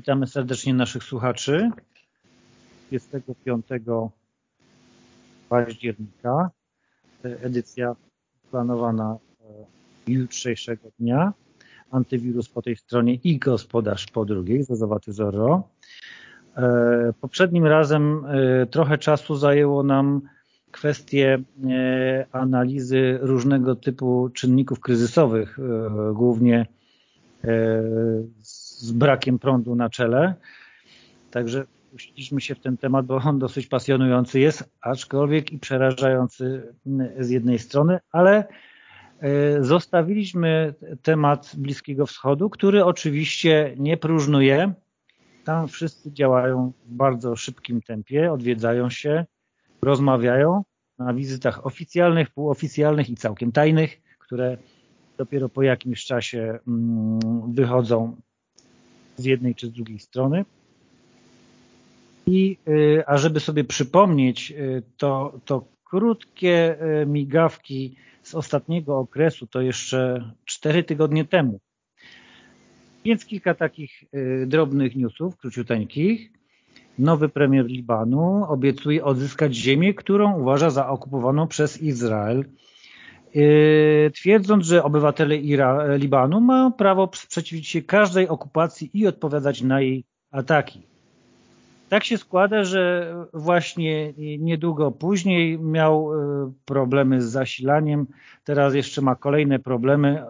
Witamy serdecznie naszych słuchaczy. 25 października. Edycja planowana e, jutrzejszego dnia. Antywirus po tej stronie i gospodarz po drugiej, Zazowaty Zorro. E, poprzednim razem e, trochę czasu zajęło nam kwestie analizy różnego typu czynników kryzysowych, głównie z brakiem prądu na czele. Także puściliśmy się w ten temat, bo on dosyć pasjonujący jest, aczkolwiek i przerażający z jednej strony, ale e, zostawiliśmy temat Bliskiego Wschodu, który oczywiście nie próżnuje. Tam wszyscy działają w bardzo szybkim tempie, odwiedzają się, rozmawiają na wizytach oficjalnych, półoficjalnych i całkiem tajnych, które dopiero po jakimś czasie mm, wychodzą z jednej czy z drugiej strony. I y, a żeby sobie przypomnieć y, to, to krótkie y, migawki z ostatniego okresu, to jeszcze cztery tygodnie temu. Więc kilka takich drobnych newsów, króciuteńkich. Nowy premier Libanu obiecuje odzyskać ziemię, którą uważa za okupowaną przez Izrael twierdząc, że obywatele Ira Libanu mają prawo sprzeciwić się każdej okupacji i odpowiadać na jej ataki. Tak się składa, że właśnie niedługo później miał yy, problemy z zasilaniem, teraz jeszcze ma kolejne problemy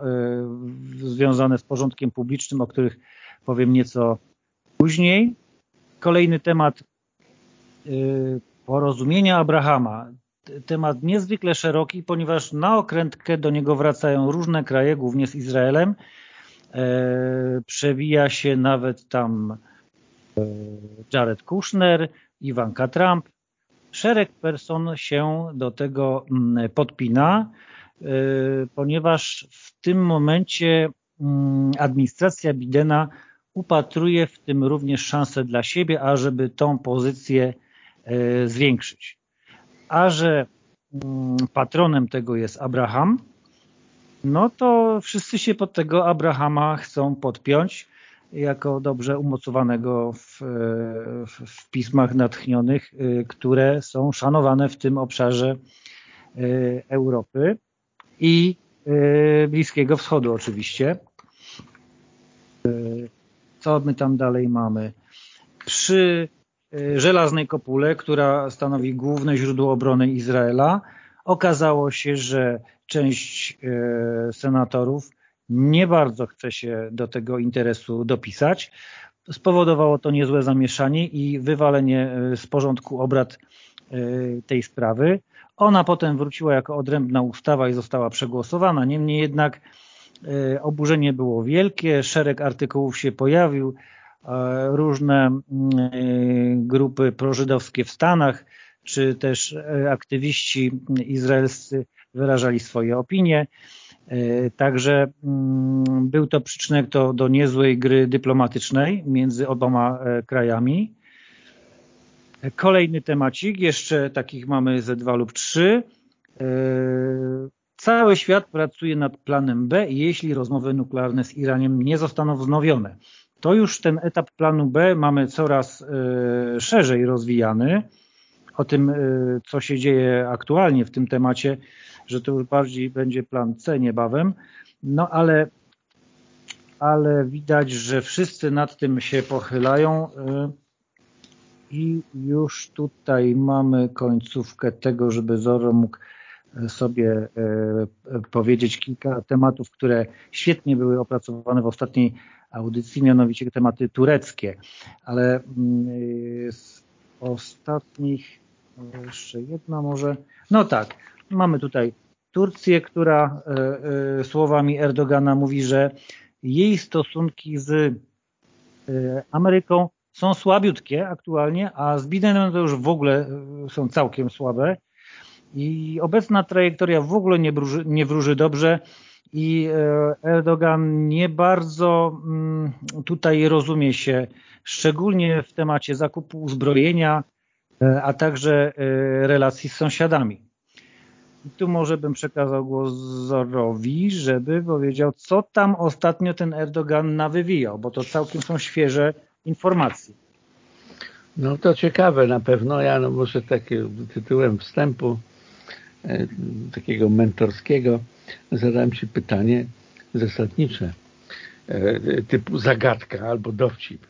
yy, związane z porządkiem publicznym, o których powiem nieco później. Kolejny temat porozumienia Abrahama temat niezwykle szeroki, ponieważ na okrętkę do niego wracają różne kraje, głównie z Izraelem. E, przewija się nawet tam e, Jared Kushner, Ivanka Trump. Szereg person się do tego mm, podpina, e, ponieważ w tym momencie mm, administracja Bidena upatruje w tym również szansę dla siebie, ażeby tą pozycję zwiększyć a że mm, patronem tego jest Abraham, no to wszyscy się pod tego Abrahama chcą podpiąć jako dobrze umocowanego w, w, w pismach natchnionych, y, które są szanowane w tym obszarze y, Europy i Bliskiego Wschodu oczywiście. Co my tam dalej mamy? Przy żelaznej kopule, która stanowi główne źródło obrony Izraela. Okazało się, że część y, senatorów nie bardzo chce się do tego interesu dopisać. Spowodowało to niezłe zamieszanie i wywalenie y, z porządku obrad tej sprawy. Ona potem wróciła jako odrębna ustawa i została przegłosowana. Niemniej jednak oburzenie było wielkie, szereg artykułów się pojawił, różne mm, e, grupy prożydowskie w Stanach, czy też e, aktywiści izraelscy wyrażali swoje opinie. Także mm, był to przyczynek do, niezłej gry dyplomatycznej między oboma krajami. Kolejny temacik, jeszcze takich mamy ze dwa lub trzy. Cały świat pracuje nad planem B, jeśli rozmowy nuklearne z Iranem nie zostaną wznowione to już ten etap planu B mamy coraz e, szerzej rozwijany. O tym, e, co się dzieje aktualnie w tym temacie, że to już bardziej będzie plan C niebawem. No ale, ale widać, że wszyscy nad tym się pochylają e, i już tutaj mamy końcówkę tego, żeby Zoro mógł sobie powiedzieć kilka tematów, które świetnie były opracowane w ostatniej audycji, mianowicie tematy tureckie. Ale mm, z ostatnich, jeszcze jedna może, no tak, mamy tutaj Turcję, która e, e, słowami Erdogana mówi, że jej stosunki z e, Ameryką są słabiutkie aktualnie, a z Bidenem to już w ogóle są całkiem słabe. I obecna trajektoria w ogóle nie, wróży, nie wróży dobrze i e, Erdogan nie bardzo mm, tutaj rozumie się, szczególnie w temacie zakupu uzbrojenia, e, a także e, relacji z sąsiadami. I tu może bym przekazał głos Zorowi, żeby powiedział, co tam ostatnio ten Erdogan nawywijał, bo to całkiem są świeże informacji. No to ciekawe na pewno. Ja no może takim tytułem wstępu takiego mentorskiego zadałem Ci pytanie zasadnicze e, typu zagadka albo dowcip.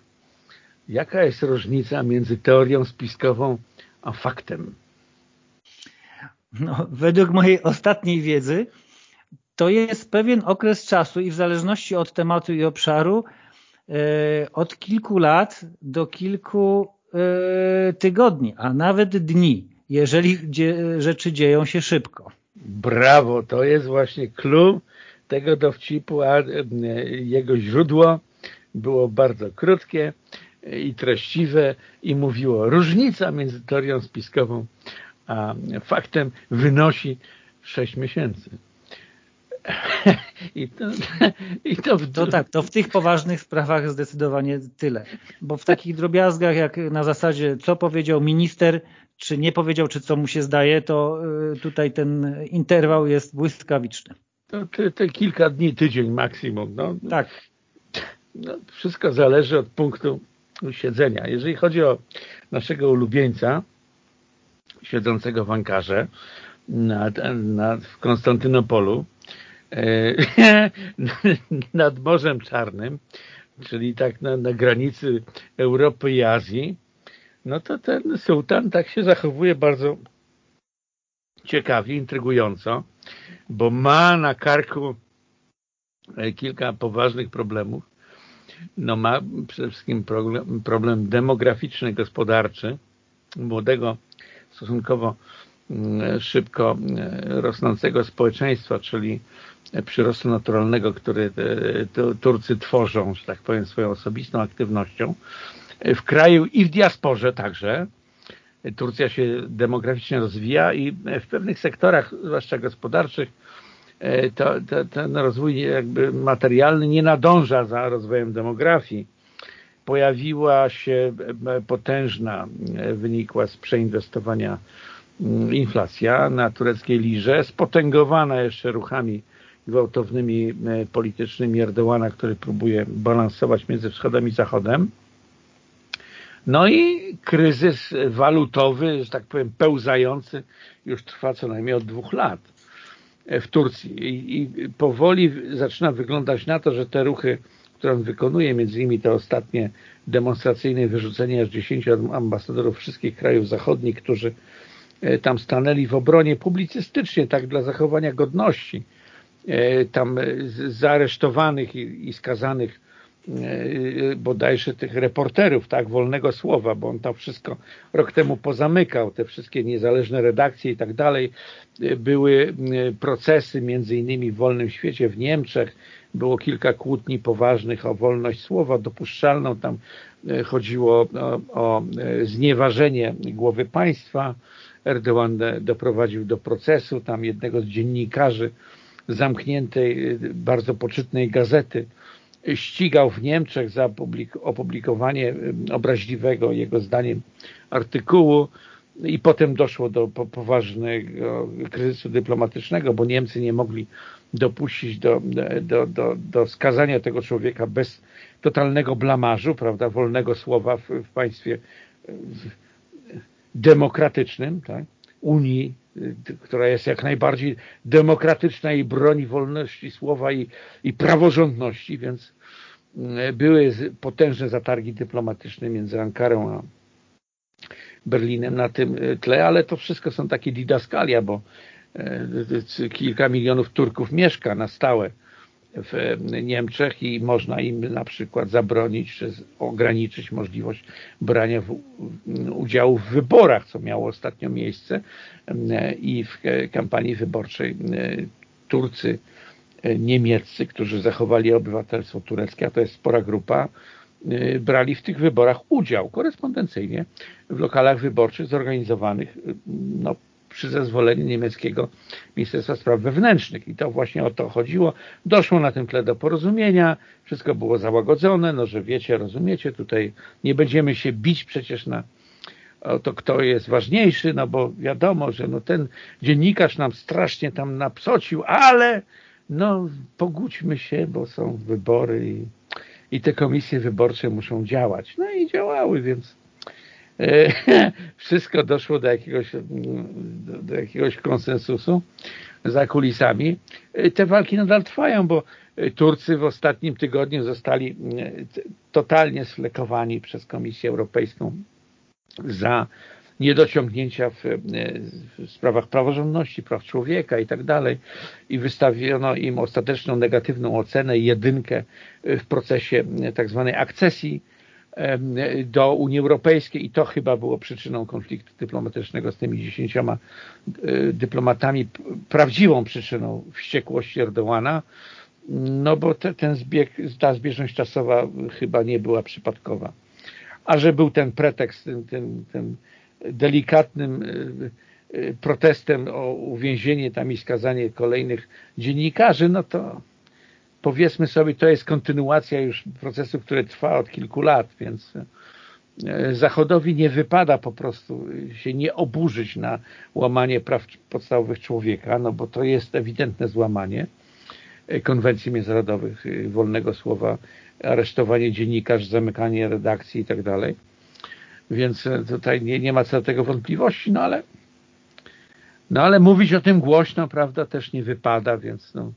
Jaka jest różnica między teorią spiskową a faktem? No, według mojej ostatniej wiedzy to jest pewien okres czasu i w zależności od tematu i obszaru e, od kilku lat do kilku e, tygodni, a nawet dni, jeżeli rzeczy dzieją się szybko. Brawo, to jest właśnie clue tego dowcipu, a e, jego źródło było bardzo krótkie i treściwe i mówiło różnica między teorią spiskową a faktem wynosi 6 miesięcy. I to, i to, w... to tak, to w tych poważnych sprawach zdecydowanie tyle. Bo w takich drobiazgach, jak na zasadzie co powiedział minister, czy nie powiedział, czy co mu się zdaje, to y, tutaj ten interwał jest błyskawiczny. To te, te kilka dni, tydzień maksimum. No. Tak. No, wszystko zależy od punktu siedzenia. Jeżeli chodzi o naszego ulubieńca, siedzącego w Ankarze nad, nad, w Konstantynopolu, e, nad Morzem Czarnym, czyli tak na, na granicy Europy i Azji, no to ten sułtan tak się zachowuje bardzo ciekawie, intrygująco, bo ma na karku e, kilka poważnych problemów. No ma przede wszystkim problem, problem demograficzny, gospodarczy młodego, stosunkowo mm, szybko e, rosnącego społeczeństwa, czyli przyrostu naturalnego, który e, Turcy tworzą, że tak powiem, swoją osobistą aktywnością, w kraju i w diasporze także. Turcja się demograficznie rozwija i w pewnych sektorach, zwłaszcza gospodarczych, e, to, to, ten rozwój jakby materialny nie nadąża za rozwojem demografii. Pojawiła się potężna, e, wynikła z przeinwestowania mm, inflacja na tureckiej lirze, spotęgowana jeszcze ruchami gwałtownymi e, politycznymi Erdołana, który próbuje balansować między wschodem i zachodem. No i kryzys walutowy, że tak powiem pełzający, już trwa co najmniej od dwóch lat w Turcji. I, i powoli zaczyna wyglądać na to, że te ruchy, które on wykonuje, między innymi te ostatnie demonstracyjne wyrzucenie aż 10 ambasadorów wszystkich krajów zachodnich, którzy e, tam stanęli w obronie publicystycznie, tak dla zachowania godności e, tam zaaresztowanych i, i skazanych bodajże tych reporterów, tak, wolnego słowa, bo on tam wszystko rok temu pozamykał, te wszystkie niezależne redakcje i tak dalej. E, były procesy, między innymi w wolnym świecie w Niemczech, było kilka kłótni poważnych o wolność słowa dopuszczalną, tam chodziło o, o znieważenie głowy państwa. Erdogan doprowadził do procesu tam jednego z dziennikarzy zamkniętej, bardzo poczytnej gazety, ścigał w Niemczech za opublikowanie obraźliwego jego zdaniem artykułu i potem doszło do poważnego kryzysu dyplomatycznego, bo Niemcy nie mogli dopuścić do, do, do, do skazania tego człowieka bez totalnego blamażu, prawda, wolnego słowa w, w państwie demokratycznym, tak? Unii która jest jak najbardziej demokratyczna i broni wolności słowa i, i praworządności, więc mm, były potężne zatargi dyplomatyczne między Ankarą a Berlinem na tym e, tle, ale to wszystko są takie didaskalia, bo kilka milionów Turków mieszka na stałe w Niemczech i można im na przykład zabronić czy ograniczyć możliwość brania w, udziału w wyborach, co miało ostatnio miejsce i w kampanii wyborczej Turcy niemieccy, którzy zachowali obywatelstwo tureckie, a to jest spora grupa, brali w tych wyborach udział korespondencyjnie w lokalach wyborczych zorganizowanych no, przy zezwoleniu niemieckiego Ministerstwa Spraw Wewnętrznych. I to właśnie o to chodziło. Doszło na tym tle do porozumienia, wszystko było załagodzone, no że wiecie, rozumiecie, tutaj nie będziemy się bić przecież na to, kto jest ważniejszy, no bo wiadomo, że no ten dziennikarz nam strasznie tam napsocił, ale no pogódźmy się, bo są wybory i i te komisje wyborcze muszą działać. No i działały, więc wszystko doszło do jakiegoś, do, jakiegoś konsensusu za kulisami. E, te walki nadal trwają, bo Turcy w ostatnim tygodniu zostali totalnie sflekowani przez Komisję Europejską za niedociągnięcia w, w, sprawach praworządności, praw człowieka i tak dalej i wystawiono im ostateczną negatywną ocenę, jedynkę w procesie tak zwanej akcesji do Unii Europejskiej i to chyba było przyczyną konfliktu dyplomatycznego z tymi dziesięcioma e, dyplomatami, prawdziwą przyczyną wściekłości Erdoğana, no bo te, ten zbieg, ta zbieżność czasowa chyba nie była przypadkowa. A że był ten pretekst, ten delikatnym e, e, protestem o uwięzienie tam i skazanie kolejnych dziennikarzy, no to powiedzmy sobie, to jest kontynuacja już procesu, który trwa od kilku lat, więc e, Zachodowi nie wypada po prostu się nie oburzyć na łamanie praw podstawowych człowieka, no bo to jest ewidentne złamanie konwencji międzynarodowych wolnego słowa, aresztowanie dziennikarzy, zamykanie redakcji i tak dalej. Więc e, tutaj nie, nie ma co do tego wątpliwości, no ale no ale mówić o tym głośno, prawda, też nie wypada, więc no,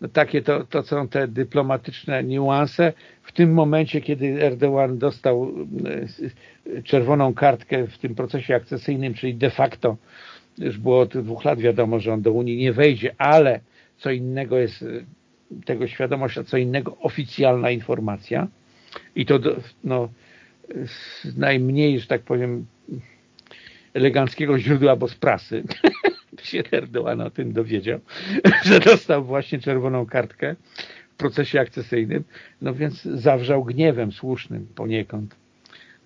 no takie to, to są te dyplomatyczne niuanse. W tym momencie, kiedy Erdogan dostał e, czerwoną kartkę w tym procesie akcesyjnym, czyli de facto już było od dwóch lat wiadomo, że on do Unii nie wejdzie, ale co innego jest e, tego świadomość, a co innego oficjalna informacja i to no, z najmniej, że tak powiem, eleganckiego źródła, bo z prasy się Erdogan o tym dowiedział, że dostał właśnie czerwoną kartkę w procesie akcesyjnym, no więc zawrzał gniewem słusznym poniekąd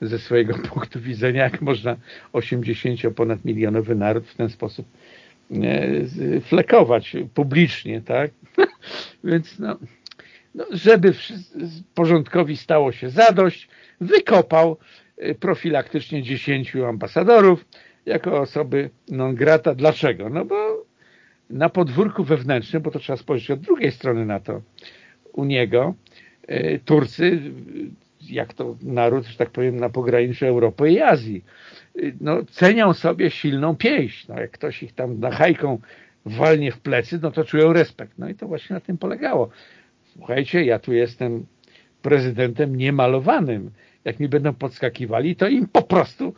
ze swojego punktu widzenia, jak można 80 ponad milionowy naród w ten sposób e, flekować publicznie, tak? Więc no, no żeby porządkowi stało się zadość, wykopał y, profilaktycznie 10 ambasadorów jako osoby non grata. Dlaczego? No bo na podwórku wewnętrznym, bo to trzeba spojrzeć od drugiej strony na to, u niego y, Turcy, jak to naród, że tak powiem, na pograniczu Europy i Azji, y, no, cenią sobie silną pieśń. No, jak ktoś ich tam na hajką walnie w plecy, no to czują respekt. No i to właśnie na tym polegało. Słuchajcie, ja tu jestem prezydentem niemalowanym jak mi będą podskakiwali, to im po prostu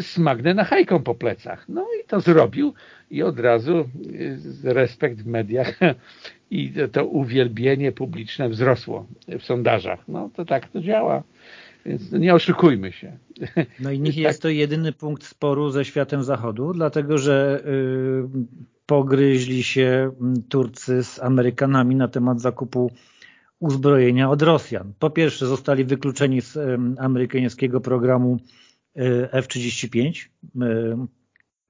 smagnę na hajką po plecach. No i to zrobił i od razu y, respekt w mediach i to uwielbienie publiczne wzrosło w sondażach. No to tak to działa. Więc nie oszukujmy się. No i nie jest to jedyny punkt sporu ze światem zachodu, dlatego że y, pogryźli się Turcy z Amerykanami na temat zakupu uzbrojenia od Rosjan. Po pierwsze zostali wykluczeni z amerykańskiego programu F-35 e,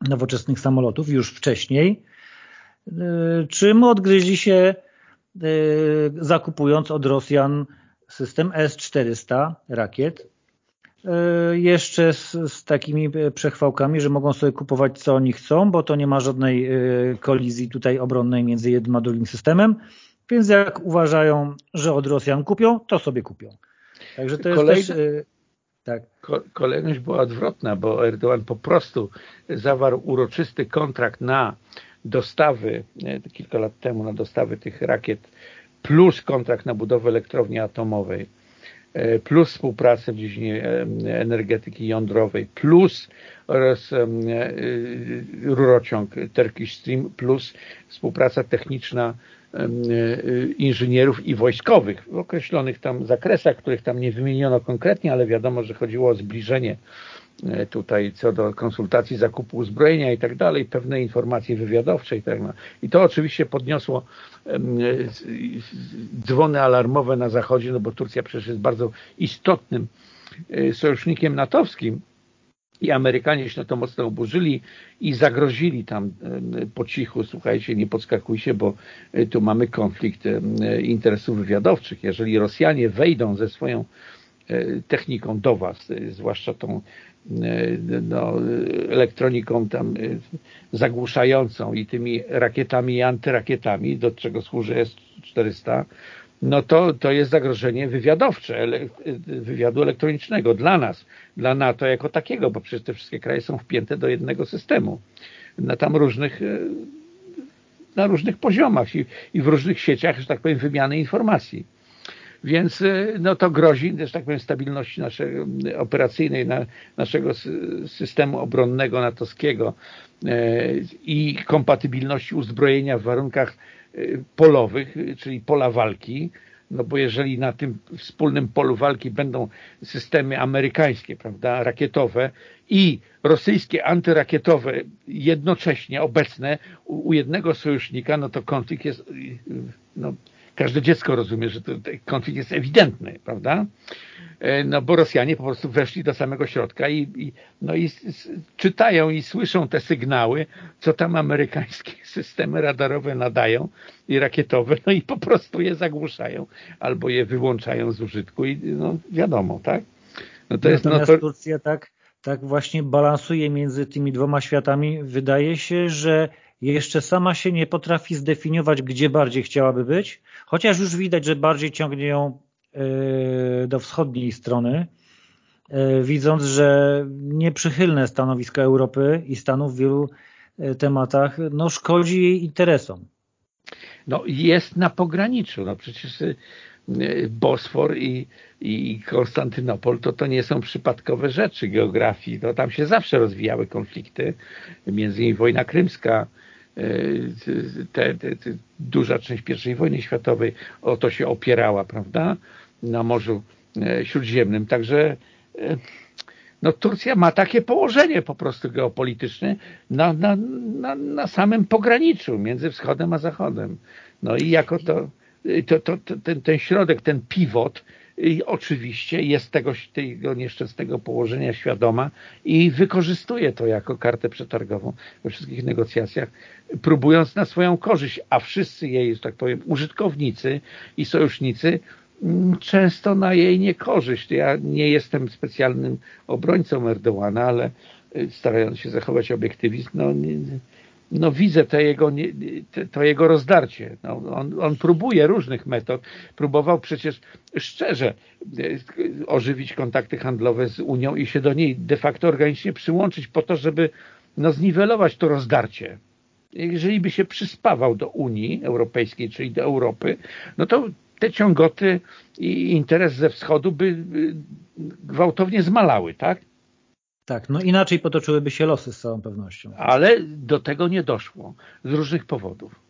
nowoczesnych samolotów już wcześniej, e, czym odgryźli się zakupując od Rosjan system S-400 rakiet, jeszcze z, z, takimi przechwałkami, że mogą sobie kupować co oni chcą, bo to nie ma żadnej kolizji tutaj obronnej między jednym a drugim systemem. Więc jak uważają, że od Rosjan kupią, to sobie kupią. Także to Kolejne... jest też... Tak. Kolejność była odwrotna, bo Erdogan po prostu zawarł uroczysty kontrakt na dostawy, kilka lat temu na dostawy tych rakiet, plus kontrakt na budowę elektrowni atomowej, e, plus współpracę w dziedzinie e, energetyki jądrowej, plus oraz e, rurociąg Turkish Stream, plus współpraca techniczna E, inżynierów i wojskowych w określonych tam zakresach, których tam nie wymieniono konkretnie, ale wiadomo, że chodziło o zbliżenie e, tutaj co do konsultacji zakupu uzbrojenia i tak dalej, pewne informacje wywiadowcze i tak dalej. I to oczywiście podniosło e, dzwony alarmowe na zachodzie, no bo Turcja przecież jest bardzo istotnym sojusznikiem natowskim i Amerykanie się na to mocno oburzyli i zagrozili tam po cichu, słuchajcie, nie podskakujcie, bo e, tu mamy konflikt interesów wywiadowczych. Jeżeli Rosjanie wejdą ze swoją e, techniką do was, e, zwłaszcza tą no, elektroniką tam zagłuszającą i tymi rakietami i antyrakietami, do czego służy S-400, no to, to jest zagrożenie wywiadowcze, ele, wywiadu elektronicznego dla nas, dla NATO jako takiego, bo przecież te wszystkie kraje są wpięte do jednego systemu. Na tam różnych e, na różnych poziomach i, i w różnych sieciach, że tak powiem, wymiany informacji. Więc e, no to grozi, że tak powiem, stabilności naszej operacyjnej, na, naszego systemu obronnego natowskiego e, i kompatybilności uzbrojenia w warunkach e, polowych, czyli pola walki, no bo jeżeli na tym wspólnym polu walki będą systemy amerykańskie, prawda, rakietowe i rosyjskie antyrakietowe jednocześnie obecne u jednego sojusznika, no to konflikt jest no, każde dziecko rozumie, że ten konflikt jest ewidentny, prawda? E, no bo Rosjanie po prostu weszli do samego środka i, i, no i czytają i słyszą te sygnały, co tam amerykańskie systemy radarowe nadają i rakietowe, no i po prostu je zagłuszają albo je wyłączają z użytku i no wiadomo, tak? No to jest, Natomiast no to... Turcja tak, tak właśnie balansuje między tymi dwoma światami. Wydaje się, że jeszcze sama się nie potrafi zdefiniować, gdzie bardziej chciałaby być, chociaż już widać, że bardziej ciągnie ją e, do wschodniej strony, e, widząc, że nieprzychylne stanowisko Europy i Stanów w wielu e, tematach no, szkodzi jej interesom. No jest na pograniczu, no przecież Bosfor i, i Konstantynopol to, to nie są przypadkowe rzeczy geografii, to tam się zawsze rozwijały konflikty, między innymi wojna krymska, te, te, te, duża część I wojny światowej o to się opierała, prawda, na Morzu e, Śródziemnym. Także e, no, Turcja ma takie położenie po prostu geopolityczne na, na, na, na samym pograniczu między wschodem a zachodem. No i jako to, to, to, ten, ten środek, ten pivot i oczywiście jest tego, tego nieszczęsnego położenia świadoma i wykorzystuje to jako kartę przetargową we wszystkich negocjacjach, próbując na swoją korzyść, a wszyscy jej, że tak powiem, użytkownicy i sojusznicy mm, często na jej niekorzyść. Ja nie jestem specjalnym obrońcą Erdoğana, ale y, starając się zachować obiektywizm, no no widzę jego, to jego rozdarcie. No, on, on próbuje różnych metod. Próbował przecież szczerze e, ożywić kontakty handlowe z Unią i się do niej de facto organicznie przyłączyć po to, żeby no, zniwelować to rozdarcie. Jeżeli by się przyspawał do Unii Europejskiej, czyli do Europy, no to te ciągoty i interes ze wschodu by gwałtownie zmalały, tak? Tak, no inaczej potoczyłyby się losy z całą pewnością. Ale do tego nie doszło z różnych powodów.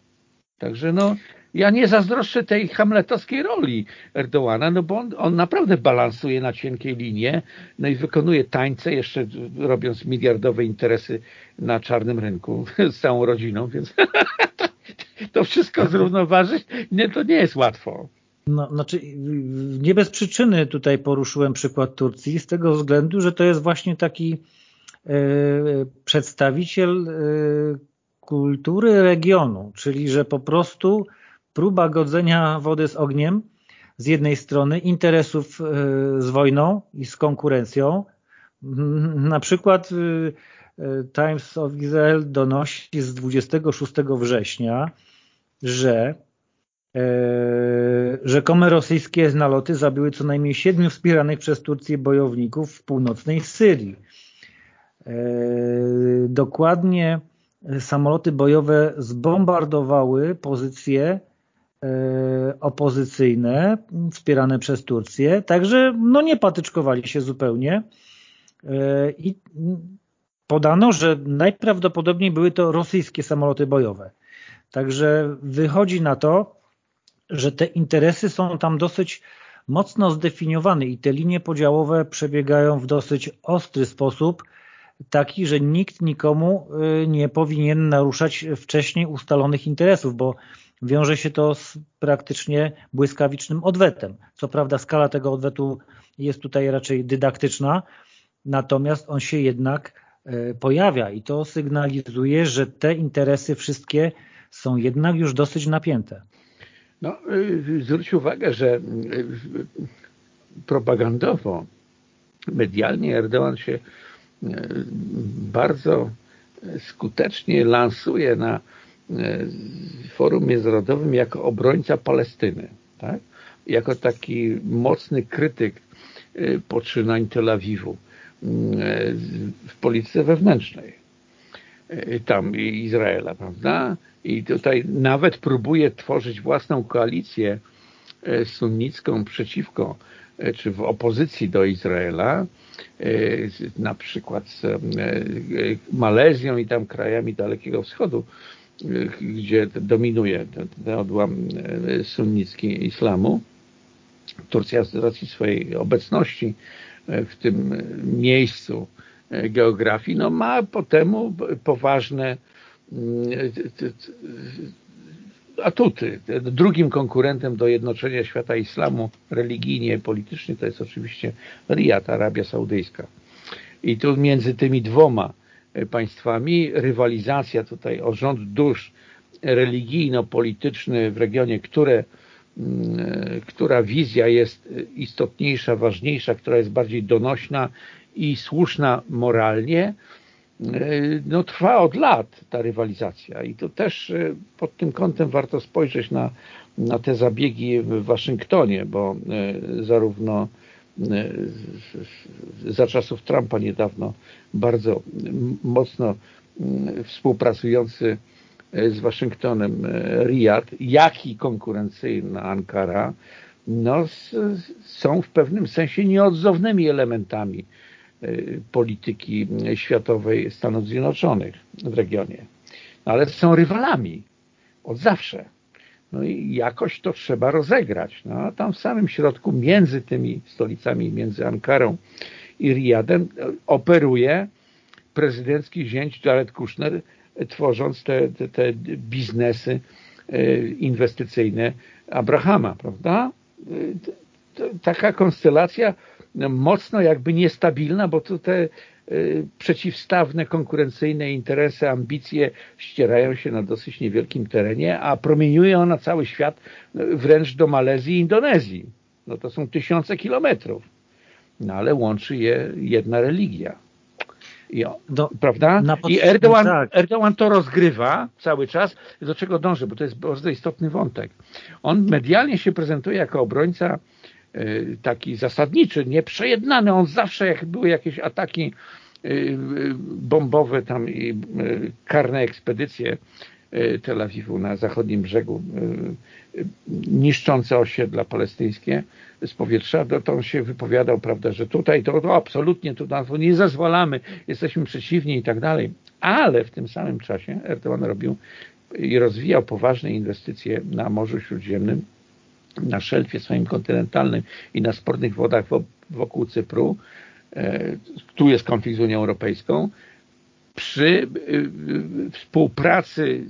Także no, ja nie zazdroszczę tej hamletowskiej roli Erdołana, no bo on, on, naprawdę balansuje na cienkiej linie, no i wykonuje tańce, jeszcze robiąc miliardowe interesy na czarnym rynku z całą rodziną, więc to wszystko zrównoważyć, nie, to nie jest łatwo. No, znaczy nie bez przyczyny tutaj poruszyłem przykład Turcji z tego względu, że to jest właśnie taki e, przedstawiciel e, kultury regionu, czyli że po prostu próba godzenia wody z ogniem z jednej strony interesów e, z wojną i z konkurencją. Na przykład Times of Israel donosi z 26 września, że rzekome rosyjskie naloty zabiły co najmniej siedmiu wspieranych przez Turcję bojowników w północnej Syrii. E, dokładnie samoloty bojowe zbombardowały pozycje e, opozycyjne wspierane przez Turcję, także no nie patyczkowali się zupełnie i podano, że najprawdopodobniej były to rosyjskie samoloty bojowe. Także wychodzi na to, że te interesy są tam dosyć mocno zdefiniowane i te linie podziałowe przebiegają w dosyć ostry sposób, taki, że nikt nikomu y, nie powinien naruszać wcześniej ustalonych interesów, bo wiąże się to z praktycznie błyskawicznym odwetem. Co prawda skala tego odwetu jest tutaj raczej dydaktyczna, natomiast on się jednak y, pojawia i to sygnalizuje, że te interesy wszystkie są jednak już dosyć napięte. No, y, zwróć uwagę, że y, propagandowo, medialnie Erdogan się y, bardzo skutecznie lansuje na forum międzynarodowym jako obrońca Palestyny. tak? jako taki mocny krytyk poczynań Tel Awiwu w polityce wewnętrznej tam Izraela, prawda? I tutaj nawet próbuje tworzyć własną koalicję sunnicką przeciwko czy w opozycji do Izraela, na przykład z Malezją i tam krajami Dalekiego Wschodu, gdzie dominuje ten odłam sunnicki islamu. Turcja z racji swojej obecności w tym miejscu geografii, no ma po temu poważne atuty. Drugim konkurentem do jednoczenia świata islamu religijnie, politycznie to jest oczywiście Riyad, Arabia Saudyjska. I tu między tymi dwoma państwami rywalizacja tutaj o rząd dusz religijno-polityczny w regionie, które, mm, która wizja jest istotniejsza, ważniejsza, która jest bardziej donośna i słuszna moralnie, no, trwa od lat ta rywalizacja. I to też e, pod tym kątem warto spojrzeć na, na te zabiegi w Waszyngtonie, bo e, zarówno e, za czasów Trumpa niedawno bardzo mocno współpracujący z Waszyngtonem Riyad, jak i konkurencyjna Ankara, no, są w pewnym sensie nieodzownymi elementami polityki światowej Stanów Zjednoczonych w regionie. No, ale są rywalami od zawsze. No i jakoś to trzeba rozegrać. No, a tam w samym środku, między tymi stolicami, między Ankarą i Riyadem operuje prezydencki zięć Jared Kushner, tworząc te, te, te biznesy y, inwestycyjne Abrahama, prawda? Y, taka konstelacja mocno jakby niestabilna, bo tu te y, przeciwstawne, konkurencyjne interesy, ambicje ścierają się na dosyć niewielkim terenie, a promieniują na cały świat y, wręcz do Malezji i Indonezji. No to są tysiące kilometrów. No ale łączy je jedna religia. I, do, prawda? I Erdogan, tak. Erdogan to rozgrywa cały czas. Do czego dąży? Bo to jest bardzo istotny wątek. On medialnie się prezentuje jako obrońca taki zasadniczy, nieprzejednany. On zawsze, jak były jakieś ataki y, y, bombowe tam i karne ekspedycje Tel Awiwu na zachodnim brzegu niszczące osiedla palestyńskie z powietrza, to on się wypowiadał, prawda, że tutaj to, to absolutnie to, to nie zezwalamy, jesteśmy przeciwni i tak dalej. Ale w tym samym czasie Erdogan robił i rozwijał poważne inwestycje na Morzu Śródziemnym na szelfie swoim kontynentalnym i na spornych wodach wokół Cypru, e, tu jest konflikt z Unią Europejską, przy e, współpracy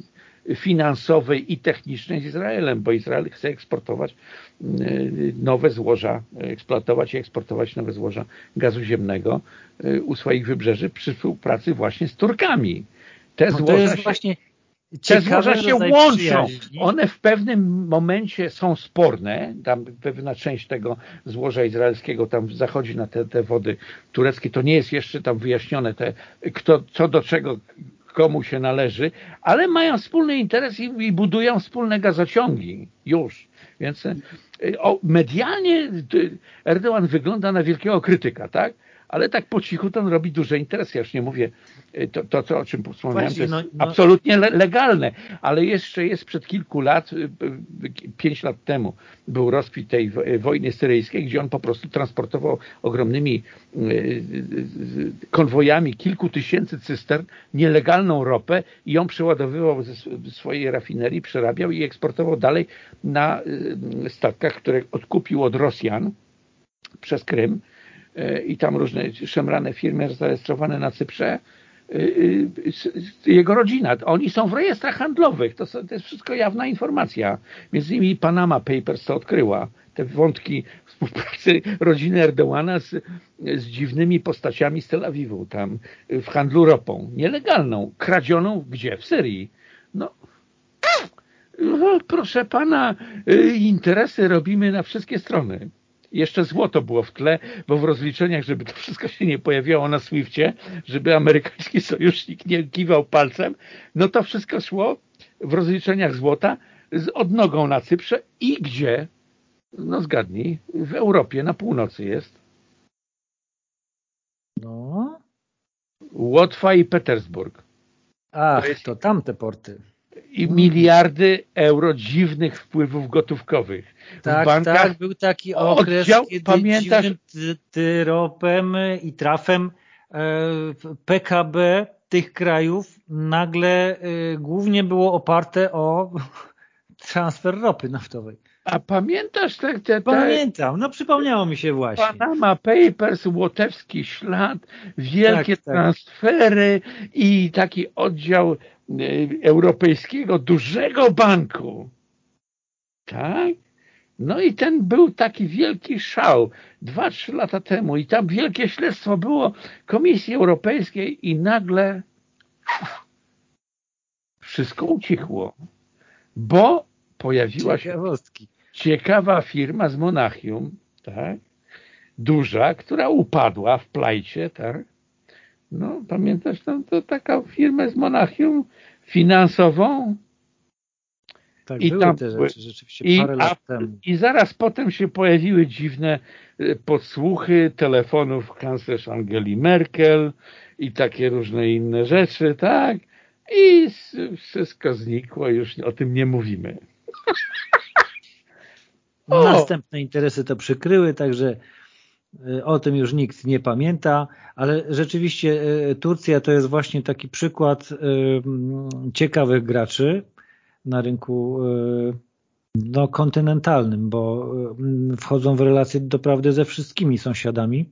finansowej i technicznej z Izraelem, bo Izrael chce eksportować e, nowe złoża, eksploatować i eksportować nowe złoża gazu ziemnego u swoich wybrzeży przy współpracy właśnie z Turkami. Te no złoża się... właśnie te złoża się łączą. One w pewnym momencie są sporne. Tam pewna część tego złoża izraelskiego tam zachodzi na te, te wody tureckie. To nie jest jeszcze tam wyjaśnione, te, kto, co do czego komu się należy, ale mają wspólny interes i, i budują wspólne gazociągi. Już. Więc e, o, medialnie Erdogan wygląda na wielkiego krytyka, tak? Ale tak po cichu to on robi duże interesy. Ja już nie mówię y, to, to co, o czym wspomniałem, Właśnie, to jest no, no. absolutnie le legalne, ale jeszcze jest przed kilku lat, y, y, pięć lat temu był rozkwit tej wojny syryjskiej, gdzie on po prostu transportował ogromnymi konwojami kilku tysięcy cystern nielegalną ropę i ją przeładowywał ze swojej rafinerii, przerabiał i eksportował dalej na statkach, które odkupił od Rosjan przez Krym i tam różne szemrane firmy zarejestrowane na Cyprze, e, e, jego rodzina. Oni są w rejestrach handlowych. To, to jest wszystko jawna informacja. Między innymi Panama Papers to odkryła. Te wątki współpracy rodziny Erdołana z, z dziwnymi postaciami z Tel Awiwu, tam w handlu ropą. Nielegalną, kradzioną gdzie? W Syrii. No, no proszę pana, interesy robimy na wszystkie strony jeszcze złoto było w tle, bo w rozliczeniach, żeby to wszystko się nie pojawiało na Swiftie, żeby amerykański sojusznik nie kiwał palcem, no to wszystko szło w rozliczeniach złota z odnogą na Cyprze i gdzie? No zgadnij, w Europie, na północy jest. No. Łotwa i Petersburg. Ach, to, jest... to tamte porty. I miliardy euro dziwnych wpływów gotówkowych. Tak, bankach... tak, był taki okres, oddział, kiedy pamiętasz... tyropem i trafem e, PKB tych krajów nagle e, głównie było oparte o transfer ropy naftowej. A pamiętasz te, te, te... Pamiętam, no przypomniało mi się właśnie. Panama Papers, Łotewski Ślad, wielkie tak, tak. transfery i taki oddział e, europejskiego dużego banku. Tak? No i ten był taki wielki szał dwa, trzy lata temu i tam wielkie śledztwo było Komisji Europejskiej i nagle wszystko ucichło, bo pojawiła się ciekawa firma z Monachium, tak? duża, która upadła w plajcie, tak? No, pamiętasz, no, to taka firma z Monachium finansową. Tak, I tam te rzeczy rzeczywiście i, parę lat a, temu. I zaraz potem się pojawiły dziwne e, podsłuchy telefonów kanclerz Angeli Merkel i takie różne inne rzeczy, tak? I wszystko znikło, już o tym nie mówimy. Następne interesy to przykryły, także e, o tym już nikt nie pamięta, ale rzeczywiście e, Turcja to jest właśnie taki przykład e, ciekawych graczy na rynku no, kontynentalnym, bo wchodzą w relacje doprawdy ze wszystkimi sąsiadami.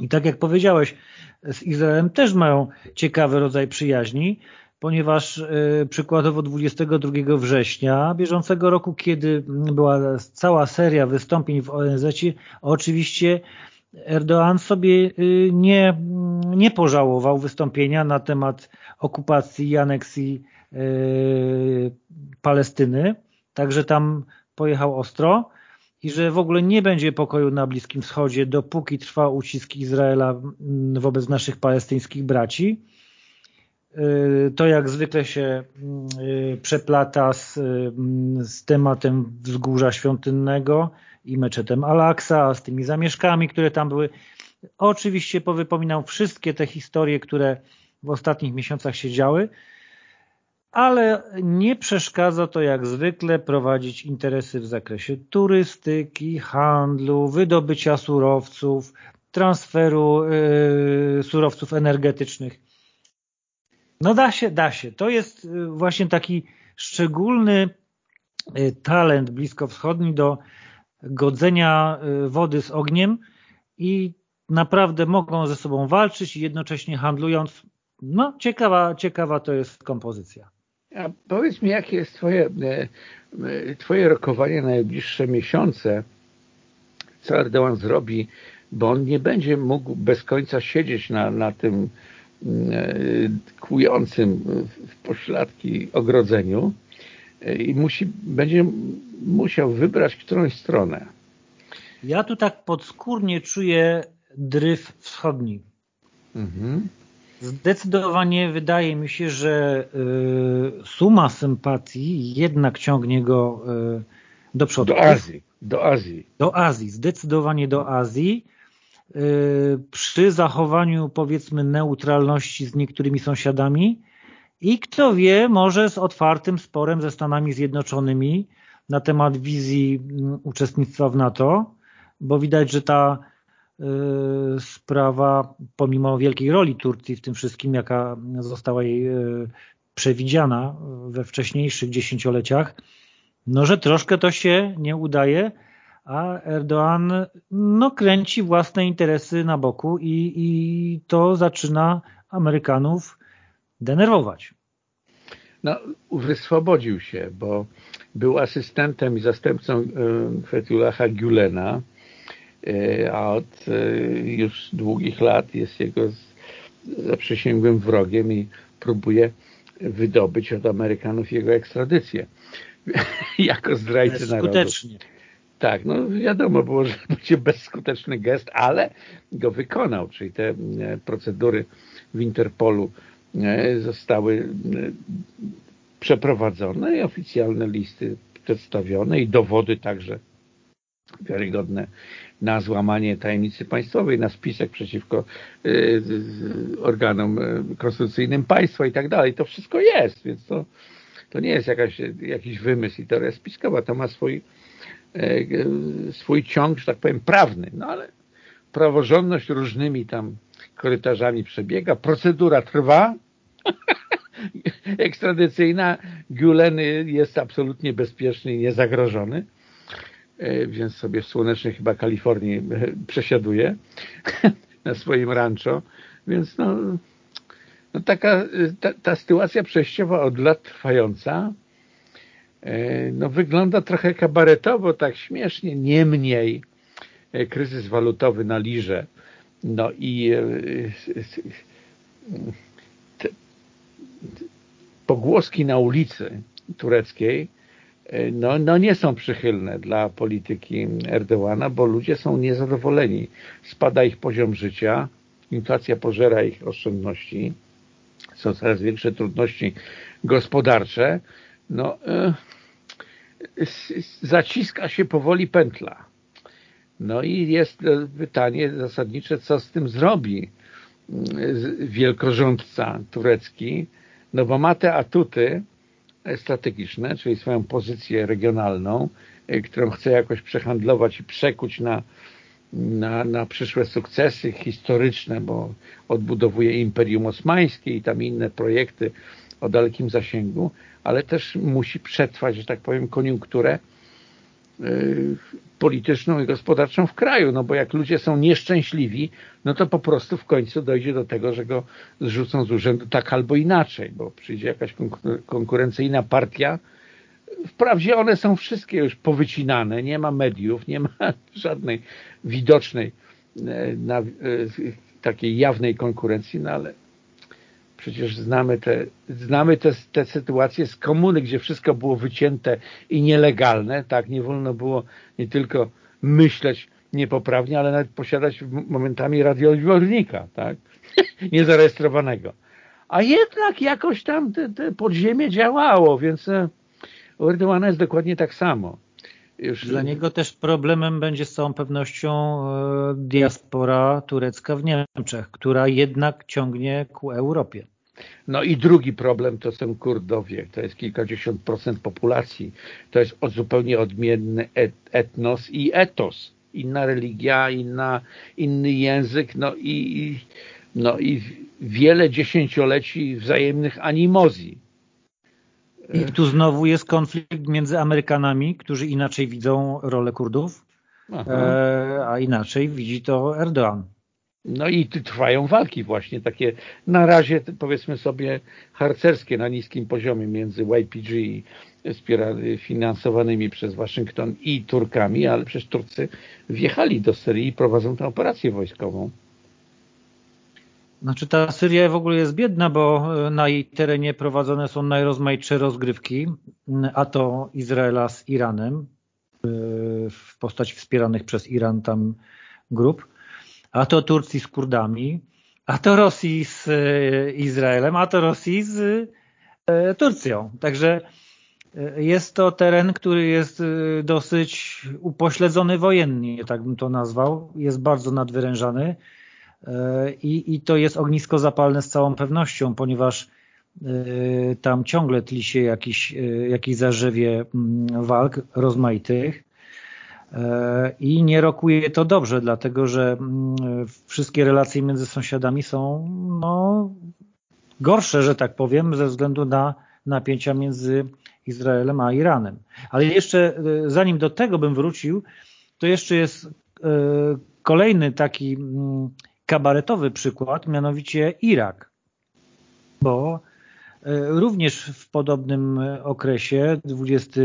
I tak jak powiedziałeś, z Izraelem też mają ciekawy rodzaj przyjaźni, ponieważ y, przykładowo 22 września bieżącego roku, kiedy była cała seria wystąpień w ONZ, oczywiście Erdoğan sobie y, nie, nie pożałował wystąpienia na temat okupacji i aneksji y, Palestyny, także tam pojechał ostro i że w ogóle nie będzie pokoju na Bliskim Wschodzie, dopóki trwa ucisk Izraela wobec naszych palestyńskich braci. Y, to jak zwykle się y, przeplata z, y, z tematem wzgórza świątynnego i meczetem Al-Aqsa, z tymi zamieszkami, które tam były. Oczywiście powypominam wszystkie te historie, które w ostatnich miesiącach się działy, ale nie przeszkadza to jak zwykle prowadzić interesy w zakresie turystyki, handlu, wydobycia surowców, transferu yy, surowców energetycznych. No da się, da się. To jest y, właśnie taki szczególny y, talent bliskowschodni do godzenia y, wody z ogniem i naprawdę mogą ze sobą walczyć i jednocześnie handlując. No ciekawa, ciekawa to jest kompozycja. A powiedz mi, jakie jest twoje, twoje rokowanie na najbliższe miesiące? Co Erdogan zrobi, bo on nie będzie mógł bez końca siedzieć na, na tym kłującym w pośladki ogrodzeniu i musi, będzie musiał wybrać którąś stronę. Ja tu tak podskórnie czuję dryf wschodni. Mhm. Zdecydowanie wydaje mi się, że y, suma sympatii jednak ciągnie go y, do przodu. Do Azji. Do Azji. Do Azji. Zdecydowanie do Azji. Y, przy zachowaniu powiedzmy neutralności z niektórymi sąsiadami i kto wie, może z otwartym sporem ze Stanami Zjednoczonymi na temat wizji mm, uczestnictwa w NATO, bo widać, że ta y, sprawa, pomimo wielkiej roli Turcji w tym wszystkim, jaka została jej y, przewidziana we wcześniejszych dziesięcioleciach, no że troszkę to się nie udaje, a Erdoğan no, kręci własne interesy na boku i, i to zaczyna Amerykanów denerwować. No, wyswobodził się, bo był asystentem i zastępcą e, Fethullaha Gülena, e, a od e, już długich lat jest jego zaprzysięgłym wrogiem i próbuje wydobyć od Amerykanów jego ekstradycję jako zdrajcy narodu. Tak, no wiadomo było, że będzie bezskuteczny gest, ale go wykonał, czyli te e, procedury w Interpolu e, zostały e, przeprowadzone i oficjalne listy przedstawione i dowody także wiarygodne na złamanie tajemnicy państwowej, na spisek przeciwko organom konstytucyjnym państwa i tak dalej. To wszystko jest, więc to, to nie jest jakaś, jakiś wymysł i teoria spiskowa. To ma swój, swój ciąg, że tak powiem, prawny. No ale praworządność różnymi tam korytarzami przebiega, procedura trwa, ekstradycyjna, Gulen jest absolutnie bezpieczny i niezagrożony, e, więc sobie w słonecznej chyba Kalifornii e, przesiaduje na swoim rancho, więc no, no taka ta, ta sytuacja przejściowa od lat trwająca. e, no wygląda trochę kabaretowo, tak śmiesznie, niemniej kryzys walutowy na lirze no i pogłoski na ulicy tureckiej e, no, no nie są przychylne dla polityki Erdoğana, bo ludzie są niezadowoleni. Spada ich poziom życia, inflacja pożera ich oszczędności, są coraz większe trudności gospodarcze, no e, zaciska się powoli pętla. No i jest pytanie zasadnicze, co z tym zrobi wielkorządca turecki, no bo ma te atuty strategiczne, czyli swoją pozycję regionalną, y, którą chce jakoś przehandlować i przekuć na, na, na przyszłe sukcesy historyczne, bo odbudowuje Imperium Osmańskie i tam inne projekty o dalekim zasięgu, ale też musi przetrwać, że tak powiem, koniunkturę Y, polityczną i gospodarczą w kraju, no bo jak ludzie są nieszczęśliwi, no to po prostu w końcu dojdzie do tego, że go zrzucą z urzędu tak albo inaczej, bo przyjdzie jakaś konkurencyjna partia. Wprawdzie one są wszystkie już powycinane, nie ma mediów, nie ma żadnej widocznej e, na, e, takiej jawnej konkurencji, no ale Przecież znamy te, znamy te, te sytuacje z komuny, gdzie wszystko było wycięte i nielegalne, tak, nie wolno było nie tylko myśleć niepoprawnie, ale nawet posiadać momentami radioodbiornika, tak, niezarejestrowanego. A jednak jakoś tam te, te podziemie działało, więc e, u Erdogana jest dokładnie tak samo. Już... Dla niego też problemem będzie z całą pewnością e, diaspora turecka w Niemczech, która jednak ciągnie ku Europie. No i drugi problem to są Kurdowie, to jest kilkadziesiąt procent populacji, to jest zupełnie odmienny etnos i etos, inna religia, inna, inny język, no i, no i wiele dziesięcioleci wzajemnych animozji. I tu znowu jest konflikt między Amerykanami, którzy inaczej widzą rolę Kurdów, e, a inaczej widzi to Erdoğan. No i trwają walki właśnie takie na razie powiedzmy sobie harcerskie na niskim poziomie między YPG finansowanymi przez Waszyngton i Turkami, ale przecież Turcy wjechali do Syrii i prowadzą tę operację wojskową. Znaczy ta Syria w ogóle jest biedna, bo e, na jej terenie prowadzone są najrozmaitsze rozgrywki, a to Izraela z Iranem e, w postaci wspieranych przez Iran tam grup a to Turcji z Kurdami, a to Rosji z e, Izraelem, a to Rosji z e, Turcją. Także e, jest to teren, który jest dosyć upośledzony wojennie, tak bym to nazwał. Jest bardzo nadwyrężany i, i to jest ognisko zapalne z całą pewnością, ponieważ tam ciągle tli się jakiś, jakieś zarzewie mm, walk rozmaitych i nie rokuje to dobrze, dlatego że mm, wszystkie relacje między sąsiadami są no, gorsze, że tak powiem, ze względu na napięcia między Izraelem a Iranem. Ale jeszcze e, zanim do tego bym wrócił, to jeszcze jest e, kolejny taki mm, kabaretowy przykład, mianowicie Irak. Bo również w podobnym okresie, 20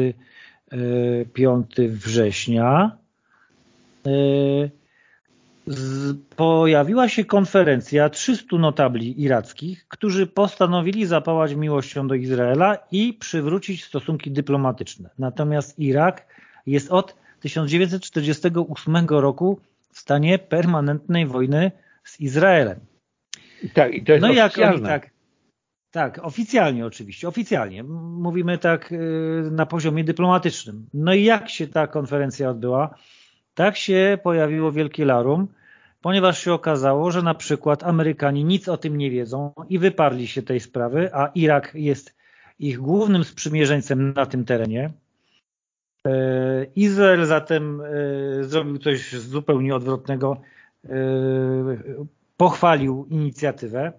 5 września e, pojawiła się konferencja 300 notabli irackich, którzy postanowili zapałać miłością do Izraela i przywrócić stosunki dyplomatyczne. Natomiast Irak jest od 1948 roku w stanie permanentnej wojny z Izraelem. Tak, i to jest no jak oni tak tak, oficjalnie oczywiście, oficjalnie. Mówimy tak y, na poziomie dyplomatycznym. No i jak się ta konferencja odbyła? tak się pojawiło wielkie larum, ponieważ się okazało, że na przykład Amerykanie nic o tym nie wiedzą i wyparli się tej sprawy, a Irak jest ich głównym sprzymierzeńcem na tym terenie. E, Izrael zatem e, zrobił coś zupełnie odwrotnego, e, pochwalił inicjatywę,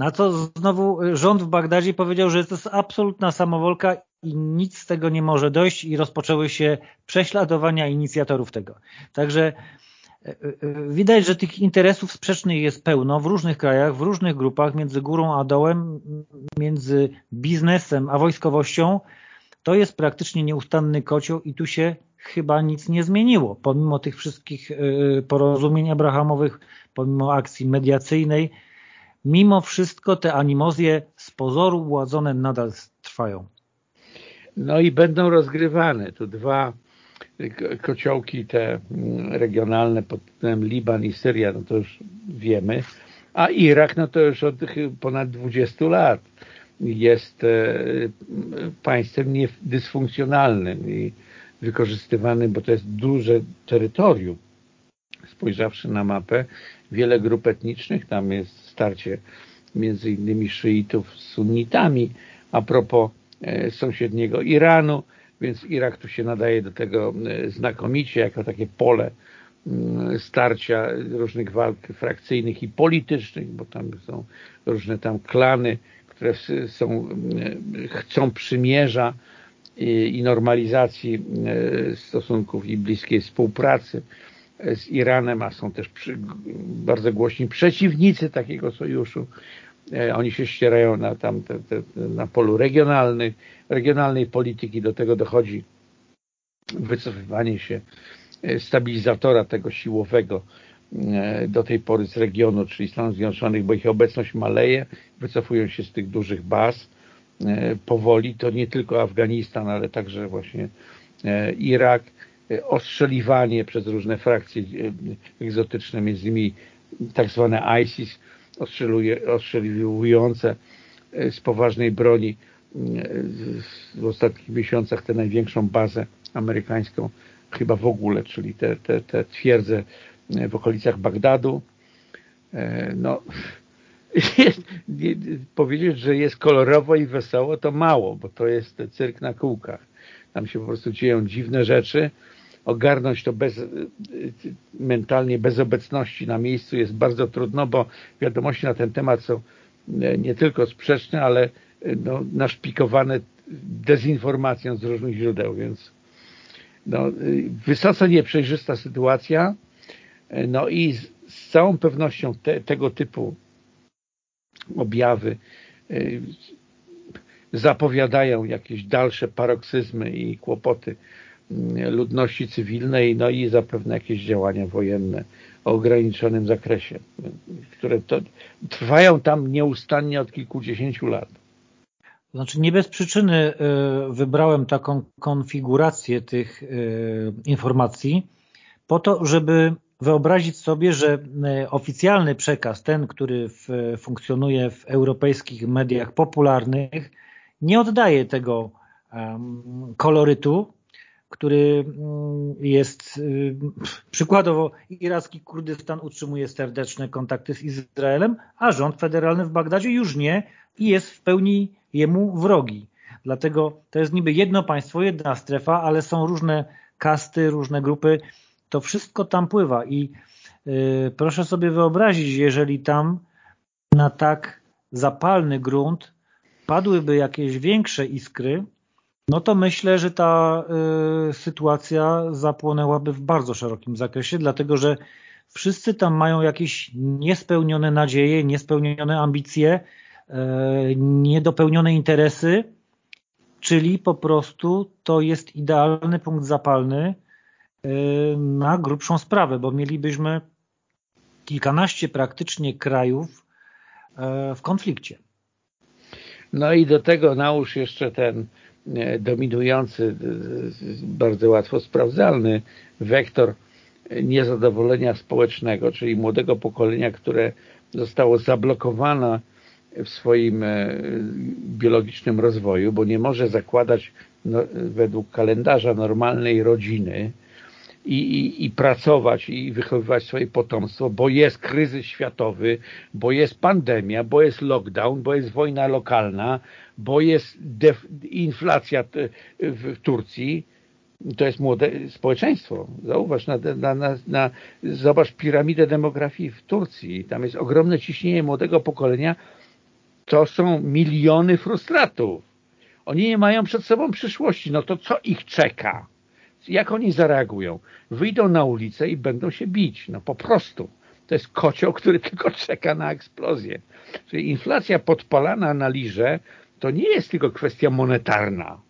na co znowu rząd w Bagdadzie powiedział, że to jest absolutna samowolka i nic z tego nie może dojść i rozpoczęły się prześladowania inicjatorów tego. Także widać, że tych interesów sprzecznych jest pełno w różnych krajach, w różnych grupach, między górą a dołem, między biznesem a wojskowością. To jest praktycznie nieustanny kocioł i tu się chyba nic nie zmieniło. Pomimo tych wszystkich y, porozumień abrahamowych, pomimo akcji mediacyjnej, mimo wszystko te animozje z pozoru władzone nadal trwają. No i będą rozgrywane. Tu dwa kociołki te mm, regionalne pod tytułem Liban i Syria, no to już wiemy, a Irak, no to już od ponad 20 lat jest e, państwem dysfunkcjonalnym i wykorzystywanym, bo to jest duże terytorium. Spojrzawszy na mapę, wiele grup etnicznych, tam jest starcie między innymi szyitów z sunnitami, a propos e, sąsiedniego Iranu, więc Irak tu się nadaje do tego e, znakomicie, jako takie pole mm, starcia różnych walk frakcyjnych i politycznych, bo tam są różne tam klany, które są, e, chcą przymierza i, normalizacji stosunków i bliskiej współpracy z Iranem, a są też przy, bardzo głośni przeciwnicy takiego sojuszu. Oni się ścierają na, tam, te, te, na polu regionalnej polityki. Do tego dochodzi wycofywanie się e, stabilizatora tego siłowego e, do tej pory z regionu, czyli Stanów Zjednoczonych, bo ich obecność maleje, wycofują się z tych dużych baz e, powoli. To nie tylko Afganistan, ale także właśnie Irak, ostrzeliwanie przez różne frakcje egzotyczne, między innymi tak zwane ISIS, ostrzeliwujące z poważnej broni w ostatnich miesiącach tę największą bazę amerykańską chyba w ogóle, czyli te, te, te twierdze w okolicach Bagdadu. E, no, powiedzieć, że jest kolorowo i wesoło, to mało, bo to jest cyrk na kółkach. Tam się po prostu dzieją dziwne rzeczy. Ogarnąć to bez, mentalnie bez obecności na miejscu jest bardzo trudno, bo wiadomości na ten temat są nie tylko sprzeczne, ale no, naszpikowane dezinformacją z różnych źródeł, więc no, wysoce nieprzejrzysta sytuacja. No i z, z całą pewnością te, tego typu objawy y, zapowiadają jakieś dalsze paroksyzmy i kłopoty y, ludności cywilnej, no i zapewne jakieś działania wojenne o ograniczonym zakresie, które to trwają tam nieustannie od kilkudziesięciu lat. Znaczy nie bez przyczyny e, wybrałem taką konfigurację tych e, informacji po to, żeby wyobrazić sobie, że e, oficjalny przekaz, ten, który funkcjonuje w europejskich mediach popularnych, nie oddaje tego kolorytu, który mm, jest przykładowo iracki Kurdystan utrzymuje serdeczne kontakty z Izraelem, a rząd federalny w Bagdadzie już nie i jest w pełni jemu wrogi. Dlatego to jest niby jedno państwo, jedna strefa, ale są różne kasty, różne grupy. To wszystko tam pływa i yy, proszę sobie wyobrazić, jeżeli tam na tak zapalny grunt padłyby jakieś większe iskry, no to myślę, że ta y, sytuacja zapłonęłaby w bardzo szerokim zakresie, dlatego że wszyscy tam mają jakieś niespełnione nadzieje, niespełnione ambicje, E, niedopełnione interesy, czyli po prostu to jest idealny punkt zapalny e, na grubszą sprawę, bo mielibyśmy kilkanaście praktycznie krajów e, w konflikcie. No i do tego nałóż jeszcze ten dominujący, bardzo łatwo sprawdzalny wektor niezadowolenia społecznego, czyli młodego pokolenia, które zostało zablokowane w swoim e, biologicznym rozwoju, bo nie może zakładać no, według kalendarza normalnej rodziny, i, i, i pracować i wychowywać swoje potomstwo, bo jest kryzys światowy, bo jest pandemia, bo jest lockdown, bo jest wojna lokalna, bo jest inflacja w Turcji, to jest młode społeczeństwo. Zauważ, na, na, na, na, zobacz piramidę demografii w Turcji. Tam jest ogromne ciśnienie młodego pokolenia. To są miliony frustratów. Oni nie mają przed sobą przyszłości. No to co ich czeka? Jak oni zareagują? Wyjdą na ulicę i będą się bić. No po prostu. To jest kocioł, który tylko czeka na eksplozję. Czyli inflacja podpalana na lirze to nie jest tylko kwestia monetarna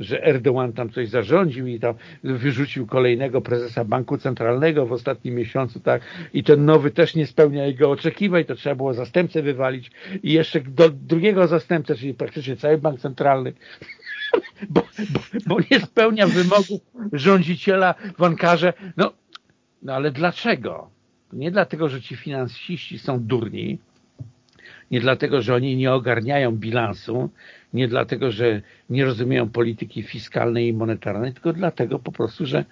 że Erdogan tam coś zarządził i tam wyrzucił kolejnego prezesa banku centralnego w ostatnim miesiącu, tak, i ten nowy też nie spełnia jego oczekiwań, to trzeba było zastępcę wywalić i jeszcze do drugiego zastępcę, czyli praktycznie cały bank centralny, bo, bo, bo nie spełnia wymogów rządziciela w Ankarze. No, no ale dlaczego? Nie dlatego, że ci finansiści są durni, nie dlatego, że oni nie ogarniają bilansu, nie dlatego, że nie rozumieją polityki fiskalnej i monetarnej, tylko dlatego po prostu, że,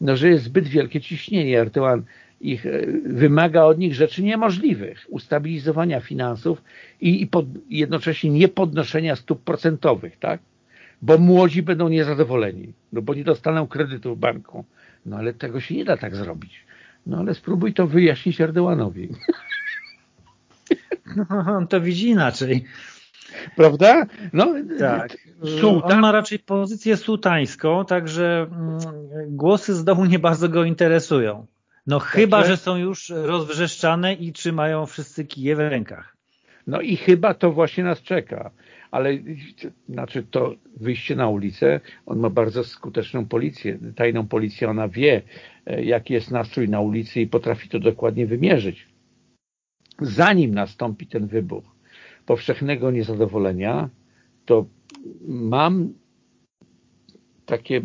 no, że jest zbyt wielkie ciśnienie. Erdogan ich, e, wymaga od nich rzeczy niemożliwych. Ustabilizowania finansów i, i pod, jednocześnie niepodnoszenia stóp procentowych, tak? Bo młodzi będą niezadowoleni, no bo nie dostaną kredytu w banku. No ale tego się nie da tak zrobić. No ale spróbuj to wyjaśnić Erdoganowi. No, on to widzi inaczej. Prawda? No, tak. Sułtan... On ma raczej pozycję sułtańską, także mm, głosy z domu nie bardzo go interesują. No chyba, że są już rozwrzeszczane i trzymają wszyscy kije w rękach. No i chyba to właśnie nas czeka. Ale znaczy to wyjście na ulicę, on ma bardzo skuteczną policję, tajną policję, ona wie e, jaki jest nastrój na ulicy i potrafi to dokładnie wymierzyć. Zanim nastąpi ten wybuch, powszechnego niezadowolenia, to mam takie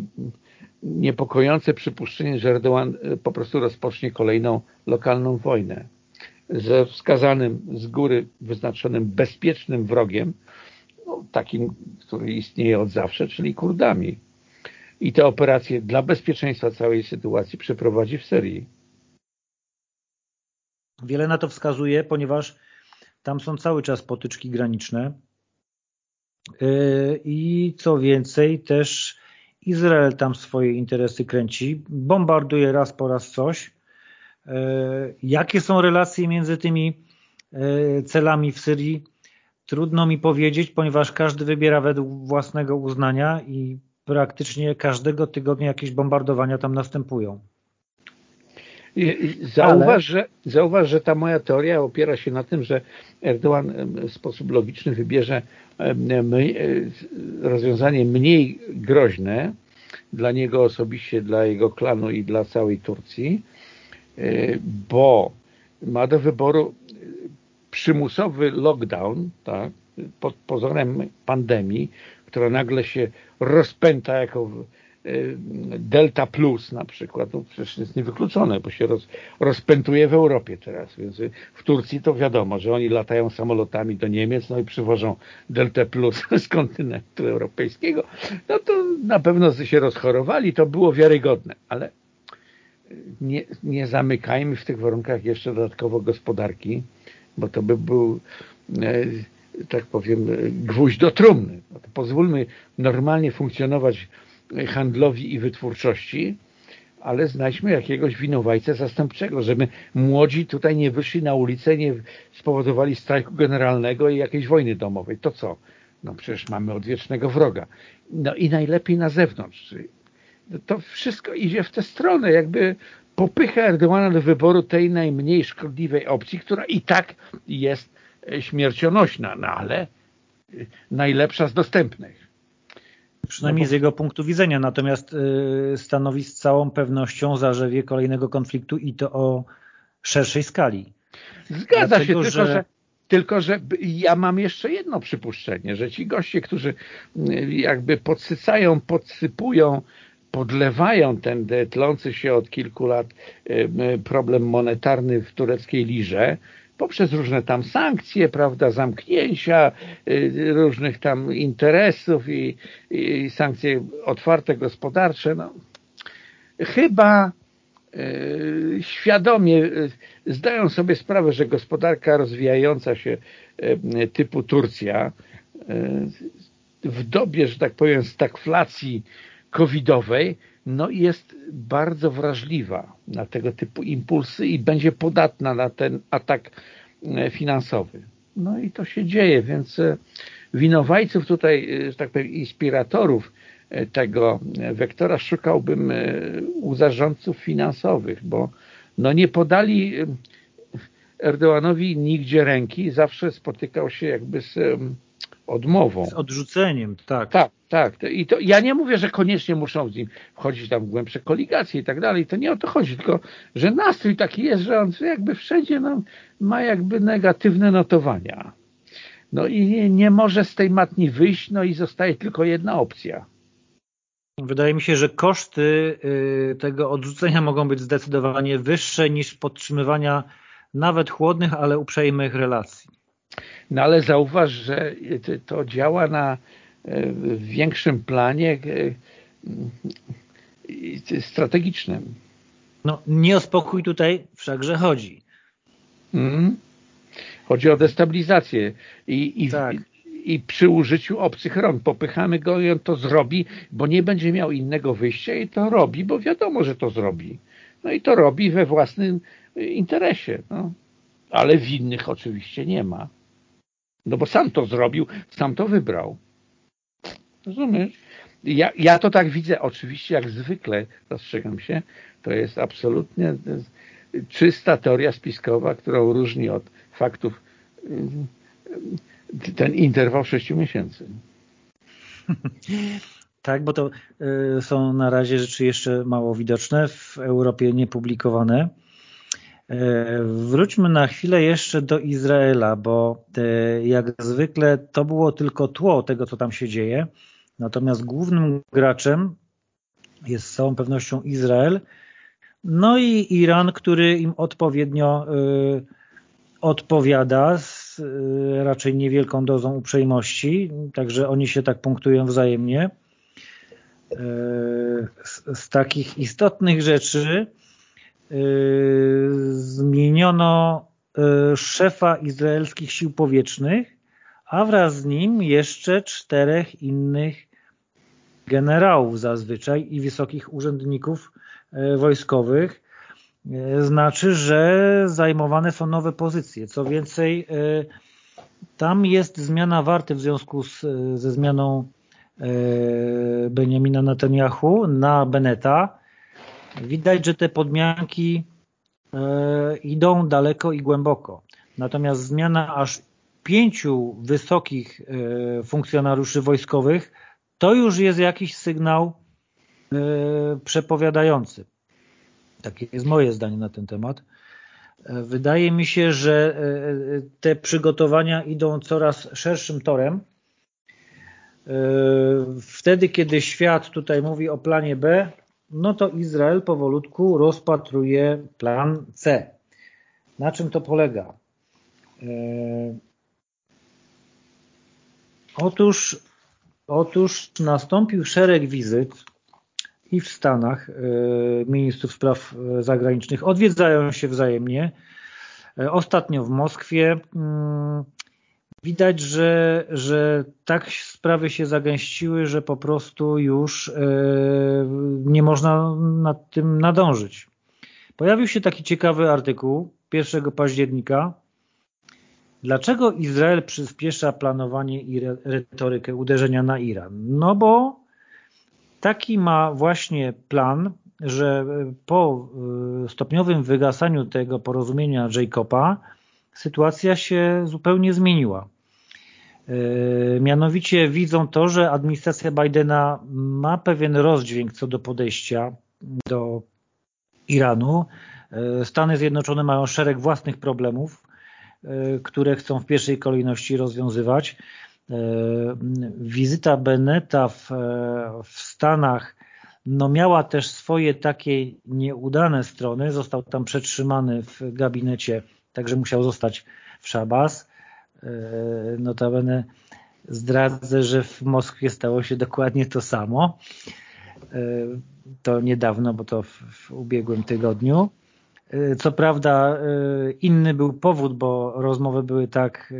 niepokojące przypuszczenie, że Erdogan e, po prostu rozpocznie kolejną lokalną wojnę ze wskazanym z góry wyznaczonym bezpiecznym wrogiem, no, takim, który istnieje od zawsze, czyli Kurdami. I te operacje dla bezpieczeństwa całej sytuacji przeprowadzi w Syrii. Wiele na to wskazuje, ponieważ tam są cały czas potyczki graniczne yy, i co więcej też Izrael tam swoje interesy kręci, bombarduje raz po raz coś. Yy, jakie są relacje między tymi yy, celami w Syrii? Trudno mi powiedzieć, ponieważ każdy wybiera według własnego uznania i praktycznie każdego tygodnia jakieś bombardowania tam następują. Zauważ, Ale... że, zauważ, że ta moja teoria opiera się na tym, że Erdogan w sposób logiczny wybierze e, rozwiązanie mniej groźne dla niego osobiście, dla jego klanu i dla całej Turcji, e, bo ma do wyboru przymusowy lockdown, tak, pod pozorem pandemii, która nagle się rozpęta jako Y, Delta Plus na przykład, no przecież jest niewykluczone, bo się roz, rozpętuje w Europie teraz, więc w Turcji to wiadomo, że oni latają samolotami do Niemiec, no i przywożą Delta Plus z kontynentu europejskiego, no to na pewno się rozchorowali, to było wiarygodne, ale nie, nie zamykajmy w tych warunkach jeszcze dodatkowo gospodarki, bo to by był e, tak powiem, gwóźdź do trumny. No pozwólmy normalnie funkcjonować handlowi i wytwórczości, ale znajdźmy jakiegoś winowajcę zastępczego, żeby młodzi tutaj nie wyszli na ulicę, nie spowodowali strajku generalnego i jakiejś wojny domowej. To co? No przecież mamy odwiecznego wroga. No i najlepiej na zewnątrz. To wszystko idzie w tę stronę, jakby popycha Erdogana do wyboru tej najmniej szkodliwej opcji, która i tak jest śmiercionośna, no ale najlepsza z dostępnych. Przynajmniej z jego punktu widzenia, natomiast y, stanowi z całą pewnością zarzewie kolejnego konfliktu i to o szerszej skali. Zgadza Dlatego, się, tylko że... że... Tylko, że ja mam jeszcze jedno przypuszczenie, że ci goście, którzy jakby podsycają, podsypują, podlewają ten tlący się od kilku lat y, problem monetarny w tureckiej lirze, poprzez różne tam sankcje, prawda, zamknięcia y, różnych tam interesów i, i sankcje otwarte, gospodarcze, no, chyba świadomie zdają sobie sprawę, że gospodarka rozwijająca się typu Turcja w dobie, że tak powiem, stagflacji covidowej no jest bardzo wrażliwa na tego typu impulsy i będzie podatna na ten atak e, finansowy. No i to się dzieje, więc e, winowajców tutaj, e, że tak powiem, inspiratorów tego wektora szukałbym u zarządców finansowych, bo no nie podali Erdoganowi nigdzie ręki, zawsze spotykał się jakby z odmową. Z odrzuceniem, tak. Tak, tak. I to, ja nie mówię, że koniecznie muszą z nim wchodzić tam w głębsze koligacje i tak dalej. To nie o to chodzi, tylko że nastrój taki jest, że on jakby wszędzie nam ma jakby negatywne notowania. No i nie, nie może z tej matni wyjść, no i zostaje tylko jedna opcja. Wydaje mi się, że koszty y, tego odrzucenia mogą być zdecydowanie wyższe niż podtrzymywania nawet chłodnych, ale uprzejmych relacji. No ale zauważ, że to działa na e, większym planie e, strategicznym. No nie o spokój tutaj wszakże chodzi. Mm. Chodzi o destabilizację i, i, tak. i przy użyciu obcych rąk popychamy go i on to zrobi, bo nie będzie miał innego wyjścia i to robi, bo wiadomo, że to zrobi. No i to robi we własnym interesie. No. Ale winnych oczywiście nie ma. No bo sam to zrobił, sam to wybrał. Rozumiesz? Ja, ja to tak widzę, oczywiście jak zwykle, zastrzegam się, to jest absolutnie czysta teoria spiskowa, którą różni od faktów y, ten interwał sześciu miesięcy. Tak, bo to y, są na razie rzeczy jeszcze mało widoczne, w Europie niepublikowane. E, wróćmy na chwilę jeszcze do Izraela, bo jak zwykle to było tylko tło tego, co tam się dzieje. Natomiast głównym graczem jest z całą pewnością Izrael, no i Iran, który im odpowiednio e, odpowiada z raczej niewielką dozą uprzejmości, także oni się tak punktują wzajemnie. Z, z takich istotnych rzeczy Y, zmieniono y, szefa izraelskich sił powietrznych, a wraz z nim jeszcze czterech innych generałów zazwyczaj i wysokich urzędników y, wojskowych. Znaczy, że zajmowane są nowe pozycje. Co więcej, tam jest zmiana warty w związku z, ze zmianą Benjamina Netanyahu na Beneta, Widać, że te podmianki e, idą daleko i głęboko. Natomiast zmiana aż pięciu wysokich e, funkcjonariuszy wojskowych to już jest jakiś sygnał e, przepowiadający. Takie jest moje zdanie na ten temat. Wydaje mi się, że te przygotowania idą coraz szerszym torem. Wtedy, kiedy świat tutaj mówi o planie B, no to Izrael powolutku rozpatruje plan C. Na czym to polega? E, otóż, otóż nastąpił szereg wizyt i w Stanach e, ministrów spraw zagranicznych odwiedzają się wzajemnie. E, ostatnio w Moskwie mm, widać, że, że tak sprawy się zagęściły, że po prostu już e, nie można nad tym nadążyć. Pojawił się taki ciekawy artykuł 1 października. Dlaczego Izrael przyspiesza planowanie i retorykę uderzenia na Iran? No bo taki ma właśnie plan, że po e, stopniowym wygasaniu tego porozumienia Jacoba sytuacja się zupełnie zmieniła. E, mianowicie widzą to, że administracja Bidena ma pewien rozdźwięk co do podejścia do Iranu. E, Stany Zjednoczone mają szereg własnych problemów, e, które chcą w pierwszej kolejności rozwiązywać. Wizyta Beneta w, w Stanach no miała też swoje takie nieudane strony. Został tam przetrzymany w gabinecie, także musiał zostać w Szabas. E, notabene zdradzę, że w Moskwie stało się dokładnie to samo. to niedawno, bo to w, w ubiegłym tygodniu. Co prawda inny był powód, bo rozmowy były tak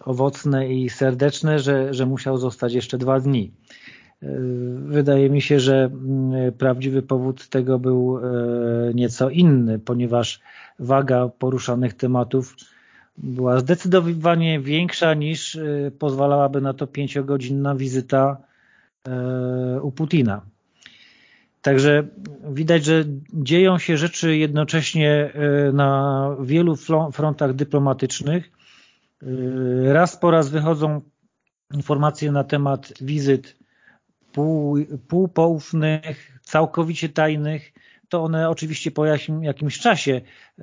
owocne i serdeczne, że, że musiał zostać jeszcze dwa dni. Wydaje mi się, że mm, prawdziwy powód tego był nieco inny, ponieważ waga poruszanych tematów była zdecydowanie większa niż pozwalałaby na to pięciogodzinna wizyta u Putina. Także widać, że dzieją się rzeczy jednocześnie y, na wielu frontach dyplomatycznych. Raz po raz wychodzą informacje na temat wizyt pół, półpoufnych, całkowicie tajnych, to one oczywiście po jakimś czasie, y,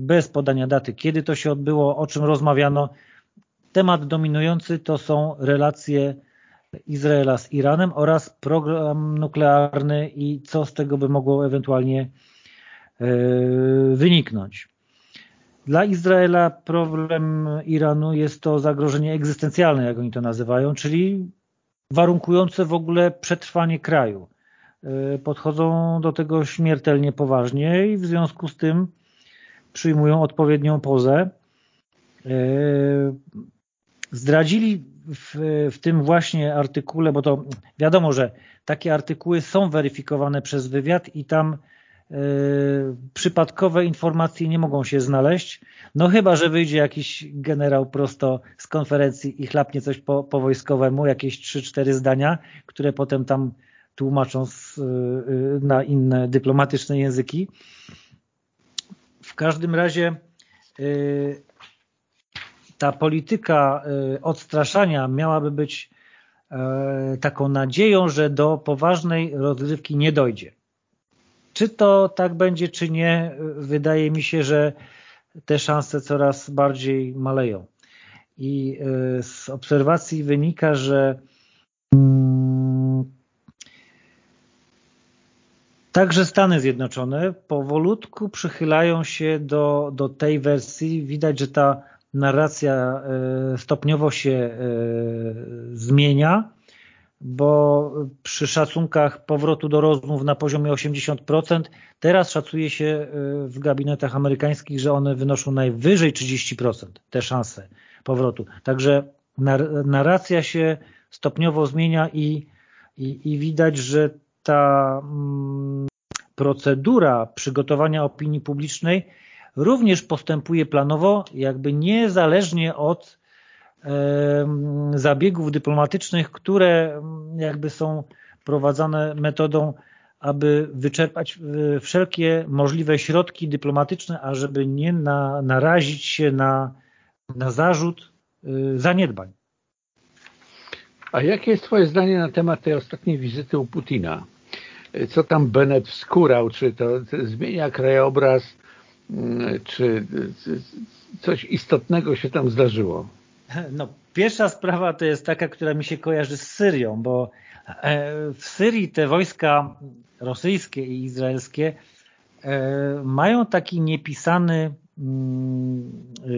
bez podania daty, kiedy to się odbyło, o czym rozmawiano. Temat dominujący to są relacje Izraela z Iranem oraz program nuklearny i co z tego by mogło ewentualnie y, wyniknąć. Dla Izraela problem Iranu jest to zagrożenie egzystencjalne, jak oni to nazywają, czyli warunkujące w ogóle przetrwanie kraju. Y, podchodzą do tego śmiertelnie poważnie i w związku z tym przyjmują odpowiednią pozę. Y, zdradzili w, w tym właśnie artykule, bo to wiadomo, że takie artykuły są weryfikowane przez wywiad i tam y, przypadkowe informacje nie mogą się znaleźć, no chyba, że wyjdzie jakiś generał prosto z konferencji i chlapnie coś po, po wojskowemu, jakieś 3-4 zdania, które potem tam tłumacząc y, y, na inne dyplomatyczne języki. W każdym razie y, ta polityka odstraszania miałaby być taką nadzieją, że do poważnej rozrywki nie dojdzie. Czy to tak będzie, czy nie, wydaje mi się, że te szanse coraz bardziej maleją. I z obserwacji wynika, że Także Stany Zjednoczone powolutku przychylają się do, do tej wersji. Widać, że ta narracja e, stopniowo się e, zmienia, bo przy szacunkach powrotu do rozmów na poziomie 80%, teraz szacuje się e, w gabinetach amerykańskich, że one wynoszą najwyżej 30% te szanse powrotu. Także narracja się stopniowo zmienia i, i, i widać, że ta mm, procedura przygotowania opinii publicznej również postępuje planowo, jakby niezależnie od zabiegów dyplomatycznych, które jakby są prowadzone metodą, aby wyczerpać e, wszelkie możliwe środki dyplomatyczne, ażeby nie na, narazić się na, na zarzut e, zaniedbań. A jakie jest Twoje zdanie na temat tej ostatniej wizyty u Putina? Co tam Bennett wskórał? Czy to zmienia krajobraz? Mm, czy coś istotnego się tam zdarzyło? No, pierwsza sprawa to jest taka, która mi się kojarzy z Syrią, bo e, w Syrii te wojska rosyjskie i izraelskie e, mają taki niepisany mm, e,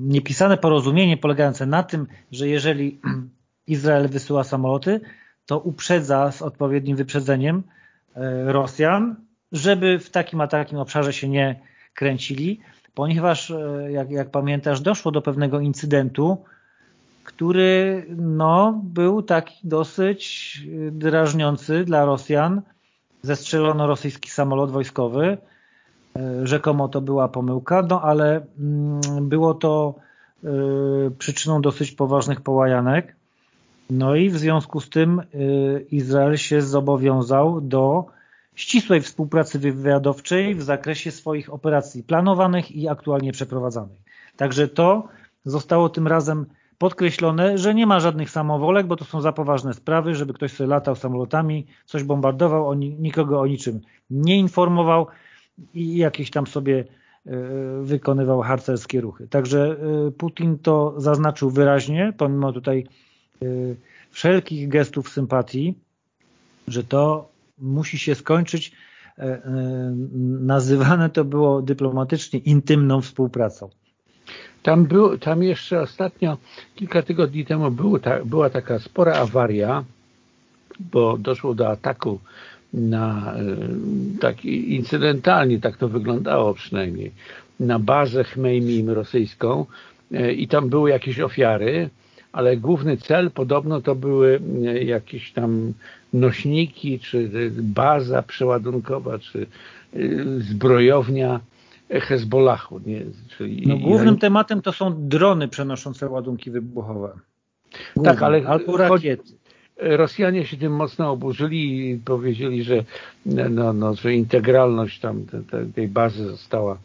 niepisane porozumienie polegające na tym, że jeżeli Izrael wysyła samoloty, to uprzedza z odpowiednim wyprzedzeniem e, Rosjan, żeby w takim a takim obszarze się nie kręcili, ponieważ, e, jak, jak pamiętasz, doszło do pewnego incydentu, który no, był taki dosyć drażniący dla Rosjan. Zestrzelono rosyjski samolot wojskowy. E, rzekomo to była pomyłka, no ale mm, było to przyczyną dosyć poważnych połajanek. No i w związku z tym Izrael się zobowiązał do ścisłej współpracy wywiadowczej w zakresie swoich operacji planowanych i aktualnie przeprowadzanych. Także to zostało tym razem podkreślone, że nie ma żadnych samowolek, bo to są za poważne sprawy, żeby ktoś sobie latał samolotami, coś bombardował, nikogo o niczym nie informował i jakieś tam sobie y, wykonywał harcerskie ruchy. Także y, Putin to zaznaczył wyraźnie, pomimo tutaj Y, wszelkich gestów sympatii, że to musi się skończyć. E, e, nazywane to było dyplomatycznie intymną współpracą. Tam, był, tam jeszcze ostatnio, kilka tygodni temu był ta, była taka spora awaria bo doszło do ataku na taki incydentalnie, tak to wyglądało przynajmniej, na bazę Chmeimim rosyjską i tam były jakieś ofiary, ale główny cel podobno to były jakieś tam nośniki, czy baza przeładunkowa, czy zbrojownia Hezbollahu. Nie? Czyli no, głównym tematem to są drony przenoszące ładunki wybuchowe. Głównym, tak, ale albo rakiety. Rosjanie się tym mocno oburzyli i powiedzieli, że, no, no, że integralność tam te, tej bazy została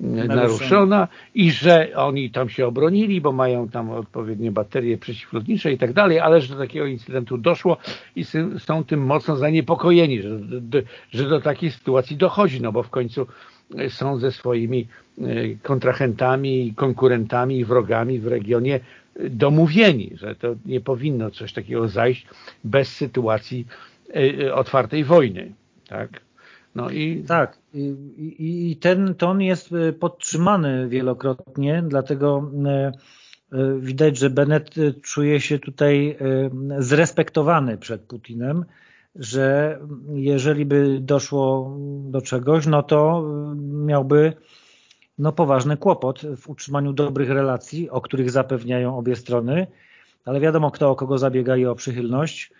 naruszona i że oni tam się obronili, bo mają tam odpowiednie baterie przeciwlotnicze i tak dalej, ale że do takiego incydentu doszło i są tym mocno zaniepokojeni, że, że do takiej sytuacji dochodzi, no bo w końcu są ze swoimi e, kontrahentami, konkurentami i wrogami w regionie domówieni, że to nie powinno coś takiego zajść bez sytuacji e, e, otwartej wojny. Tak? No i... Tak. I, I ten ton jest podtrzymany wielokrotnie, dlatego widać, że Bennett czuje się tutaj zrespektowany przed Putinem, że jeżeli by doszło do czegoś, no to miałby no, poważny kłopot w utrzymaniu dobrych relacji, o których zapewniają obie strony, ale wiadomo kto o kogo zabiega i o przychylność.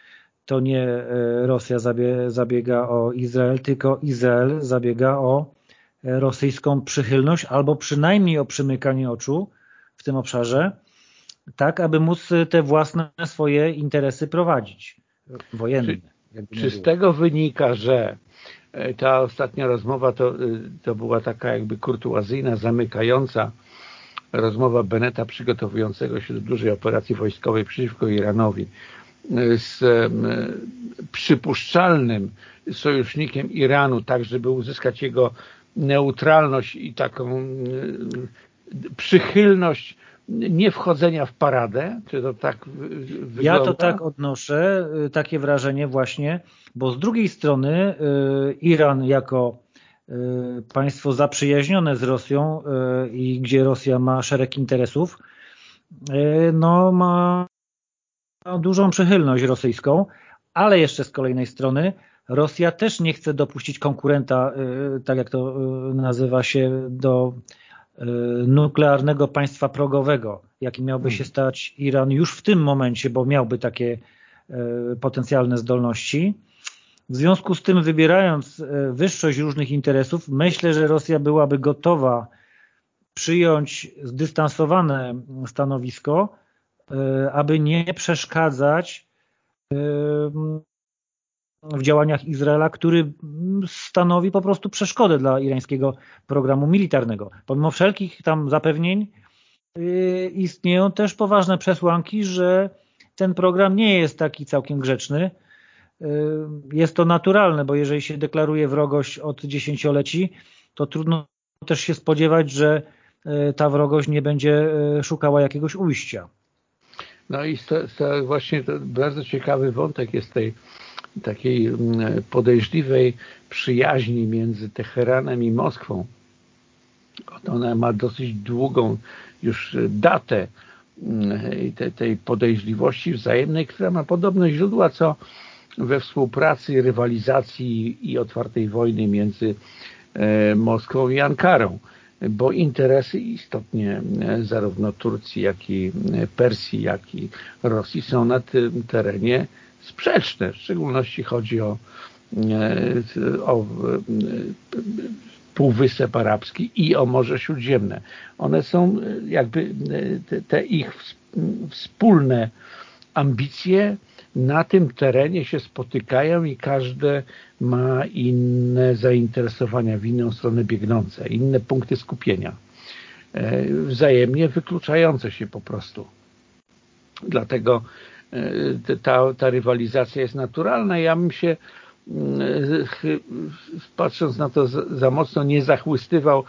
To nie e, Rosja zabiega o Izrael, tylko Izrael zabiega o e, rosyjską przychylność albo przynajmniej o przymykanie oczu w tym obszarze, tak aby móc te własne swoje interesy prowadzić wojenne. Czy z tego wynika, że e, ta ostatnia rozmowa to, e, to była taka jakby kurtuazyjna, zamykająca rozmowa Beneta przygotowującego się do dużej operacji wojskowej przeciwko Iranowi e, z przypuszczalnym sojusznikiem Iranu, tak żeby uzyskać jego neutralność i taką przychylność nie wchodzenia w paradę? Czy to tak wygląda? Ja to tak odnoszę, y, takie wrażenie właśnie, bo z drugiej strony y, Iran jako y, państwo zaprzyjaźnione z Rosją i gdzie Rosja ma szereg interesów, no ma dużą przychylność rosyjską, ale jeszcze z kolejnej strony Rosja też nie chce dopuścić konkurenta, tak jak to nazywa się, do E, nuklearnego państwa progowego, jakim miałby się hmm. stać Iran już w tym momencie, bo miałby takie potencjalne zdolności. W związku z tym wybierając wyższość różnych interesów, myślę, że Rosja byłaby gotowa przyjąć zdystansowane stanowisko, aby nie przeszkadzać w działaniach Izraela, który stanowi po prostu przeszkodę dla irańskiego programu militarnego. Pomimo wszelkich tam zapewnień yy, istnieją też poważne przesłanki, że ten program nie jest taki całkiem grzeczny. Jest to naturalne, bo jeżeli się deklaruje wrogość od dziesięcioleci, to trudno też się spodziewać, że ta wrogość nie będzie szukała jakiegoś ujścia. No i to, to właśnie to bardzo ciekawy wątek jest tej takiej mm, podejrzliwej przyjaźni między Teheranem i Moskwą. Ona ma dosyć długą już datę mm, tej podejrzliwości wzajemnej, która ma podobne źródła co we współpracy, rywalizacji i otwartej wojny między e, Moskwą i Ankarą, bo interesy istotnie e, zarówno Turcji, jak i Persji, jak i Rosji są na tym terenie sprzeczne, w szczególności chodzi o, e, o e, Półwysep Arabski i o Morze Śródziemne. One są e, jakby te ich wspólne ambicje na tym terenie się spotykają i każde ma inne zainteresowania, w inną stronę biegnące, inne punkty skupienia. Wzajemnie wykluczające się po prostu. Dlatego E, ta, ta rywalizacja jest naturalna. Ja bym się mm, patrząc na to za mocno nie zachłystywał e,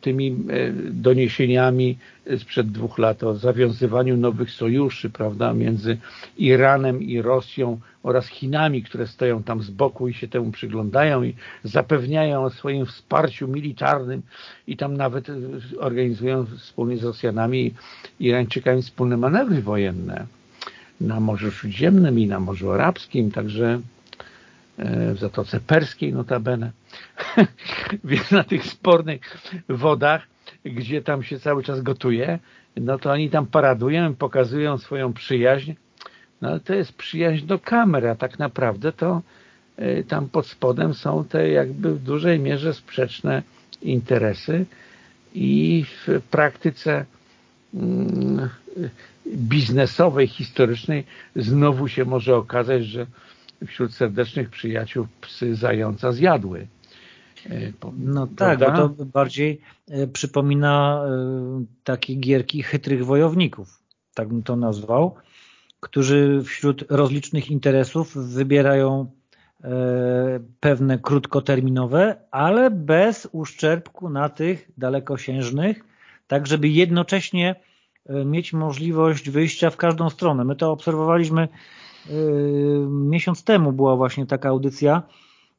tymi e, doniesieniami sprzed dwóch lat o zawiązywaniu nowych sojuszy prawda, między Iranem i Rosją oraz Chinami, które stoją tam z boku i się temu przyglądają i zapewniają o swoim wsparciu militarnym i tam nawet organizują wspólnie z Rosjanami i Irańczykami wspólne manewry wojenne na Morzu Śródziemnym i na Morzu Arabskim, także w Zatoce Perskiej notabene, więc na tych spornych wodach, gdzie tam się cały czas gotuje, no to oni tam paradują, pokazują swoją przyjaźń, no ale to jest przyjaźń do kamer, a tak naprawdę to y, tam pod spodem są te jakby w dużej mierze sprzeczne interesy i w praktyce mm, biznesowej, historycznej znowu się może okazać, że wśród serdecznych przyjaciół psy zająca zjadły. E, no tak, bo to bardziej e, przypomina e, takie gierki chytrych wojowników, tak bym to nazwał, którzy wśród rozlicznych interesów wybierają pewne krótkoterminowe, ale bez uszczerbku na tych dalekosiężnych, tak żeby jednocześnie mieć możliwość wyjścia w każdą stronę. My to obserwowaliśmy miesiąc temu była właśnie taka audycja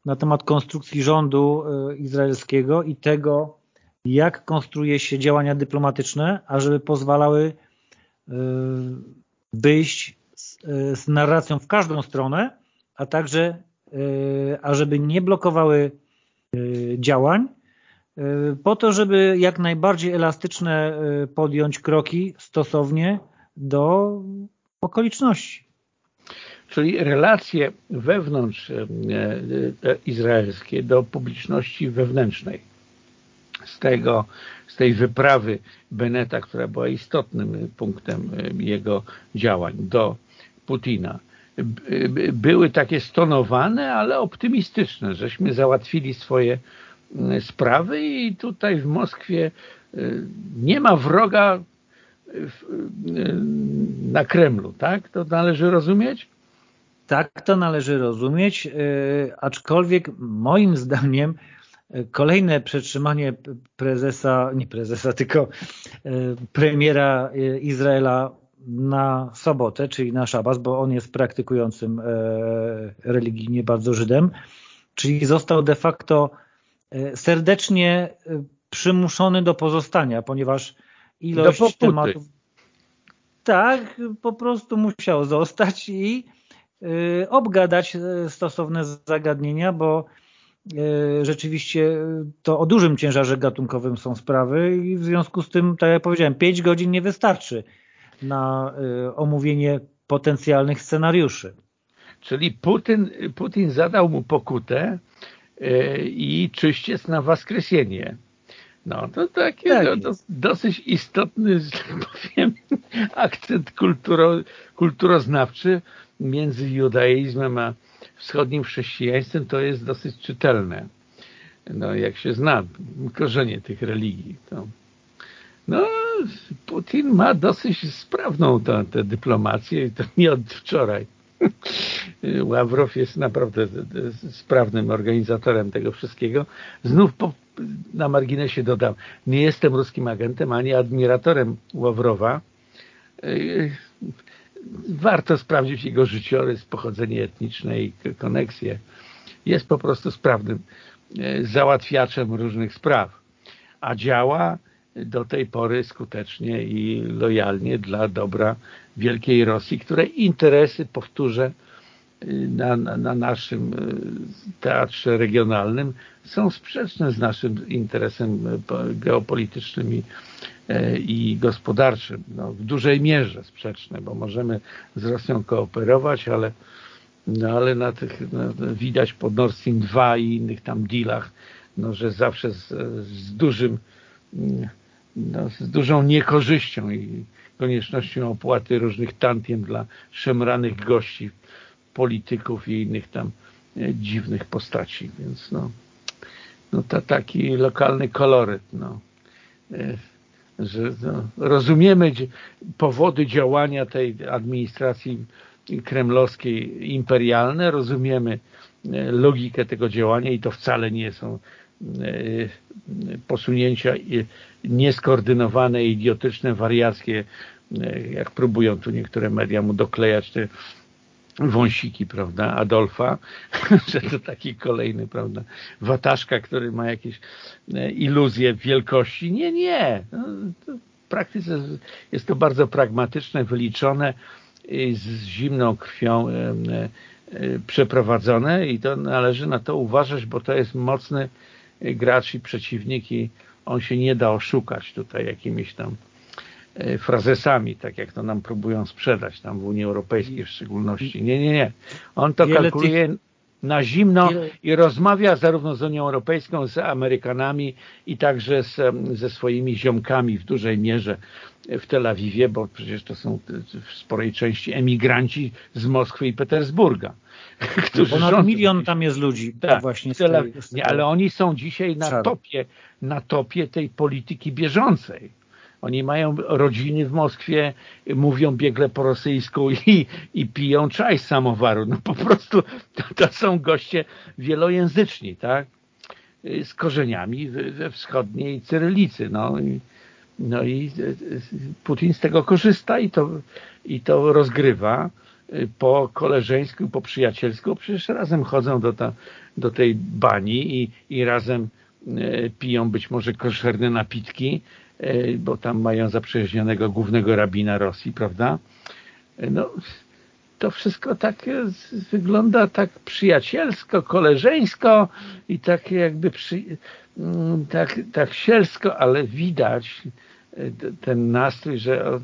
na temat konstrukcji rządu e, izraelskiego i tego, jak konstruuje się działania dyplomatyczne, ażeby pozwalały e, wyjść z, z narracją w każdą stronę, a także ażeby nie blokowały działań, po to, żeby jak najbardziej elastyczne podjąć kroki stosownie do okoliczności. Czyli relacje wewnątrz e, e, izraelskie do publiczności wewnętrznej. Z, tego, z tej wyprawy Beneta, która była istotnym punktem e, jego działań do Putina, były takie stonowane, ale optymistyczne, żeśmy załatwili swoje sprawy i tutaj w Moskwie nie ma wroga na Kremlu, tak? To należy rozumieć? Tak to należy rozumieć, e, aczkolwiek moim zdaniem e, kolejne przetrzymanie prezesa, nie prezesa, tylko e, premiera Izraela na sobotę, czyli na szabas, bo on jest praktykującym religijnie bardzo Żydem, czyli został de facto serdecznie przymuszony do pozostania, ponieważ ilość do tematów... Tak, po prostu musiał zostać i obgadać y, stosowne zagadnienia, bo y, rzeczywiście to o dużym ciężarze gatunkowym są sprawy i w związku z tym, tak jak powiedziałem, 5 godzin nie wystarczy na omówienie potencjalnych scenariuszy. Czyli Putin, Putin zadał mu pokutę i czyściec na waskresienie. No to taki tak no, dosyć istotny, tak powiem, akcent kulturo, kulturoznawczy między judaizmem a wschodnim chrześcijaństwem to jest dosyć czytelne. No, jak się zna korzenie tych religii. To, no, Putin ma dosyć sprawną tę dyplomację i to nie od wczoraj. Ławrow jest naprawdę sprawnym organizatorem tego wszystkiego. Znów po, na marginesie dodam, nie jestem ruskim agentem ani admiratorem Ławrowa warto sprawdzić jego życiorys, pochodzenie etniczne i koneksje. Jest po prostu sprawnym załatwiaczem różnych spraw, a działa do tej pory skutecznie i lojalnie dla dobra wielkiej Rosji, której interesy, powtórzę, na, na, na, naszym e, teatrze regionalnym są sprzeczne z naszym interesem e, geopolitycznym i E, i gospodarczym. No, w dużej mierze sprzeczne, bo możemy z Rosją kooperować, ale, no, ale na tych no, widać pod Nord Stream 2 i innych tam dealach, no, że zawsze z, z dużym no, z dużą niekorzyścią i koniecznością opłaty różnych tantiem dla szemranych gości, polityków i innych tam e, dziwnych postaci, więc no, no to taki lokalny koloryt, no. E, że no, rozumiemy powody działania tej administracji kremlowskiej imperialne, rozumiemy e, logikę tego działania i to wcale nie są posunięcia nieskoordynowane, idiotyczne, wariackie, jak próbują tu niektóre media mu doklejać te wąsiki, prawda, Adolfa, że to taki kolejny, prawda, wataszka, który ma jakieś e, iluzje wielkości. Nie, nie. No, w praktyce jest to bardzo pragmatyczne, wyliczone z zimną krwią przeprowadzone i to należy na to uważać, bo to jest mocny gracz i przeciwnik i on się nie da oszukać tutaj jakimiś tam frazesami, tak jak to nam próbują sprzedać tam w Unii Europejskiej w szczególności. Nie, nie, nie. On to kalkuluje na zimno i rozmawia zarówno z Unią Europejską, z Amerykanami i także z, ze swoimi ziomkami w dużej mierze w Tel Awiwie, bo przecież to są w sporej części emigranci z Moskwy i Petersburga. Którzy Ponad rządzą. milion tam jest ludzi. Tak, właśnie tej, nie, ale oni są dzisiaj na topie, na topie tej polityki bieżącej oni mają rodziny w Moskwie, mówią biegle po rosyjsku i, i piją czaj z samowaru. No po prostu to, to są goście wielojęzyczni, tak? Z korzeniami we wschodniej cyrylicy. No no i Putin z tego korzysta i to, i to rozgrywa po koleżeńsku, po przyjacielsku. Przecież razem chodzą do, ta, do tej bani i, i razem e, piją być może koszerne napitki bo tam mają zaprzyjaźnionego głównego rabina Rosji, prawda? E, no, to wszystko tak wygląda tak przyjacielsko, koleżeńsko i tak jakby przy, mm, tak, tak sielsko, ale widać e, ten nastrój, że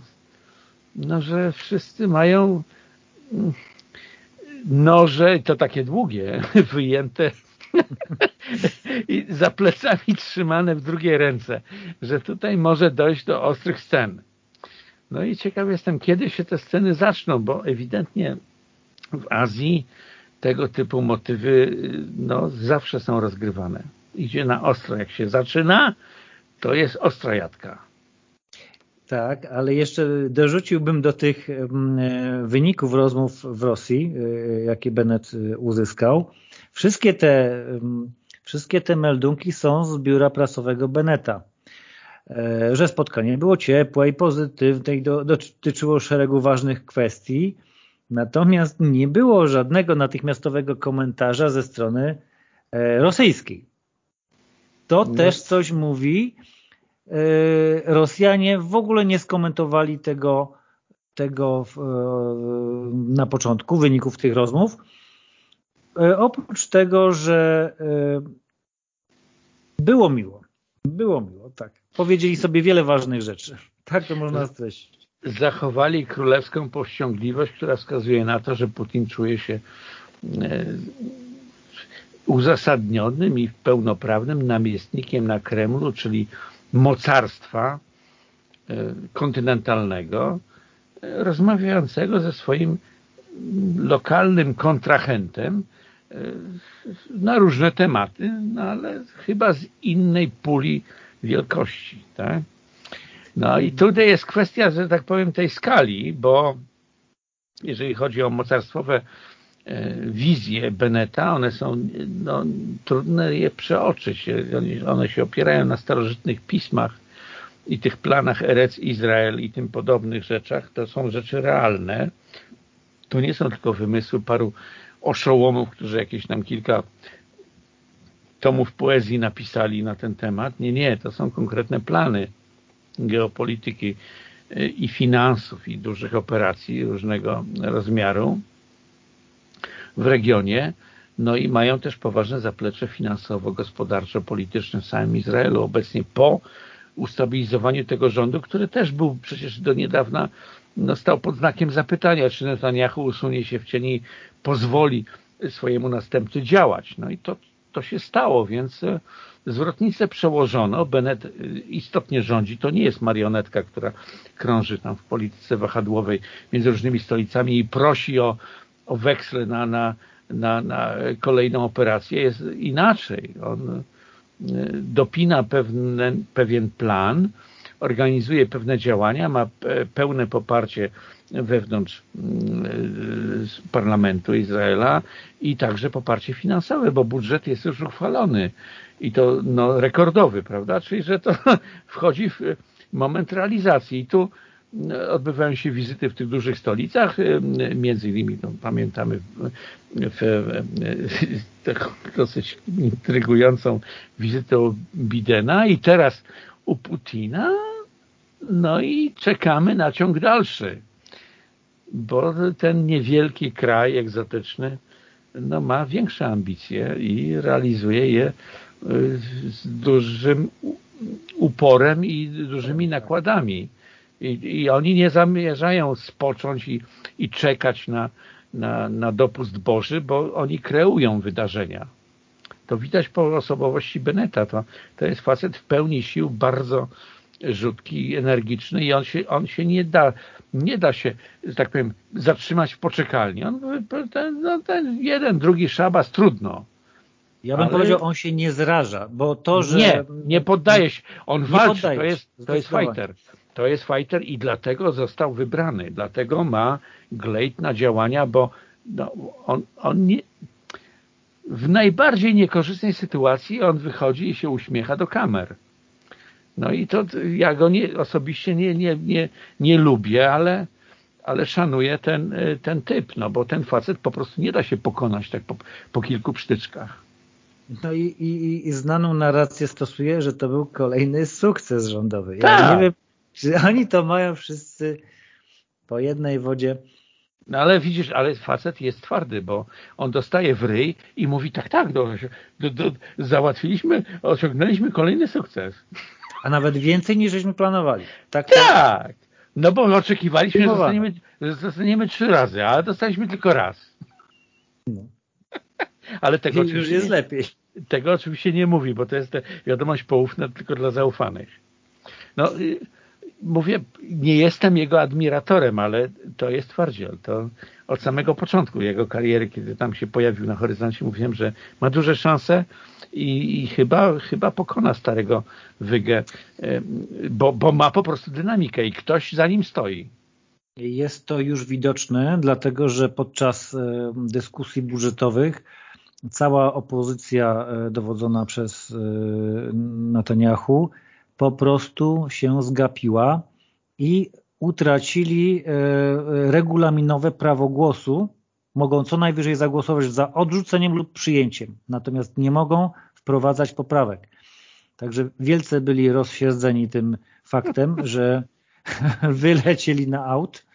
no, że wszyscy mają mm, noże, to takie długie, wyjęte i za plecami trzymane w drugiej ręce, że tutaj może dojść do ostrych scen. No i ciekaw jestem, kiedy się te sceny zaczną, bo ewidentnie w Azji tego typu motywy no, zawsze są rozgrywane. Idzie na ostro. Jak się zaczyna, to jest ostra jadka. Tak, ale jeszcze dorzuciłbym do tych mm, wyników rozmów w Rosji, y, jakie Bennett uzyskał, Wszystkie te, wszystkie te meldunki są z biura prasowego Beneta, e, że spotkanie było ciepłe i pozytywne i do, dotyczyło szeregu ważnych kwestii, natomiast nie było żadnego natychmiastowego komentarza ze strony e, rosyjskiej. To no. też coś mówi. E, Rosjanie w ogóle nie skomentowali tego, tego na początku, wyników tych rozmów, oprócz tego, że e, było miło. Było miło, tak. Powiedzieli sobie wiele ważnych rzeczy. Tak to można streścić. Zachowali królewską powściągliwość, która wskazuje na to, że Putin czuje się e, uzasadnionym i pełnoprawnym namiestnikiem na Kremlu, czyli mocarstwa kontynentalnego, rozmawiającego ze swoim lokalnym kontrahentem, na różne tematy, no ale chyba z innej puli wielkości. Tak? No i tutaj jest kwestia, że tak powiem, tej skali, bo jeżeli chodzi o mocarstwowe e, wizje Beneta, one są no, trudne je przeoczyć. One się opierają na starożytnych pismach i tych planach Erec Izrael i tym podobnych rzeczach. To są rzeczy realne. To nie są tylko wymysły paru oszołomów, którzy jakieś tam kilka tomów poezji napisali na ten temat. Nie, nie, to są konkretne plany geopolityki y, i finansów i dużych operacji różnego rozmiaru w regionie. No i mają też poważne zaplecze finansowo-gospodarczo-polityczne w samym Izraelu. Obecnie po ustabilizowaniu tego rządu, który też był przecież do niedawna no, stał pod znakiem zapytania, czy Netanyahu usunie się w cieni, pozwoli swojemu następcy działać. No i to, to się stało, więc e, zwrotnicę przełożono. Bennett e, istotnie rządzi. To nie jest marionetka, która krąży tam w polityce wahadłowej między różnymi stolicami i prosi o, o weksle na, na, na, na kolejną operację. Jest inaczej. On e, dopina pewne, pewien plan, organizuje pewne działania, ma pełne poparcie wewnątrz mm, parlamentu Izraela i także poparcie finansowe, bo budżet jest już uchwalony i to no, rekordowy, prawda? Czyli, że to wchodzi w moment realizacji i tu mm, odbywają się wizyty w tych dużych stolicach, y, między innymi no, pamiętamy w, w, dosyć intrygującą wizytę Bidena i teraz u Putina no i czekamy na ciąg dalszy. bo ten niewielki kraj egzotyczny no, ma większe ambicje i realizuje je z dużym uporem i dużymi nakładami. I, i oni nie zamierzają spocząć i, i czekać na, na, na dopust Boży, bo oni kreują wydarzenia. To widać po osobowości Beneta. To, to jest facet w pełni sił, bardzo rzutki, energiczny i on się, on się nie da, nie da się, że tak powiem, zatrzymać w poczekalni. On, ten, no, ten jeden, drugi szabas trudno. Ja bym Ale... powiedział, on się nie zraża, bo to, że... Nie, nie poddaje się. On walczy, to jest, to jest fighter. To jest fighter i dlatego został wybrany. Dlatego ma glejt na działania, bo no, on, on nie, w najbardziej niekorzystnej sytuacji on wychodzi i się uśmiecha do kamer. No i to ja go nie, osobiście nie, nie, nie, nie lubię, ale, ale szanuję ten, ten typ, no bo ten facet po prostu nie da się pokonać tak po, po kilku przytyczkach. No i, i, i znaną narrację stosuje, że to był kolejny sukces rządowy. Ja tak. nie wiem, czy oni to mają wszyscy po jednej wodzie. No ale widzisz, ale facet jest twardy, bo on dostaje w ryj i mówi tak, tak, do, do, do, załatwiliśmy, osiągnęliśmy kolejny sukces. A nawet więcej niż żeśmy planowali. Tak, tak. No bo oczekiwaliśmy, że dostaniemy, że dostaniemy trzy razy, a dostaliśmy tylko raz. No. Ale tego już jest lepiej. Tego oczywiście nie mówi, bo to jest wiadomość poufna tylko dla zaufanych. No, y, mówię, nie jestem jego admiratorem, ale to jest twardziel. To od samego początku jego kariery, kiedy tam się pojawił na horyzoncie, mówiłem, że ma duże szanse i, i chyba, chyba pokona starego Wygę, bo, bo ma po prostu dynamikę i ktoś za nim stoi. Jest to już widoczne, dlatego że podczas dyskusji budżetowych cała opozycja e, dowodzona przez e, Netanyahu po prostu się zgapiła i utracili e, regulaminowe prawo głosu, mogą co najwyżej zagłosować za odrzuceniem lub przyjęciem, natomiast nie mogą wprowadzać poprawek. Także wielce byli rozsierdzeni tym faktem, że wylecieli na aut,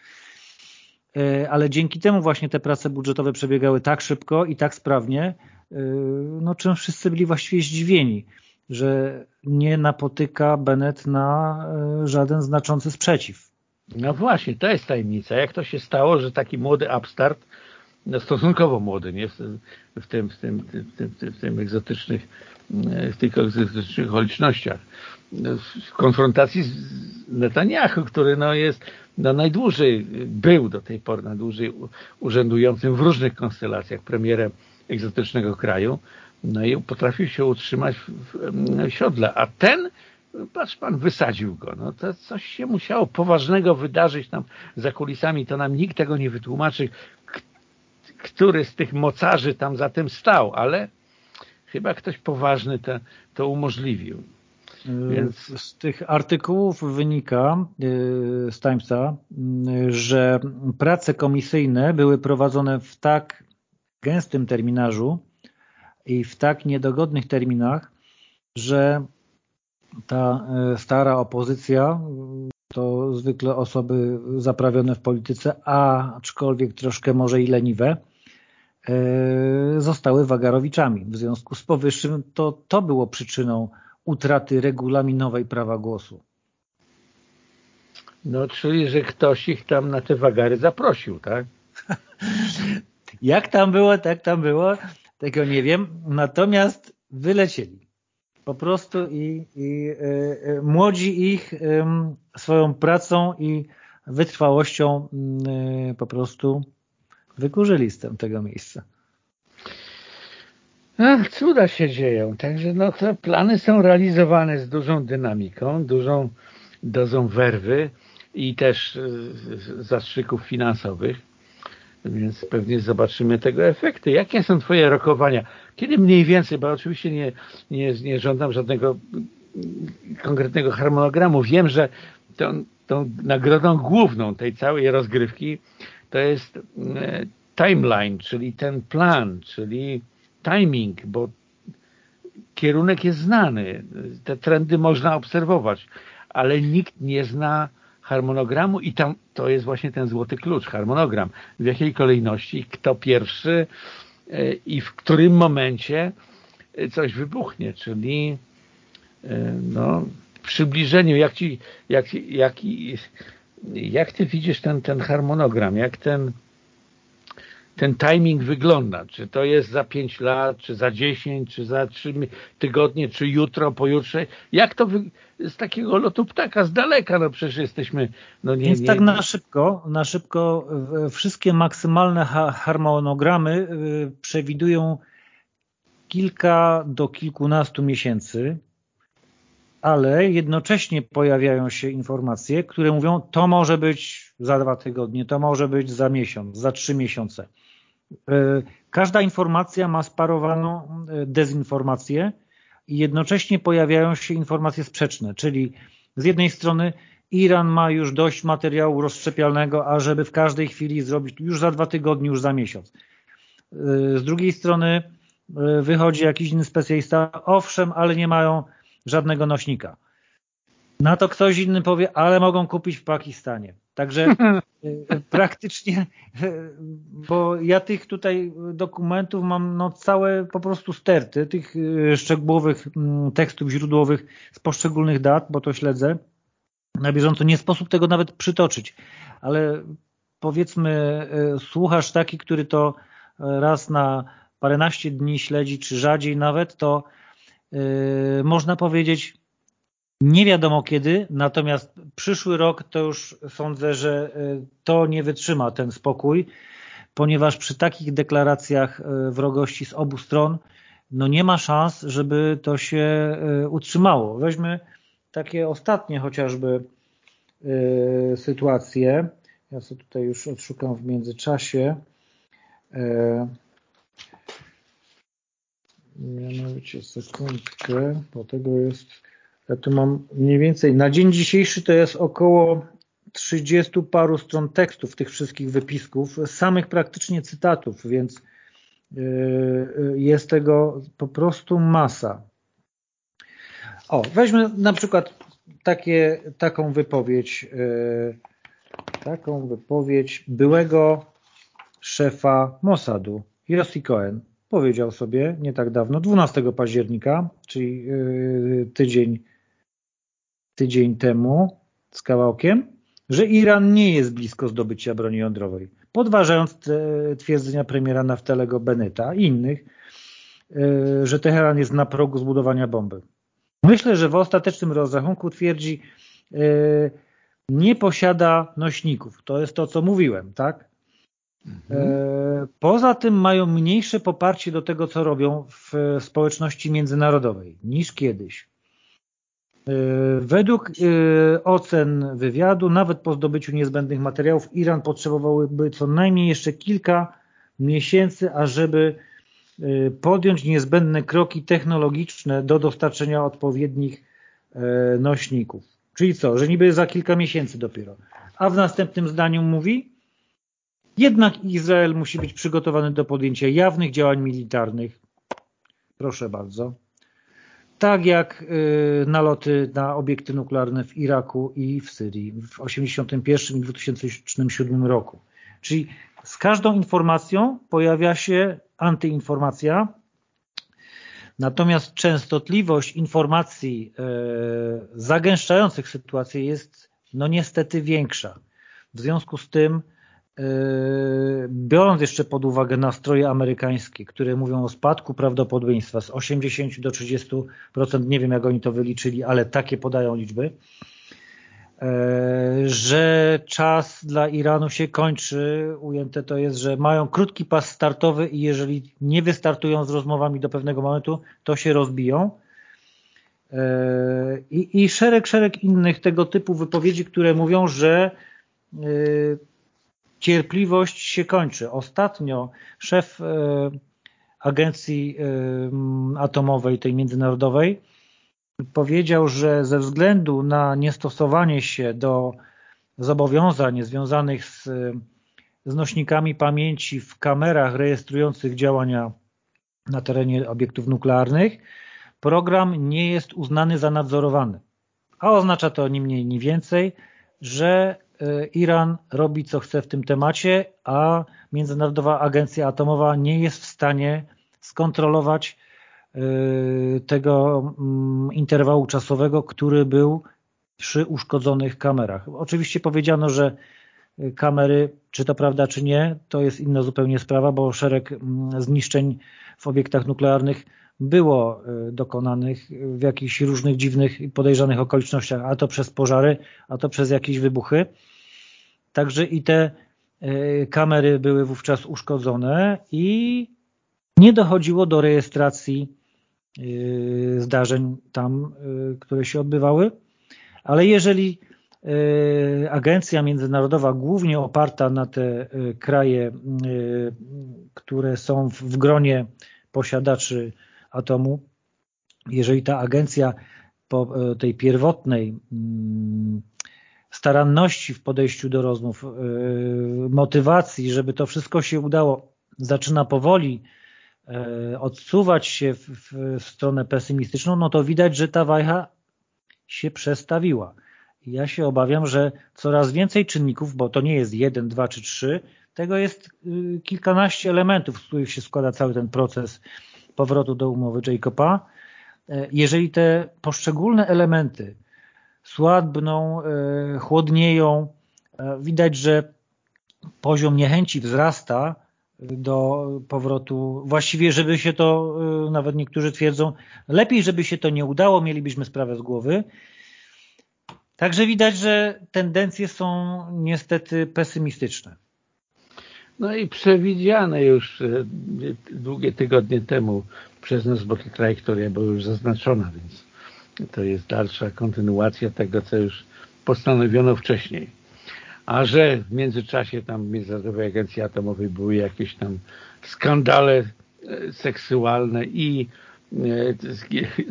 ale dzięki temu właśnie te prace budżetowe przebiegały tak szybko i tak sprawnie, no czym wszyscy byli właściwie zdziwieni że nie napotyka Bennett na e, żaden znaczący sprzeciw. No właśnie, to jest tajemnica. Jak to się stało, że taki młody upstart, no stosunkowo młody, nie? W, tym, w, tym, w, tym, w, tym, w tym egzotycznych, e, w tych egzotycznych okolicznościach, no, w konfrontacji z Netanyahu, który no jest no najdłużej był do tej pory, najdłużej urzędującym w różnych konstelacjach premierem egzotycznego kraju, no i potrafił się utrzymać w, siodle. A ten, patrz pan, wysadził go. No to coś się musiało poważnego wydarzyć tam za kulisami. To nam nikt tego nie wytłumaczy, który z tych mocarzy tam za tym stał, ale chyba ktoś poważny to, to umożliwił. Więc... Z tych artykułów wynika y, z Timesa, y, że prace komisyjne były prowadzone w tak gęstym terminarzu, i w tak niedogodnych terminach, że ta stara opozycja to zwykle osoby zaprawione w polityce, aczkolwiek troszkę może i leniwe, zostały wagarowiczami. W związku z powyższym to, to było przyczyną utraty regulaminowej prawa głosu. No, czyli, że ktoś ich tam na te wagary zaprosił, tak? Jak tam było, tak tam było. Tego nie wiem. Natomiast wylecieli. Po prostu i, i y, y, młodzi ich y, swoją pracą i wytrwałością mm, po prostu wykurzyli z tego miejsca. Ach, cuda się dzieją. Także no, te plany są realizowane z dużą dynamiką, dużą dozą werwy i też zastrzyków finansowych więc pewnie zobaczymy tego efekty. Jakie są Twoje rokowania? Kiedy mniej więcej, bo oczywiście nie, nie, nie żądam żadnego konkretnego harmonogramu. Wiem, że tą, tą nagrodą główną tej całej rozgrywki to jest e, timeline, czyli ten plan, czyli timing, bo kierunek jest znany, te trendy można obserwować, ale nikt nie zna harmonogramu i tam to jest właśnie ten złoty klucz, harmonogram. W jakiej kolejności, kto pierwszy e, i w którym momencie coś wybuchnie, czyli no, przybliżeniu, jak, ci, jak, jak, jak ty widzisz ten, ten harmonogram, jak ten ten timing wygląda? Czy to jest za 5 lat, czy za 10, czy za 3 tygodnie, czy jutro, pojutrze? Jak to z takiego lotu ptaka, z daleka, no przecież jesteśmy... No nie, Więc nie, tak na szybko, na szybko wszystkie maksymalne harmonogramy y, przewidują kilka do kilkunastu miesięcy, ale jednocześnie pojawiają się informacje, które mówią, to może być za dwa tygodnie, to może być za miesiąc, za trzy miesiące. E, każda informacja ma sparowaną e, dezinformację i jednocześnie pojawiają się informacje sprzeczne, czyli z jednej strony Iran ma już dość materiału rozszczepialnego, ażeby w każdej chwili zrobić już za dwa tygodnie, już za miesiąc. E, z drugiej strony wychodzi jakiś inny specjalista, owszem, ale nie mają żadnego nośnika. Na to ktoś inny powie, ale mogą kupić w Pakistanie. Także y, praktycznie, bo ja tych tutaj dokumentów mam no całe po prostu sterty, tych y, szczegółowych mm, tekstów źródłowych z poszczególnych dat, bo to śledzę na bieżąco. Nie sposób tego nawet przytoczyć, ale powiedzmy y, słuchasz taki, który to raz na paręnaście dni śledzi, czy rzadziej nawet, to można powiedzieć nie wiadomo kiedy, natomiast przyszły rok to już sądzę, że e, to nie wytrzyma ten spokój, ponieważ przy takich deklaracjach e, wrogości z obu stron no nie ma szans, żeby to się utrzymało. Weźmy takie ostatnie chociażby sytuacje. Ja sobie tutaj już odszukam w międzyczasie. Mianowicie sekundkę, bo tego jest ja tu mam mniej więcej, na dzień dzisiejszy to jest około 30 paru stron tekstów tych wszystkich wypisków, samych praktycznie cytatów, więc y, y, jest tego po prostu masa. O, weźmy na przykład takie, taką wypowiedź, y, taką wypowiedź byłego szefa Mossadu, Yossi Cohen. Powiedział sobie nie tak dawno, 12 października, czyli tydzień tydzień temu z kawałkiem, że Iran nie jest blisko zdobycia broni jądrowej, podważając twierdzenia premiera Naftalego Beneta i innych, e, że Teheran jest na progu zbudowania bomby. Myślę, że w ostatecznym rozrachunku twierdzi, e, nie posiada nośników. To jest to, co mówiłem, tak? E, poza tym mają mniejsze poparcie do tego, co robią w społeczności międzynarodowej niż kiedyś. E, według e, ocen wywiadu, nawet po zdobyciu niezbędnych materiałów, Iran potrzebowałby co najmniej jeszcze kilka miesięcy, ażeby podjąć niezbędne kroki technologiczne do dostarczenia odpowiednich nośników. Czyli co, że niby za kilka miesięcy dopiero. A w następnym zdaniu mówi, jednak Izrael musi być przygotowany do podjęcia jawnych działań militarnych. Proszę bardzo tak jak y, naloty na obiekty nuklearne w Iraku i w Syrii w 1981 i 2007 roku. Czyli z każdą informacją pojawia się antyinformacja, natomiast częstotliwość informacji y, zagęszczających sytuację jest no niestety większa. W związku z tym biorąc jeszcze pod uwagę nastroje amerykańskie, które mówią o spadku prawdopodobieństwa z 80 do 30%, nie wiem jak oni to wyliczyli, ale takie podają liczby, yy, że czas dla Iranu się kończy, ujęte to jest, że mają krótki pas startowy i jeżeli nie wystartują z rozmowami do pewnego momentu, to się rozbiją. Yy, I, i szereg, szereg innych tego typu wypowiedzi, które mówią, że cierpliwość się kończy. Ostatnio szef e, agencji e, atomowej, tej międzynarodowej, powiedział, że ze względu na niestosowanie się do zobowiązań związanych z, z nośnikami pamięci w kamerach rejestrujących działania na terenie obiektów nuklearnych, program nie jest uznany za nadzorowany. A oznacza to ni mniej, ni więcej, że Iran robi co chce w tym temacie, a Międzynarodowa Agencja Atomowa nie jest w stanie skontrolować tego mm, interwału czasowego, który był przy uszkodzonych kamerach. Oczywiście powiedziano, że kamery, czy to prawda, czy nie, to jest inna zupełnie sprawa, bo szereg mm, zniszczeń w obiektach nuklearnych było y, dokonanych w jakichś różnych dziwnych i podejrzanych okolicznościach, a to przez pożary, a to przez jakieś wybuchy. Także i te y, kamery były wówczas uszkodzone i nie dochodziło do rejestracji y, zdarzeń tam, które się odbywały. Ale jeżeli agencja międzynarodowa, głównie oparta na te kraje, które są w gronie posiadaczy atomu, jeżeli ta agencja po tej pierwotnej mm, staranności w podejściu do rozmów, motywacji, żeby to wszystko się udało, zaczyna powoli odsuwać się w, w stronę pesymistyczną, no to widać, że ta wajcha się przestawiła. Ja się obawiam, że coraz więcej czynników, bo to nie jest jeden, dwa czy trzy, tego jest y, kilkanaście elementów, z których się składa cały ten proces powrotu do umowy Jacoba. E, jeżeli te poszczególne elementy słabną, e, chłodnieją, e, widać, że poziom niechęci wzrasta do powrotu. Właściwie, żeby się to, nawet niektórzy twierdzą, lepiej, żeby się to nie udało, mielibyśmy sprawę z głowy, Także widać, że tendencje są niestety pesymistyczne. No i przewidziane już e, długie tygodnie temu przez nas, bo ta trajektoria była już zaznaczona, więc to jest dalsza kontynuacja tego, co już postanowiono wcześniej. A że w międzyczasie tam w Międzynarodowej Agencji Atomowej były jakieś tam skandale e, seksualne i e,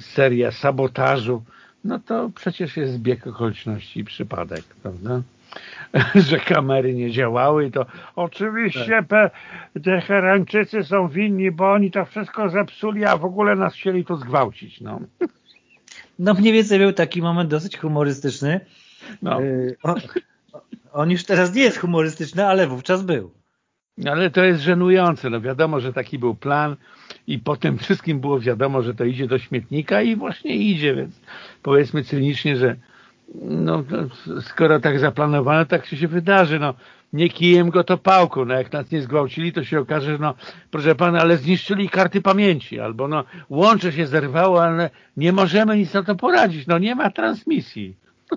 seria sabotażu, no to przecież jest zbieg okoliczności i przypadek, prawda? że kamery nie działały, to oczywiście tak. Teherańczycy są winni, bo oni to wszystko zepsuli, a w ogóle nas chcieli tu zgwałcić. No, no mniej więcej był taki moment dosyć humorystyczny. No. Y, on, on już teraz nie jest humorystyczny, ale wówczas był. Ale to jest żenujące. No wiadomo, że taki był plan i potem wszystkim było wiadomo, że to idzie do śmietnika i właśnie idzie, więc powiedzmy cynicznie, że no, skoro tak zaplanowano, tak się wydarzy. No, nie kijem go to pałką. No, jak nas nie zgwałcili, to się okaże, że no, proszę pana, ale zniszczyli karty pamięci, albo no, łącze się zerwało, ale nie możemy nic na to poradzić. No, nie ma transmisji.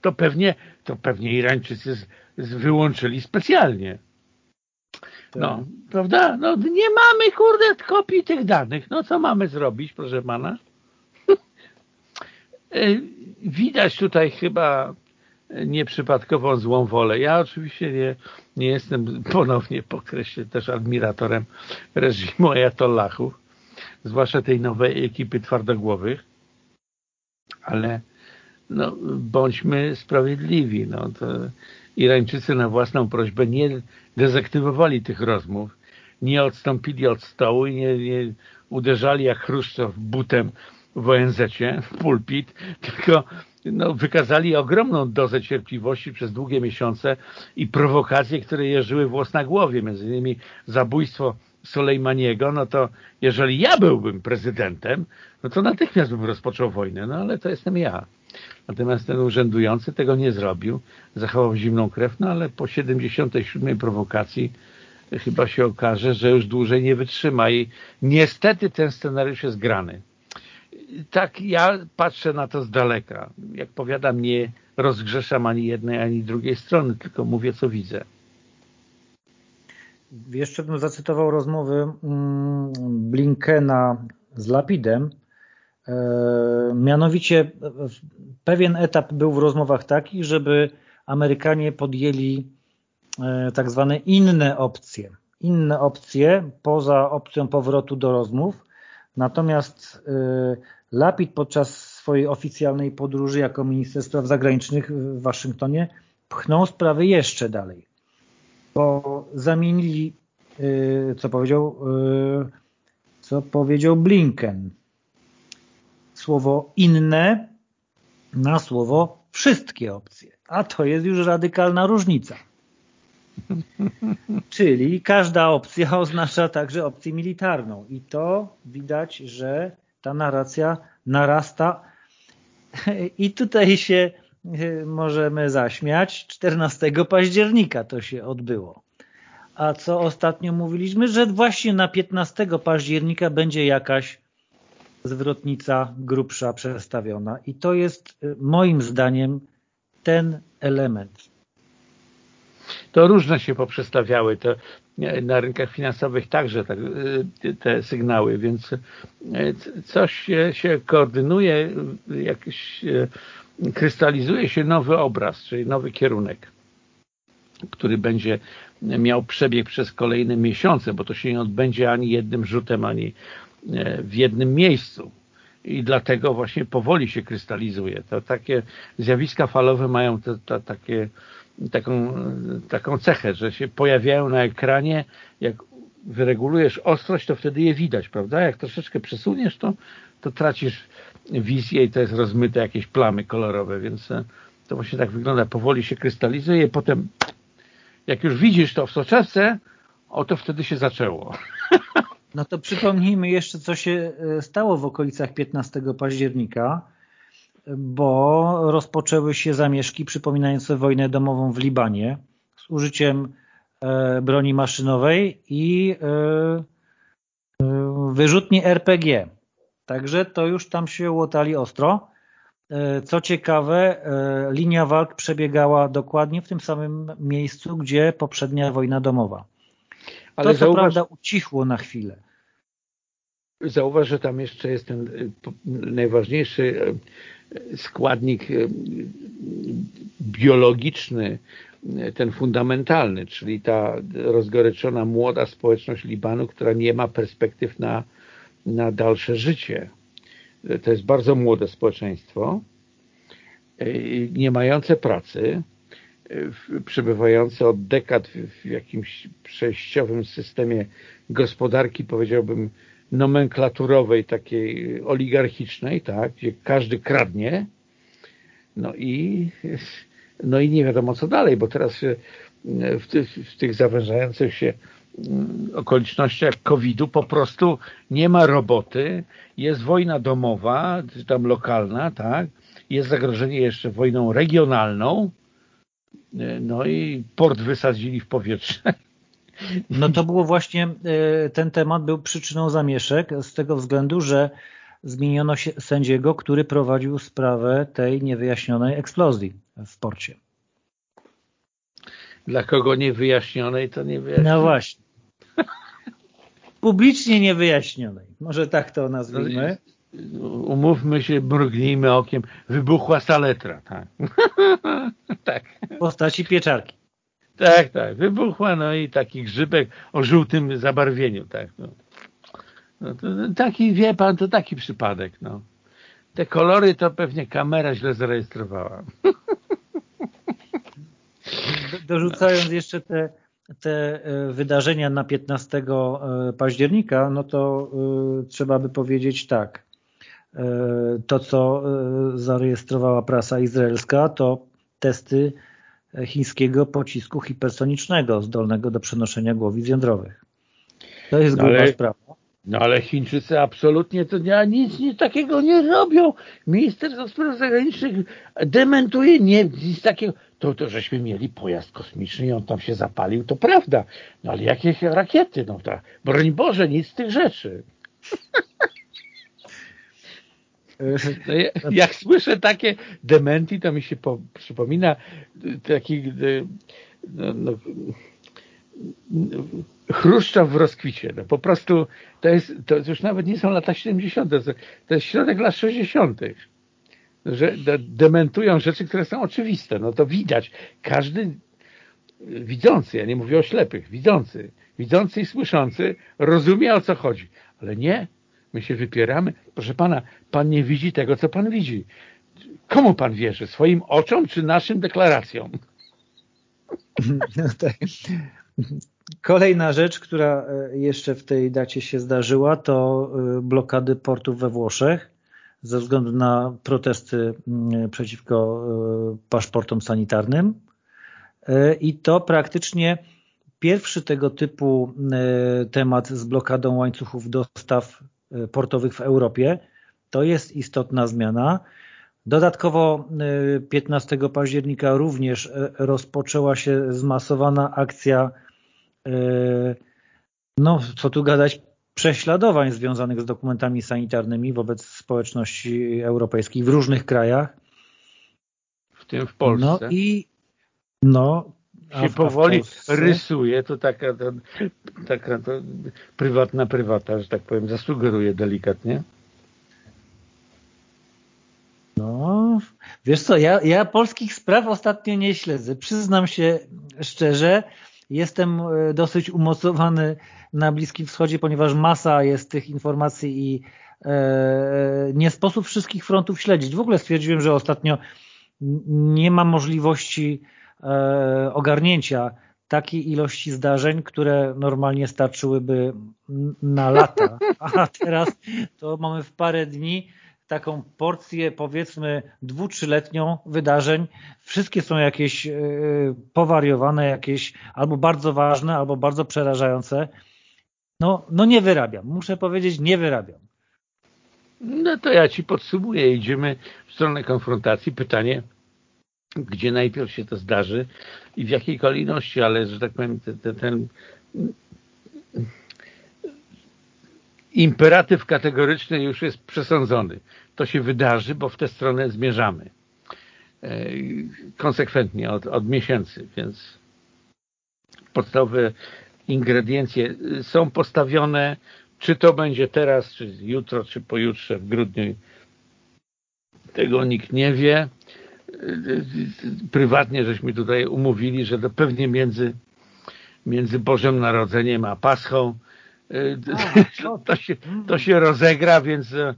To pewnie, to pewnie Irańczycy z, z wyłączyli specjalnie. No, tak. prawda? No, nie mamy, kurde, kopii tych danych. No, co mamy zrobić, proszę pana? E, widać tutaj chyba nieprzypadkową złą wolę. Ja oczywiście nie, nie jestem, ponownie pokreślę, też admiratorem reżimu ajatollahów, zwłaszcza tej nowej ekipy twardogłowych, ale no, bądźmy sprawiedliwi. No, to Irańczycy na własną prośbę nie dezaktywowali tych rozmów, nie odstąpili od stołu i nie, nie uderzali jak Chruszczow butem w ONZ-cie, w pulpit, tylko no, wykazali ogromną dozę cierpliwości przez długie miesiące i prowokacje, które jeżyły włos na głowie, między innymi zabójstwo Soleimaniego, no to jeżeli ja byłbym prezydentem, no to natychmiast bym rozpoczął wojnę, no ale to jestem ja. Natomiast ten urzędujący tego nie zrobił, zachował zimną krew, no ale po 77 prowokacji chyba się okaże, że już dłużej nie wytrzyma i niestety ten scenariusz jest grany. Tak ja patrzę na to z daleka. Jak powiadam, nie rozgrzeszam ani jednej, ani drugiej strony, tylko mówię, co widzę. Jeszcze bym zacytował rozmowy mm, Blinkena z Lapidem, E, mianowicie pewien etap był w rozmowach taki, żeby Amerykanie podjęli e, tak zwane inne opcje. Inne opcje poza opcją powrotu do rozmów. Natomiast e, Lapid podczas swojej oficjalnej podróży jako minister spraw zagranicznych w Waszyngtonie pchnął sprawy jeszcze dalej. Bo zamienili, co powiedział, co powiedział Blinken, słowo inne na słowo wszystkie opcje. A to jest już radykalna różnica. Czyli każda opcja oznacza także opcję militarną. I to widać, że ta narracja narasta. I tutaj się e, możemy zaśmiać. 14 października to się odbyło. A co ostatnio mówiliśmy? Że właśnie na 15 października będzie jakaś zwrotnica grubsza przestawiona. I to jest e, moim zdaniem ten element. To różne się poprzestawiały. To na rynkach finansowych także tak, e, te sygnały, więc e, coś się, koordynuje, jakiś krystalizuje się nowy obraz, czyli nowy kierunek, który będzie miał przebieg przez kolejne miesiące, bo to się nie odbędzie ani jednym rzutem, ani w jednym miejscu i dlatego właśnie powoli się krystalizuje. To takie zjawiska falowe mają to, to, takie, taką, taką cechę, że się pojawiają na ekranie, jak wyregulujesz ostrość, to wtedy je widać, prawda? Jak troszeczkę przesuniesz, to, to tracisz wizję i to jest rozmyte jakieś plamy kolorowe, więc e, to właśnie tak wygląda. Powoli się krystalizuje, potem jak już widzisz to w soczewce, oto wtedy się zaczęło. No to przypomnijmy jeszcze, co się e, stało w okolicach 15 października, bo rozpoczęły się zamieszki przypominające wojnę domową w Libanie z użyciem e, broni maszynowej i e, wyrzutni RPG. Także to już tam się łotali ostro. Co ciekawe, linia walk przebiegała dokładnie w tym samym miejscu, gdzie poprzednia wojna domowa. Ale to co zauważ... prawda ucichło na chwilę. Zauważ, że tam jeszcze jest ten najważniejszy składnik y, biologiczny, ten fundamentalny, czyli ta rozgoryczona młoda społeczność Libanu, która nie ma perspektyw na, na dalsze życie. To jest bardzo młode społeczeństwo, nie mające pracy, przebywające od dekad w jakimś przejściowym systemie gospodarki, powiedziałbym, nomenklaturowej, takiej oligarchicznej, tak, gdzie każdy kradnie, no i, no i nie wiadomo co dalej, bo teraz w, tych, w tych zawężających się mm, okolicznościach COVID-u po prostu nie ma roboty, jest wojna domowa, czy tam lokalna, tak, jest zagrożenie jeszcze wojną regionalną, no i port wysadzili w powietrze. No to było właśnie, e, ten temat był przyczyną zamieszek z tego względu, że zmieniono sędziego, który prowadził sprawę tej niewyjaśnionej eksplozji w porcie. Dla kogo niewyjaśnionej, to niewyjaśnionej. No właśnie. Publicznie niewyjaśnionej. Może tak to nazwijmy. Umówmy się, mrugnijmy okiem. Wybuchła saletra. Tak. tak. W postaci pieczarki. Tak, tak. Wybuchła, no i taki grzybek o żółtym zabarwieniu, tak. No. No to, taki, wie pan, to taki przypadek, no. Te kolory to pewnie kamera źle zarejestrowała. Dorzucając jeszcze te, te e, wydarzenia na 15 e, października, no to y, trzeba by powiedzieć tak. To, co zarejestrowała prasa izraelska, to testy chińskiego pocisku hipersonicznego zdolnego do przenoszenia głowic jądrowych. To jest no gruba sprawa. No ale Chińczycy absolutnie to nie, nic, nic takiego nie robią. Ministerstwo Spraw Zagranicznych dementuje nie, nic takiego. To, to żeśmy mieli pojazd kosmiczny i on tam się zapalił, to prawda. No ale jakie rakiety? No to, broń Boże, nic z tych rzeczy. No, jak słyszę takie dementi, to mi się po, przypomina taki y, no, no, w rozkwicie. No, po prostu to jest, to już nawet nie są lata 70. To jest środek lat 60. Że dementują rzeczy, które są oczywiste. No to widać. Każdy widzący, ja nie mówię o ślepych, widzący, widzący i słyszący rozumie o co chodzi. Ale nie, My się wypieramy. Proszę pana, pan nie widzi tego, co pan widzi. Komu pan wierzy? Swoim oczom czy naszym deklaracjom? No tak. Kolejna rzecz, która e, jeszcze w tej dacie się zdarzyła, to e, blokady portów we Włoszech ze względu na protesty mm, przeciwko paszportom sanitarnym. I to praktycznie pierwszy tego typu temat z blokadą łańcuchów dostaw portowych w Europie. To jest istotna zmiana. Dodatkowo 15 y, października również y, rozpoczęła się zmasowana akcja, no co tu gadać, prześladowań związanych z dokumentami sanitarnymi wobec społeczności europejskiej w różnych krajach. W tym w Polsce. No i no, się w, powoli rysuje, to taka, to, taka to prywatna prywata, że tak powiem, zasugeruje delikatnie. No, wiesz co, ja, ja polskich spraw ostatnio nie śledzę. Przyznam się szczerze, jestem e, dosyć umocowany na Bliskim Wschodzie, ponieważ masa jest tych informacji i e, nie sposób wszystkich frontów śledzić. W ogóle stwierdziłem, że ostatnio nie ma możliwości e, ogarnięcia takiej ilości zdarzeń, które normalnie starczyłyby na lata. A teraz to mamy w parę dni taką porcję powiedzmy dwu, trzyletnią wydarzeń. Wszystkie są jakieś e, powariowane, jakieś albo bardzo ważne, albo bardzo przerażające. No, no nie wyrabiam. Muszę powiedzieć, nie wyrabiam. No to ja Ci podsumuję. Idziemy w stronę konfrontacji. Pytanie, gdzie najpierw się to zdarzy i w jakiej kolejności, ale że tak powiem, ten, ten imperatyw kategoryczny już jest przesądzony. To się wydarzy, bo w tę stronę zmierzamy. E, konsekwentnie od, od miesięcy, więc podstawowe ingrediencje są postawione, czy to będzie teraz, czy jutro, czy pojutrze w grudniu. Tego nikt nie wie. Prywatnie żeśmy tutaj umówili, że to pewnie między, między Bożym Narodzeniem a Paschą to, się, to się rozegra, więc e,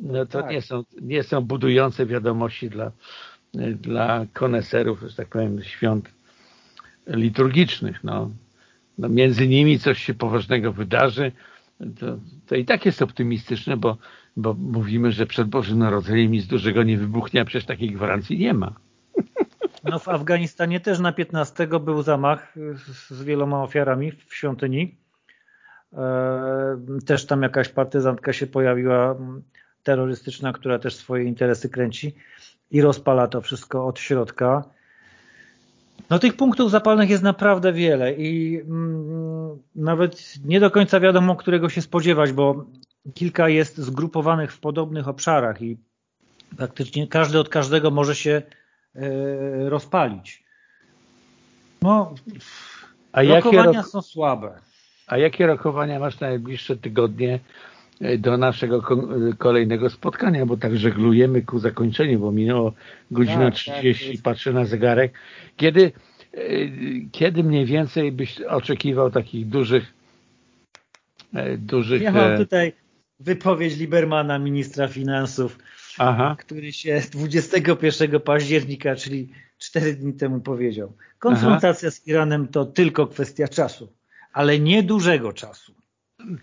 no, to tak. nie, są, nie są budujące wiadomości dla, dla koneserów, że tak powiem, świąt liturgicznych. No. no między nimi coś się poważnego wydarzy, to, to i tak jest optymistyczne, bo, bo mówimy, że przed Bożym Narodzeniem nic dużego nie wybuchnie, a przecież takiej gwarancji nie ma. No w Afganistanie też na 15 był zamach z wieloma ofiarami w świątyni. E, też tam jakaś partyzantka się pojawiła terrorystyczna, która też swoje interesy kręci i rozpala to wszystko od środka. No tych punktów zapalnych jest naprawdę wiele i mm, nawet nie do końca wiadomo, którego się spodziewać, bo kilka jest zgrupowanych w podobnych obszarach i praktycznie każdy od każdego może się e, rozpalić. No, A rokowania są słabe. A jakie rokowania masz na najbliższe tygodnie e, do naszego e, kolejnego spotkania, bo tak żeglujemy ku zakończeniu, bo minęło godzina tak, 30, tak, patrzę na zegarek. Kiedy, kiedy mniej więcej byś oczekiwał takich dużych dużych... Ja mam tutaj wypowiedź Libermana, ministra finansów, Aha. który się 21 października, czyli 4 dni temu powiedział. Konfrontacja Aha. z Iranem to tylko kwestia czasu ale nie dużego czasu.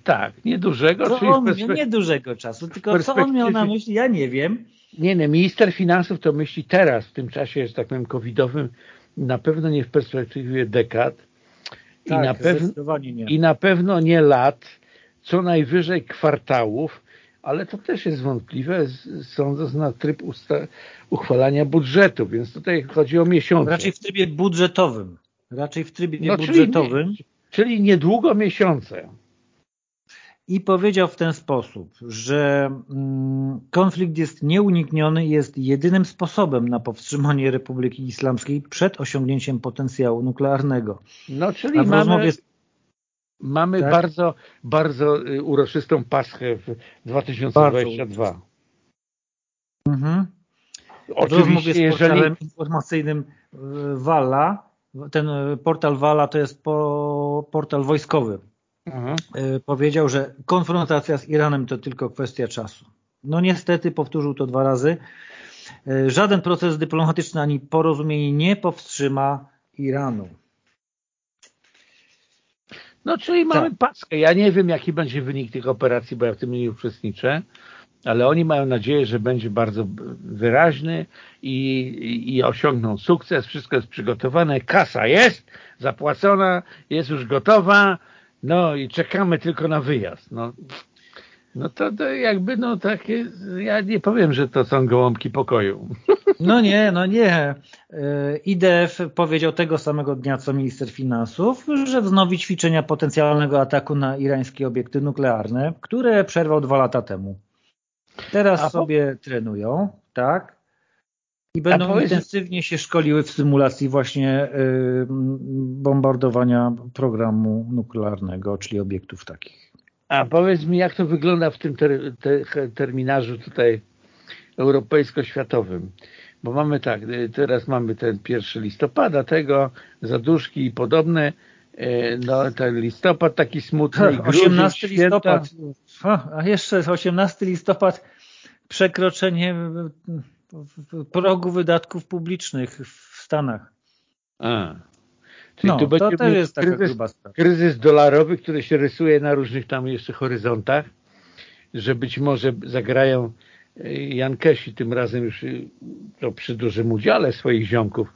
Tak, niedużego. Co czyli on, perspek... Nie dużego czasu, tylko co on miał na myśli, ja nie wiem. Nie, nie, minister finansów to myśli teraz, w tym czasie, że tak powiem, covidowym, na pewno nie w perspektywie dekad tak, i, na pewno, i na pewno nie lat, co najwyżej kwartałów, ale to też jest wątpliwe, sądząc na tryb uchwalania budżetu, więc tutaj chodzi o miesiące. Raczej w trybie budżetowym. Raczej w trybie no, budżetowym. Czyli, czyli niedługo miesiące. I powiedział w ten sposób, że mm, konflikt jest nieunikniony i jest jedynym sposobem na powstrzymanie Republiki Islamskiej przed osiągnięciem potencjału nuklearnego. No, czyli mamy, rozmowie... mamy tak? bardzo, bardzo y, uroczystą Paschę w 2022. Bardzo. Mhm. Oczywiście, jeżeli... informacyjnym y, Walla ten e, portal Wala to jest po, portal wojskowy. E, powiedział, że konfrontacja z Iranem to tylko kwestia czasu. No niestety powtórzył to dwa razy. Żaden proces dyplomatyczny ani porozumienie nie powstrzyma Iranu. No czyli mamy tak. paskę. Ja nie wiem jaki będzie wynik tych operacji, bo ja w tym nie uczestniczę. ale oni mają nadzieję, że będzie bardzo wyraźny i, i, i osiągną sukces, wszystko jest przygotowane, kasa jest zapłacona, jest już gotowa, no i czekamy tylko na wyjazd. No, no to, to jakby no takie, ja nie powiem, że to są gołąbki pokoju. No nie, no nie. E, IDF powiedział tego samego dnia co minister finansów, że wznowi ćwiczenia potencjalnego ataku na irańskie obiekty nuklearne, które przerwał dwa lata temu. Teraz A sobie po... trenują, tak? I będą powiedz... intensywnie się szkoliły w symulacji właśnie y, bombardowania programu nuklearnego, czyli obiektów takich. A powiedz mi, jak to wygląda w tym ter, ter, terminarzu tutaj europejsko-światowym? Bo mamy tak, y, teraz mamy ten 1 listopada, tego, zaduszki i podobne, y, no ten listopad taki smutny. Ha, 18 listopad, a jeszcze 18 listopad przekroczenie progu wydatków publicznych w Stanach. A. Czyli no, tu to też jest taka kryzys, gruba sprawa. Kryzys dolarowy, który się rysuje na różnych tam jeszcze horyzontach, że być może zagrają e, Jankesi tym razem już e, to przy dużym udziale swoich ziomków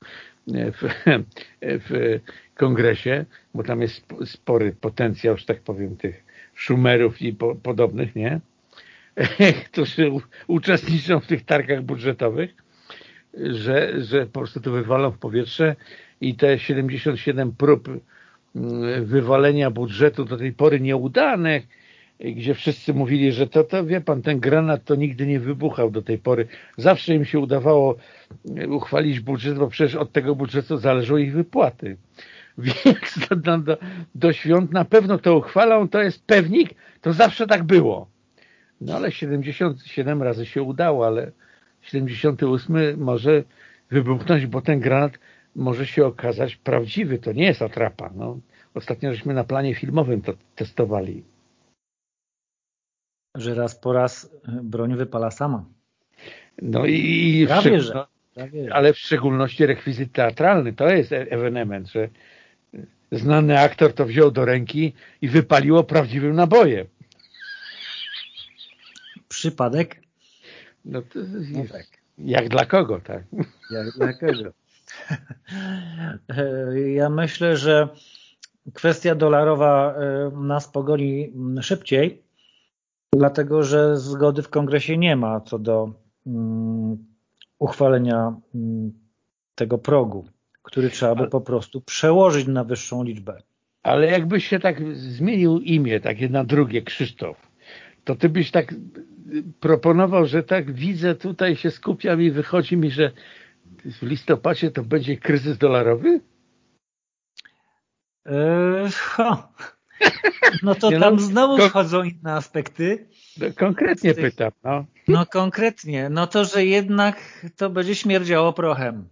e, w, w kongresie, bo tam jest spory potencjał, że tak powiem, tych szumerów i po, podobnych, nie? którzy uczestniczą w tych targach budżetowych, że, że po prostu to wywalą w powietrze i te 77 prób mm, wywalenia budżetu do tej pory nieudane, gdzie wszyscy mówili, że to, to wie pan, ten granat to nigdy nie wybuchał do tej pory. Zawsze im się udawało uchwalić budżet, bo przecież od tego budżetu zależą ich wypłaty. Więc do, do, do świąt na pewno to uchwalą, to jest pewnik, to zawsze tak było. No ale 77 razy się udało, ale 78 może wybuchnąć, bo ten granat może się okazać prawdziwy. To nie jest atrapa. No, ostatnio żeśmy na planie filmowym to testowali. Że raz po raz broń wypala sama. No i, prawie, że. Prawie, ale w szczególności rekwizyt teatralny. To jest e- ewenement, że znany aktor to wziął do ręki i wypaliło prawdziwym nabojem. Przypadek? No to no tak. Jak dla kogo, tak? Jak dla kogo. Ja myślę, że kwestia dolarowa e, nas pogoni szybciej, dlatego że zgody w kongresie nie ma co do mm, uchwalenia mm, tego progu, który trzeba by po prostu przełożyć na wyższą liczbę. Ale jakbyś się tak zmienił imię, takie na drugie, Krzysztof, to ty byś tak proponował, że tak widzę, tutaj się skupiam i wychodzi mi, że w listopadzie to będzie kryzys dolarowy? Eee, no to tam no, znowu kon... wchodzą inne aspekty. No, konkretnie tych... pytam. No. no konkretnie. No to, że jednak to będzie śmierdziało prochem.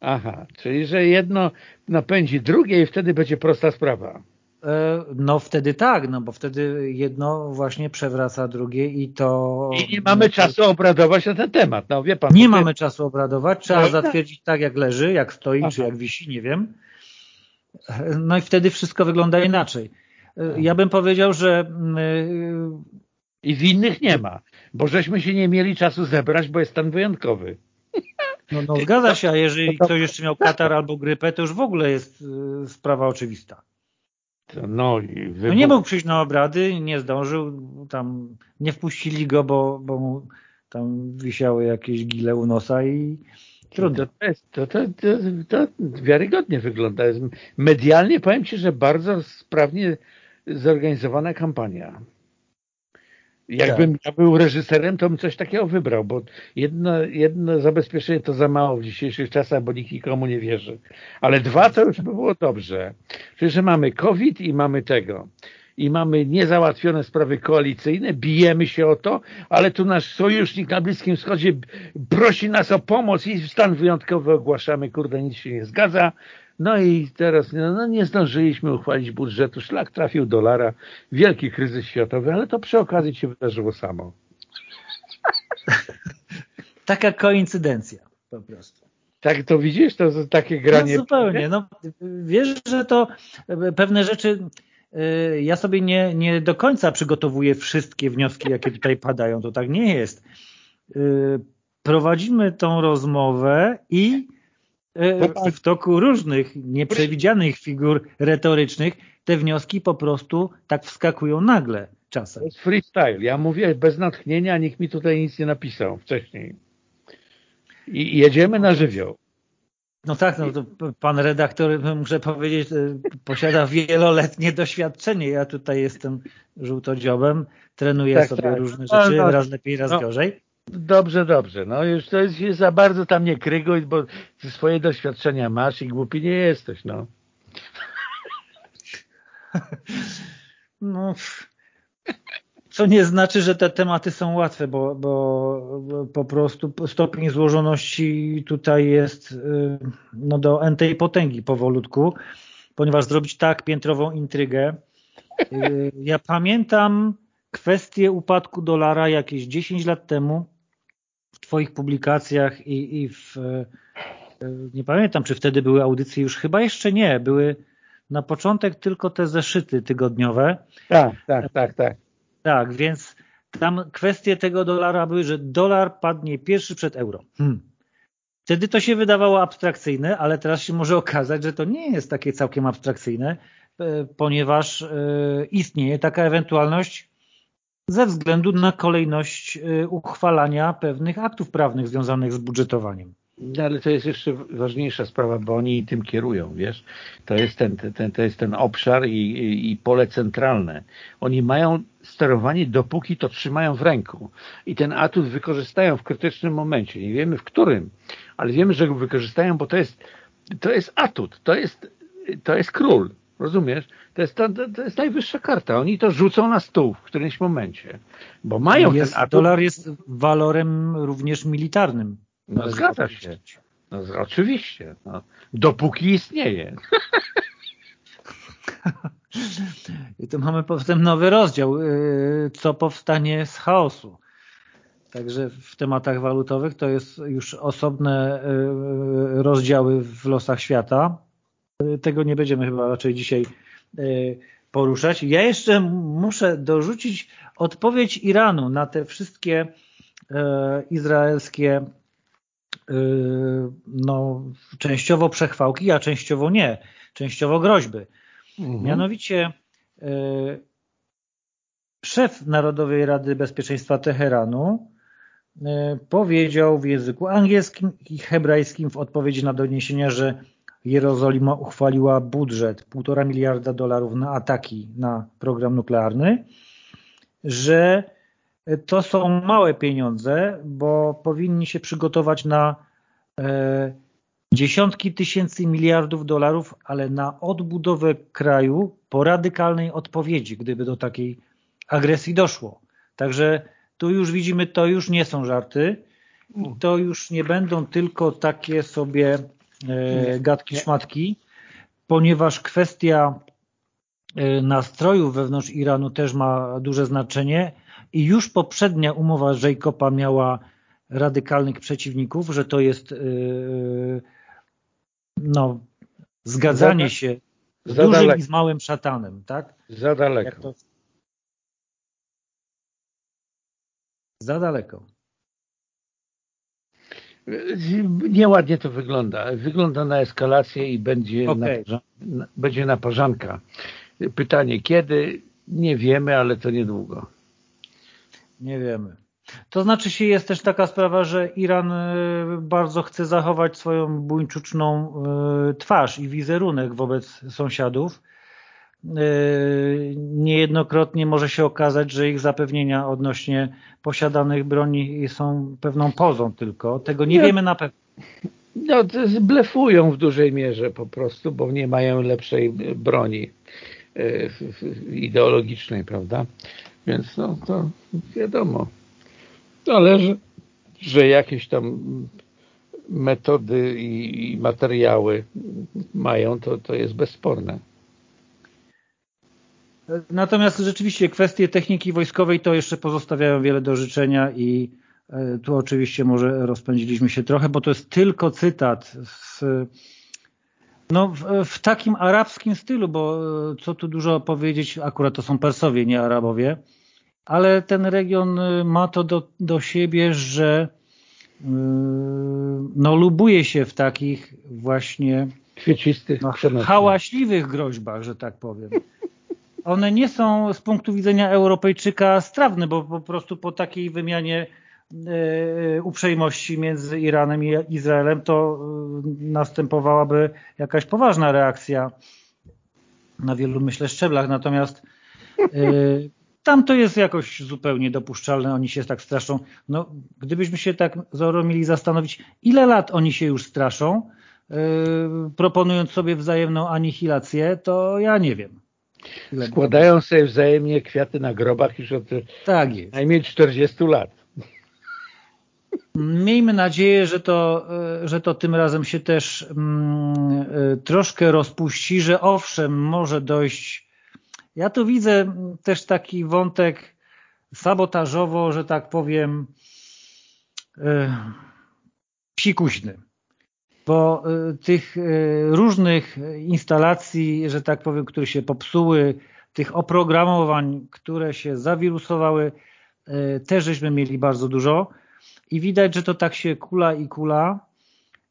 Aha, czyli że jedno napędzi drugie i wtedy będzie prosta sprawa. E, no wtedy tak, no bo wtedy jedno właśnie przewraca drugie i to... I nie mamy czasu obradować na ten temat, no wie pan. Nie mamy czasu obradować, trzeba no, zatwierdzić tak jak leży, jak stoi, Aha. czy jak wisi, nie wiem. No i wtedy wszystko wygląda inaczej. E, ja bym powiedział, że... I w innych nie ma, bo żeśmy się nie mieli czasu zebrać, bo jest stan wyjątkowy. No, no zgadza się, a jeżeli ktoś jeszcze miał katar albo grypę, to już w ogóle jest e, sprawa oczywista. No, no nie mógł przyjść na obrady, nie zdążył, tam nie wpuścili go, bo, bo mu tam wisiały jakieś gile u nosa i trudno. To, to, to, to, wiarygodnie wygląda. Medialnie powiem Ci, że bardzo sprawnie zorganizowana kampania. Jakbym tak. ja był reżyserem, to bym coś takiego wybrał, bo jedno, jedno zabezpieczenie to za mało w dzisiejszych czasach, bo nikt nikomu nie wierzy. Ale dwa to już by było dobrze. Przecież mamy COVID i mamy tego. I mamy niezałatwione sprawy koalicyjne, bijemy się o to, ale tu nasz sojusznik na Bliskim Wschodzie prosi nas o pomoc i stan wyjątkowy ogłaszamy, kurde, nic się nie zgadza, no i teraz no, no, nie zdążyliśmy uchwalić budżetu, szlak trafił dolara, wielki kryzys światowy, ale to przy okazji się wydarzyło samo. Taka koincydencja po prostu. Tak to widzisz? To takie granie. No zupełnie. No, wiesz, że to pewne rzeczy y, ja sobie nie, nie do końca przygotowuję wszystkie wnioski, jakie tutaj padają. To tak nie jest. Y, prowadzimy tą rozmowę i w toku różnych nieprzewidzianych figur retorycznych te wnioski po prostu tak wskakują nagle czasem. To jest freestyle. Ja mówię bez natchnienia, nikt mi tutaj nic nie napisał wcześniej. I jedziemy na żywioł. No tak, no to pan redaktor, muszę powiedzieć, e, posiada wieloletnie doświadczenie. Ja tutaj jestem żółtodziobem, trenuję tak, sobie tak. różne no, rzeczy, no, raz lepiej, raz no, gorzej. Dobrze, dobrze. No już to jest za bardzo tam nie kryguj, bo swoje doświadczenia masz i głupi nie jesteś, no. No, co nie znaczy, że te tematy są łatwe, bo, bo, po prostu stopień złożoności tutaj jest y, no, do entej potęgi powolutku, ponieważ zrobić tak piętrową intrygę. Y, ja pamiętam kwestię upadku dolara jakieś 10 lat temu Twoich publikacjach i, i w, y, nie pamiętam, czy wtedy były audycje, już chyba jeszcze nie, były na początek tylko te zeszyty tygodniowe. Tak, tak, tak, tak. Tak, więc tam kwestie tego dolara były, że dolar padnie pierwszy przed euro. Hmm. Wtedy to się wydawało abstrakcyjne, ale teraz się może okazać, że to nie jest takie całkiem abstrakcyjne, e, ponieważ e, istnieje taka ewentualność ze względu na kolejność e, uchwalania pewnych aktów prawnych związanych z budżetowaniem. No, ale to jest jeszcze ważniejsza sprawa, bo oni tym kierują, wiesz. To jest ten, ten, to jest ten obszar i, i, i pole centralne. Oni mają sterowanie, dopóki to trzymają w ręku. I ten atut wykorzystają w krytycznym momencie. Nie wiemy w którym, ale wiemy, że go wykorzystają, bo to jest, to jest atut, to jest, to jest król. Rozumiesz? To jest, to, to jest najwyższa karta. Oni to rzucą na stół w którymś momencie. Bo mają jest, ten atut. Dolar jest walorem również militarnym. No zgadza się. No, oczywiście. No, dopóki istnieje. I tu mamy potem nowy rozdział, y, co powstanie z chaosu. Także w tematach walutowych to jest już osobne y, rozdziały w losach świata. Y, tego nie będziemy chyba raczej dzisiaj poruszać. Ja jeszcze muszę dorzucić odpowiedź Iranu na te wszystkie izraelskie no, częściowo przechwałki, a częściowo nie, częściowo groźby. Mhm. Mianowicie e, szef Narodowej Rady Bezpieczeństwa Teheranu e, powiedział w języku angielskim i hebrajskim w odpowiedzi na doniesienia, że Jerozolima uchwaliła budżet 1,5 miliarda dolarów na ataki na program nuklearny, że to są małe pieniądze, bo powinni się przygotować na e, dziesiątki tysięcy miliardów dolarów, ale na odbudowę kraju po radykalnej odpowiedzi, gdyby do takiej agresji doszło. Także tu już widzimy, to już nie są żarty, to już nie będą tylko takie sobie gadki szmatki, ponieważ kwestia e, nastrojów wewnątrz Iranu też ma duże znaczenie i już poprzednia umowa Jacoba miała radykalnych przeciwników, że to jest yy, no, zgadzanie za, się z dużym daleko. i z małym szatanem, tak? Za daleko. To... Za daleko. Nieładnie to wygląda. Wygląda na eskalację i będzie, okay. na, będzie naparzanka. Pytanie kiedy? Nie wiemy, ale to niedługo. Nie wiemy. To znaczy się jest też taka sprawa, że Iran e, bardzo chce zachować swoją buńczuczną e, twarz i wizerunek wobec sąsiadów. E, niejednokrotnie może się okazać, że ich zapewnienia odnośnie posiadanych broni są pewną pozą tylko. Tego nie, nie wiemy na pewno. No, blefują w dużej mierze po prostu, bo nie mają lepszej broni ideologicznej, prawda? Więc no to wiadomo. Ale że, że jakieś tam metody i, i materiały mają, to, to jest bezsporne. Natomiast rzeczywiście kwestie techniki wojskowej to jeszcze pozostawiają wiele do życzenia i e, tu oczywiście może rozpędziliśmy się trochę, bo to jest tylko cytat z No w, w, takim arabskim stylu, bo e, co tu dużo powiedzieć, akurat to są Persowie, nie Arabowie, ale ten region e, ma to do, do siebie, że yy, no lubuje się w takich właśnie kwiecistych, no, hałaśliwych groźbach, że tak powiem. One nie są z punktu widzenia Europejczyka strawne, bo po prostu po takiej wymianie E, uprzejmości między Iranem i Izraelem, to e, następowałaby jakaś poważna reakcja na wielu, myślę, szczeblach. Natomiast e, tam to jest jakoś zupełnie dopuszczalne, oni się tak straszą. No, gdybyśmy się tak mieli zastanowić, ile lat oni się już straszą, proponując sobie wzajemną anihilację, to ja nie wiem. Składają sobie wzajemnie kwiaty na grobach już od tak najmniej 40 lat. Miejmy nadzieję, że to, e, że to tym razem się też mm, e, troszkę rozpuści, że owszem, może dojść. Ja tu widzę też taki wątek sabotażowo, że tak powiem, psikuśny. Bo tych różnych instalacji, że tak powiem, które się popsuły, tych oprogramowań, które się zawirusowały, też żeśmy mieli bardzo dużo i widać, że to tak się kula i kula.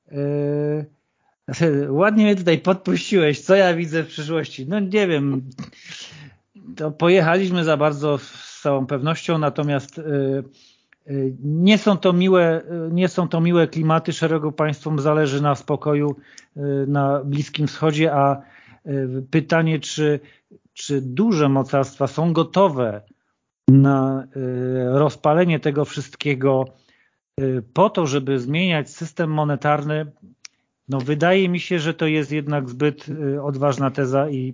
Ładnie mnie tutaj podpuściłeś, co ja widzę w przyszłości. No nie wiem, to pojechaliśmy za bardzo z całą pewnością, natomiast nie są to miłe, nie są to miłe klimaty. Szeregu państwom zależy na spokoju na Bliskim Wschodzie, a pytanie, czy, czy duże mocarstwa są gotowe na rozpalenie tego wszystkiego Y, po to, żeby zmieniać system monetarny, no wydaje mi się, że to jest jednak zbyt y, odważna teza i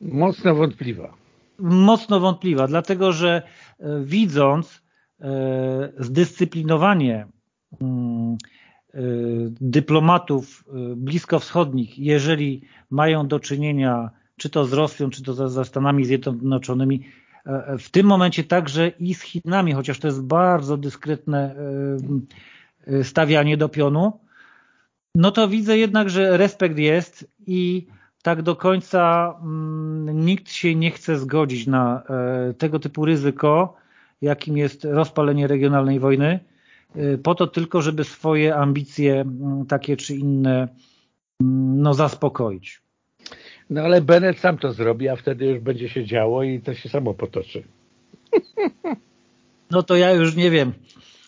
mocno wątpliwa. Mocno wątpliwa, dlatego że y, widząc zdyscyplinowanie mm, dyplomatów bliskowschodnich, jeżeli mają do czynienia czy to z Rosją, czy to ze Stanami Zjednoczonymi, E, w tym momencie także i z Chinami, chociaż to jest bardzo dyskretne e, e, stawianie do pionu, no to widzę jednak, że respekt jest i tak do końca mm, nikt się nie chce zgodzić na tego typu ryzyko, jakim jest rozpalenie regionalnej wojny, po to tylko, żeby swoje ambicje takie czy inne no, zaspokoić. No ale Bennett sam to zrobi, a wtedy już będzie się działo i to się samo potoczy. No to ja już nie wiem.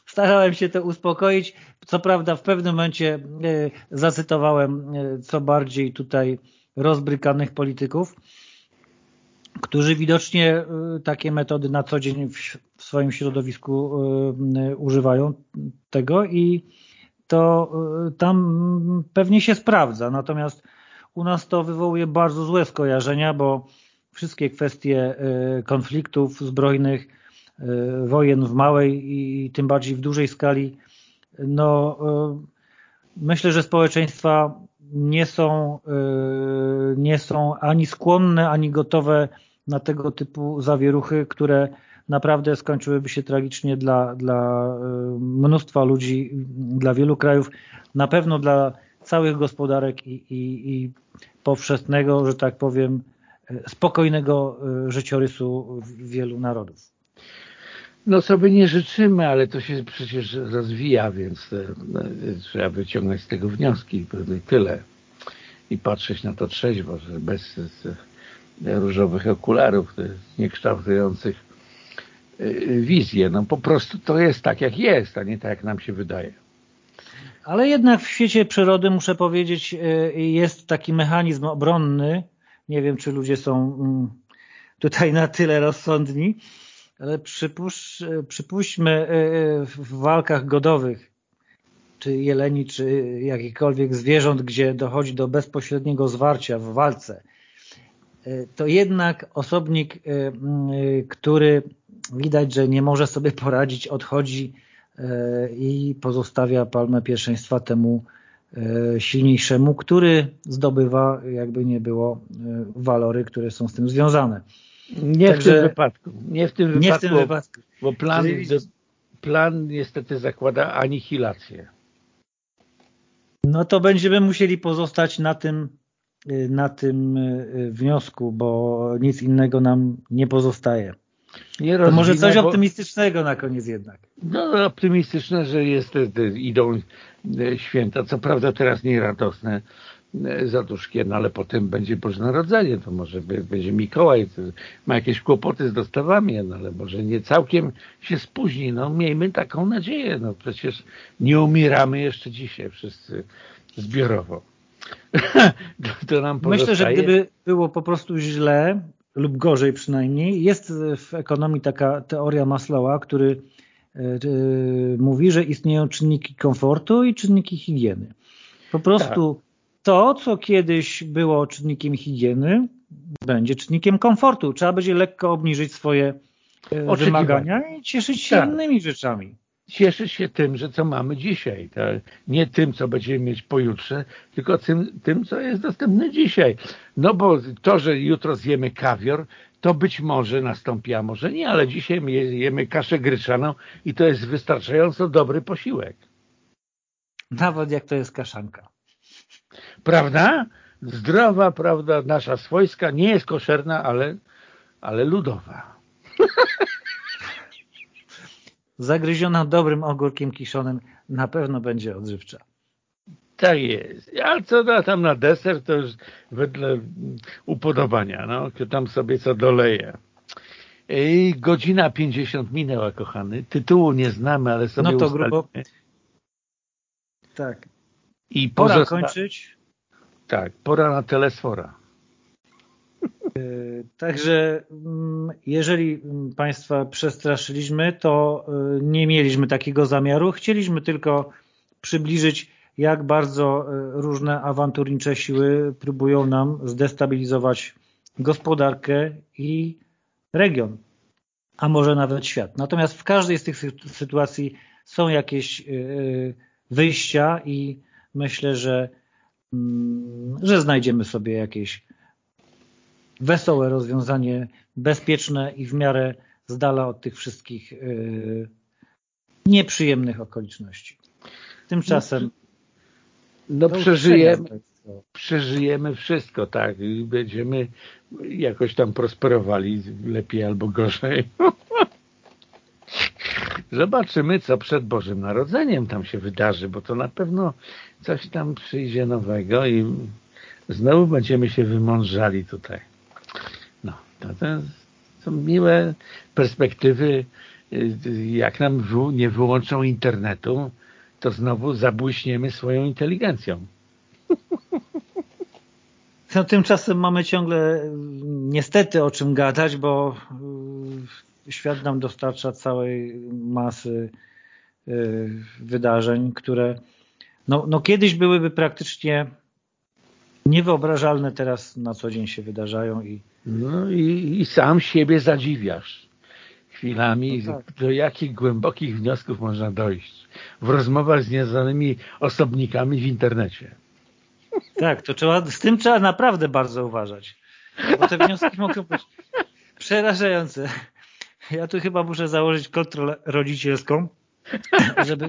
Starałem się to uspokoić. Co prawda w pewnym momencie e, zacytowałem e, co bardziej tutaj rozbrykanych polityków, którzy widocznie e, takie metody na co dzień w swoim środowisku używają tego i to tam pewnie się sprawdza. Natomiast u nas to wywołuje bardzo złe skojarzenia, bo wszystkie kwestie konfliktów zbrojnych, wojen w małej i tym bardziej w dużej skali, no myślę, że społeczeństwa nie są, nie są ani skłonne, ani gotowe na tego typu zawieruchy, które naprawdę skończyłyby się tragicznie dla, dla mnóstwa ludzi, dla wielu krajów, na pewno dla całych gospodarek i, i, i powszechnego, że tak powiem, spokojnego e, życiorysu wielu narodów. No sobie nie życzymy, ale to się przecież rozwija, więc trzeba wyciągnąć z tego wnioski, tyle. I patrzeć na to trzeźwo, że bez różowych okularów niekształtujących wizję. No po prostu to jest tak, jak jest, a nie tak, jak nam się wydaje. Ale jednak w świecie przyrody, muszę powiedzieć, e, jest taki mechanizm obronny. Nie wiem, czy ludzie są mm, tutaj na tyle rozsądni, ale przypuść, przypuśćmy w walkach godowych, czy jeleni, czy jakichkolwiek zwierząt, gdzie dochodzi do bezpośredniego zwarcia w walce, to jednak osobnik, który widać, że nie może sobie poradzić, odchodzi i pozostawia palmę pierwszeństwa temu silniejszemu, który zdobywa, jakby nie było, walory, które są z tym związane. Nie Także, w tym wypadku. Nie w tym wypadku, nie w tym wypadku. bo plan, plan niestety zakłada anihilację. No to będziemy musieli pozostać na tym, na tym wniosku, bo nic innego nam nie pozostaje. Nie to może coś optymistycznego na koniec jednak. No optymistyczne, że jest, idą święta, co prawda teraz nie radosne, zaduszkiem, no ale potem będzie Boże Narodzenie, to może będzie Mikołaj, ma jakieś kłopoty z dostawami, no ale może nie całkiem się spóźni, no miejmy taką nadzieję, no przecież nie umieramy jeszcze dzisiaj wszyscy zbiorowo. to nam Myślę, że gdyby było po prostu źle, lub gorzej przynajmniej, jest w ekonomii taka teoria Maslowa, który e, mówi, że istnieją czynniki komfortu i czynniki higieny. Po prostu tak to, co kiedyś było czynnikiem higieny, będzie czynnikiem komfortu. Trzeba będzie lekko obniżyć swoje e, wymagania i cieszyć się tak. innymi rzeczami. Cieszyć się tym, że co mamy dzisiaj. Tak? Nie tym, co będziemy mieć pojutrze, tylko tym, tym, co jest dostępne dzisiaj. No bo to, że jutro zjemy kawior, to być może nastąpi, a może nie, ale dzisiaj jemy kaszę gryczaną i to jest wystarczająco dobry posiłek. Nawet jak to jest kaszanka. Prawda? Zdrowa, prawda, nasza swojska nie jest koszerna, ale, ale ludowa. Zagryziona dobrym ogórkiem kiszonym na pewno będzie odżywcza. Tak jest. A co da tam na deser, to już wedle upodobania. No, tam sobie co doleje. I godzina 50 minęła, kochany. Tytułu nie znamy, ale sobie No to grubo. Tak. I pora kończyć. Tak, pora na telesfora. E, także mm, jeżeli Państwa przestraszyliśmy, to e, nie mieliśmy takiego zamiaru. Chcieliśmy tylko przybliżyć, jak bardzo e, różne awanturnicze siły próbują nam zdestabilizować gospodarkę i region, a może nawet świat. Natomiast w każdej z tych sytuacji są jakieś wyjścia i myślę, że, mm, że znajdziemy sobie jakieś wesołe rozwiązanie, bezpieczne i w miarę z dala od tych wszystkich yy, nieprzyjemnych okoliczności. Tymczasem no, no przeżyjemy, przeżyjemy wszystko, tak, i będziemy jakoś tam prosperowali lepiej albo gorzej. Zobaczymy, co przed Bożym Narodzeniem tam się wydarzy, bo to na pewno coś tam przyjdzie nowego i znowu będziemy się wymążali tutaj. No, to, są miłe perspektywy. Jak nam nie wyłączą internetu, to znowu zabłyśniemy swoją inteligencją. No, tymczasem mamy ciągle niestety o czym gadać, bo świat nam dostarcza całej masy y, wydarzeń, które no, no kiedyś byłyby praktycznie niewyobrażalne, teraz na co dzień się wydarzają. I... No i, i sam siebie zadziwiasz chwilami, no tak. do jakich głębokich wniosków można dojść w rozmowach z nieznanymi osobnikami w internecie. Tak, to trzeba, z tym trzeba naprawdę bardzo uważać, bo te wnioski mogą być przerażające. Ja tu chyba muszę założyć kontrolę rodzicielską, żeby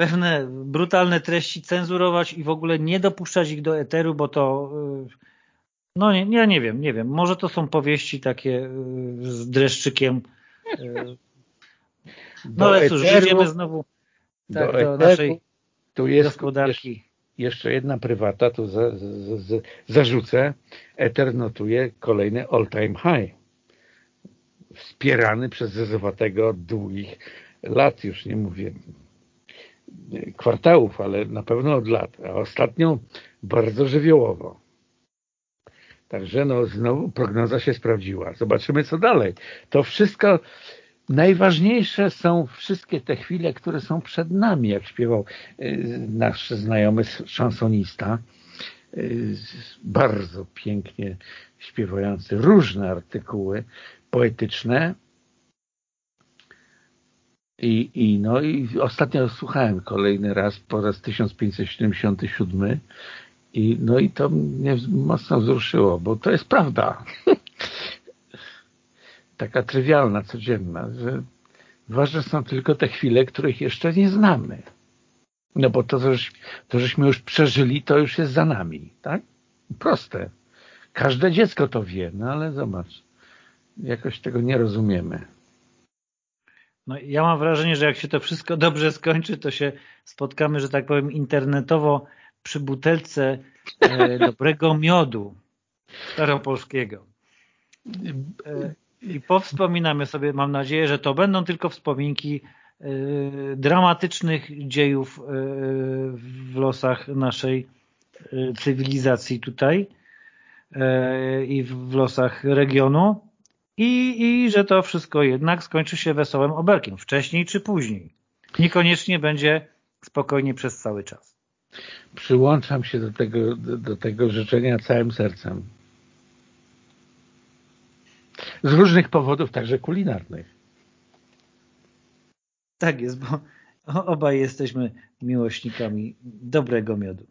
pewne brutalne treści cenzurować i w ogóle nie dopuszczać ich do eteru, bo to y, no nie, ja nie wiem, nie wiem. Może to są powieści takie y, z dreszczykiem. Y, no ale cóż, żyjemy znowu tak, do, do naszej tu jest gospodarki. Jeszcze jedna prywata, to za, za, za, zarzucę. Eter notuje kolejny all-time high wspierany przez Zezowatego od długich lat, już nie mówię kwartałów, ale na pewno od lat, a ostatnio bardzo żywiołowo. Także no, znowu prognoza się sprawdziła. Zobaczymy, co dalej. To wszystko, najważniejsze są wszystkie te chwile, które są przed nami, jak śpiewał y, nasz znajomy szansonista, y, bardzo pięknie śpiewający różne artykuły poetyczne. I, i, no i ostatnio słuchałem kolejny raz po raz 1577 i no i to mnie mocno wzruszyło, bo to jest prawda. Taka trywialna, codzienna, że ważne są tylko te chwile, których jeszcze nie znamy. No bo to, to żeśmy już przeżyli, to już jest za nami, tak? Proste. Każde dziecko to wie, no ale zobacz. Jakoś tego nie rozumiemy. No, ja mam wrażenie, że jak się to wszystko dobrze skończy, to się spotkamy, że tak powiem, internetowo przy butelce e, dobrego miodu staropolskiego. E, I powspominamy sobie, mam nadzieję, że to będą tylko wspominki e, dramatycznych dziejów e, w losach naszej e, cywilizacji tutaj e, i w losach regionu i, i że to wszystko jednak skończy się wesołym oberkiem, wcześniej czy później. Niekoniecznie będzie spokojnie przez cały czas. Przyłączam się do tego, do, do tego życzenia całym sercem. Z różnych powodów, także kulinarnych. Tak jest, bo obaj jesteśmy miłośnikami dobrego miodu.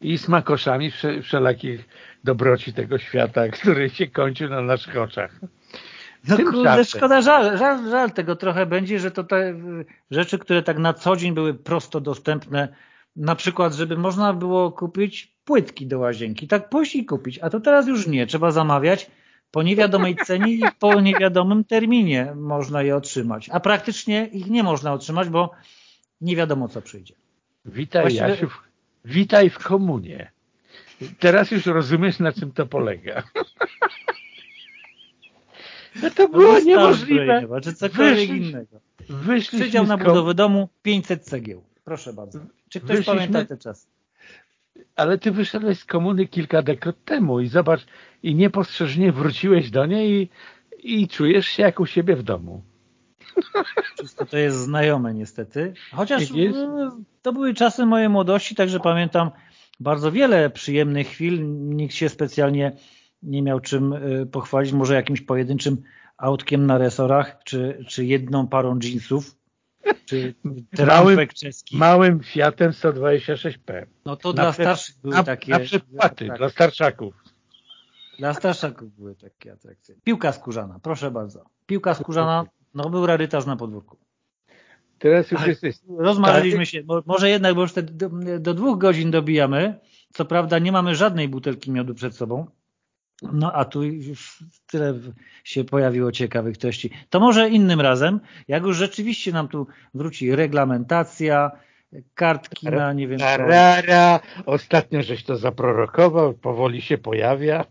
I smakoszami wszelakich dobroci tego świata, który się kończy na naszych oczach. No kurde, szkoda, żal, żal, żal tego trochę będzie, że to te rzeczy, które tak na co dzień były prosto dostępne, na przykład, żeby można było kupić płytki do łazienki, tak pójść i kupić, a to teraz już nie, trzeba zamawiać po niewiadomej cenie i po niewiadomym terminie można je otrzymać, a praktycznie ich nie można otrzymać, bo nie wiadomo co przyjdzie. Witaj Właściwie... Jasiu, witaj w komunie. Teraz już rozumiesz na czym to polega. No to było no niemożliwe. Czy cokolwiek Wyszliś, innego. Przydział na budowę domu 500 cegieł. Proszę bardzo. Czy ktoś Wyszliśmy... pamięta te czasy? Ale ty wyszedłeś z komuny kilka dekad temu i zobacz, i niepostrzeżnie wróciłeś do niej i, i czujesz się jak u siebie w domu. Wszystko to jest znajome niestety. Chociaż to były czasy mojej młodości, także pamiętam bardzo wiele przyjemnych chwil. Nikt się specjalnie nie miał czym y, pochwalić, może jakimś pojedynczym autkiem na resorach, czy, czy jedną parą jeansów, czy małym, czeski. Małym Fiatem 126P. No to na dla starszych były na, takie... Na tak. dla starszaków. Dla starszaków były takie atrakcje. Piłka skórzana, proszę bardzo. Piłka skórzana, no był rarytas na podwórku. Teraz już jesteś... Rozmarzyliśmy się, może jednak, bo już te do, do dwóch godzin dobijamy. Co prawda nie mamy żadnej butelki miodu przed sobą, no a tu już tyle się pojawiło ciekawych treści. To może innym razem, jak już rzeczywiście nam tu wróci reglamentacja, kartki na nie wiem co. Rara, ostatnio żeś to zaprorokował, powoli się pojawia.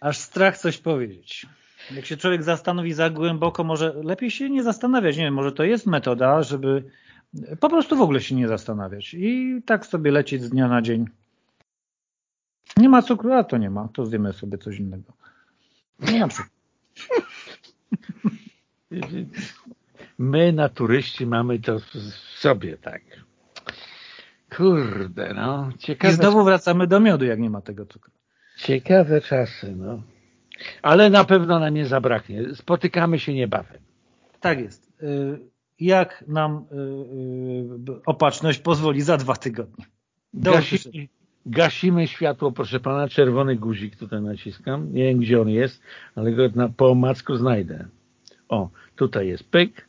Aż strach coś powiedzieć. Jak się człowiek zastanowi za głęboko, może lepiej się nie zastanawiać. Nie wiem, może to jest metoda, żeby po prostu w ogóle się nie zastanawiać i tak sobie lecieć z dnia na dzień. Nie ma cukru, a to nie ma. To zjemy sobie coś innego. Nie na przykład. My, naturyści, mamy to w sobie, tak. Kurde, no. Ciekawe... I znowu wracamy do miodu, jak nie ma tego cukru. Ciekawe czasy, no. Ale na pewno nam nie zabraknie. Spotykamy się niebawem. Tak jest. Y, jak nam y, y, opatrzność pozwoli za dwa tygodnie. Do Gasi, gasimy światło, proszę pana, czerwony guzik tutaj naciskam. Nie wiem, gdzie on jest, ale go na, po omacku znajdę. O, tutaj jest pyk.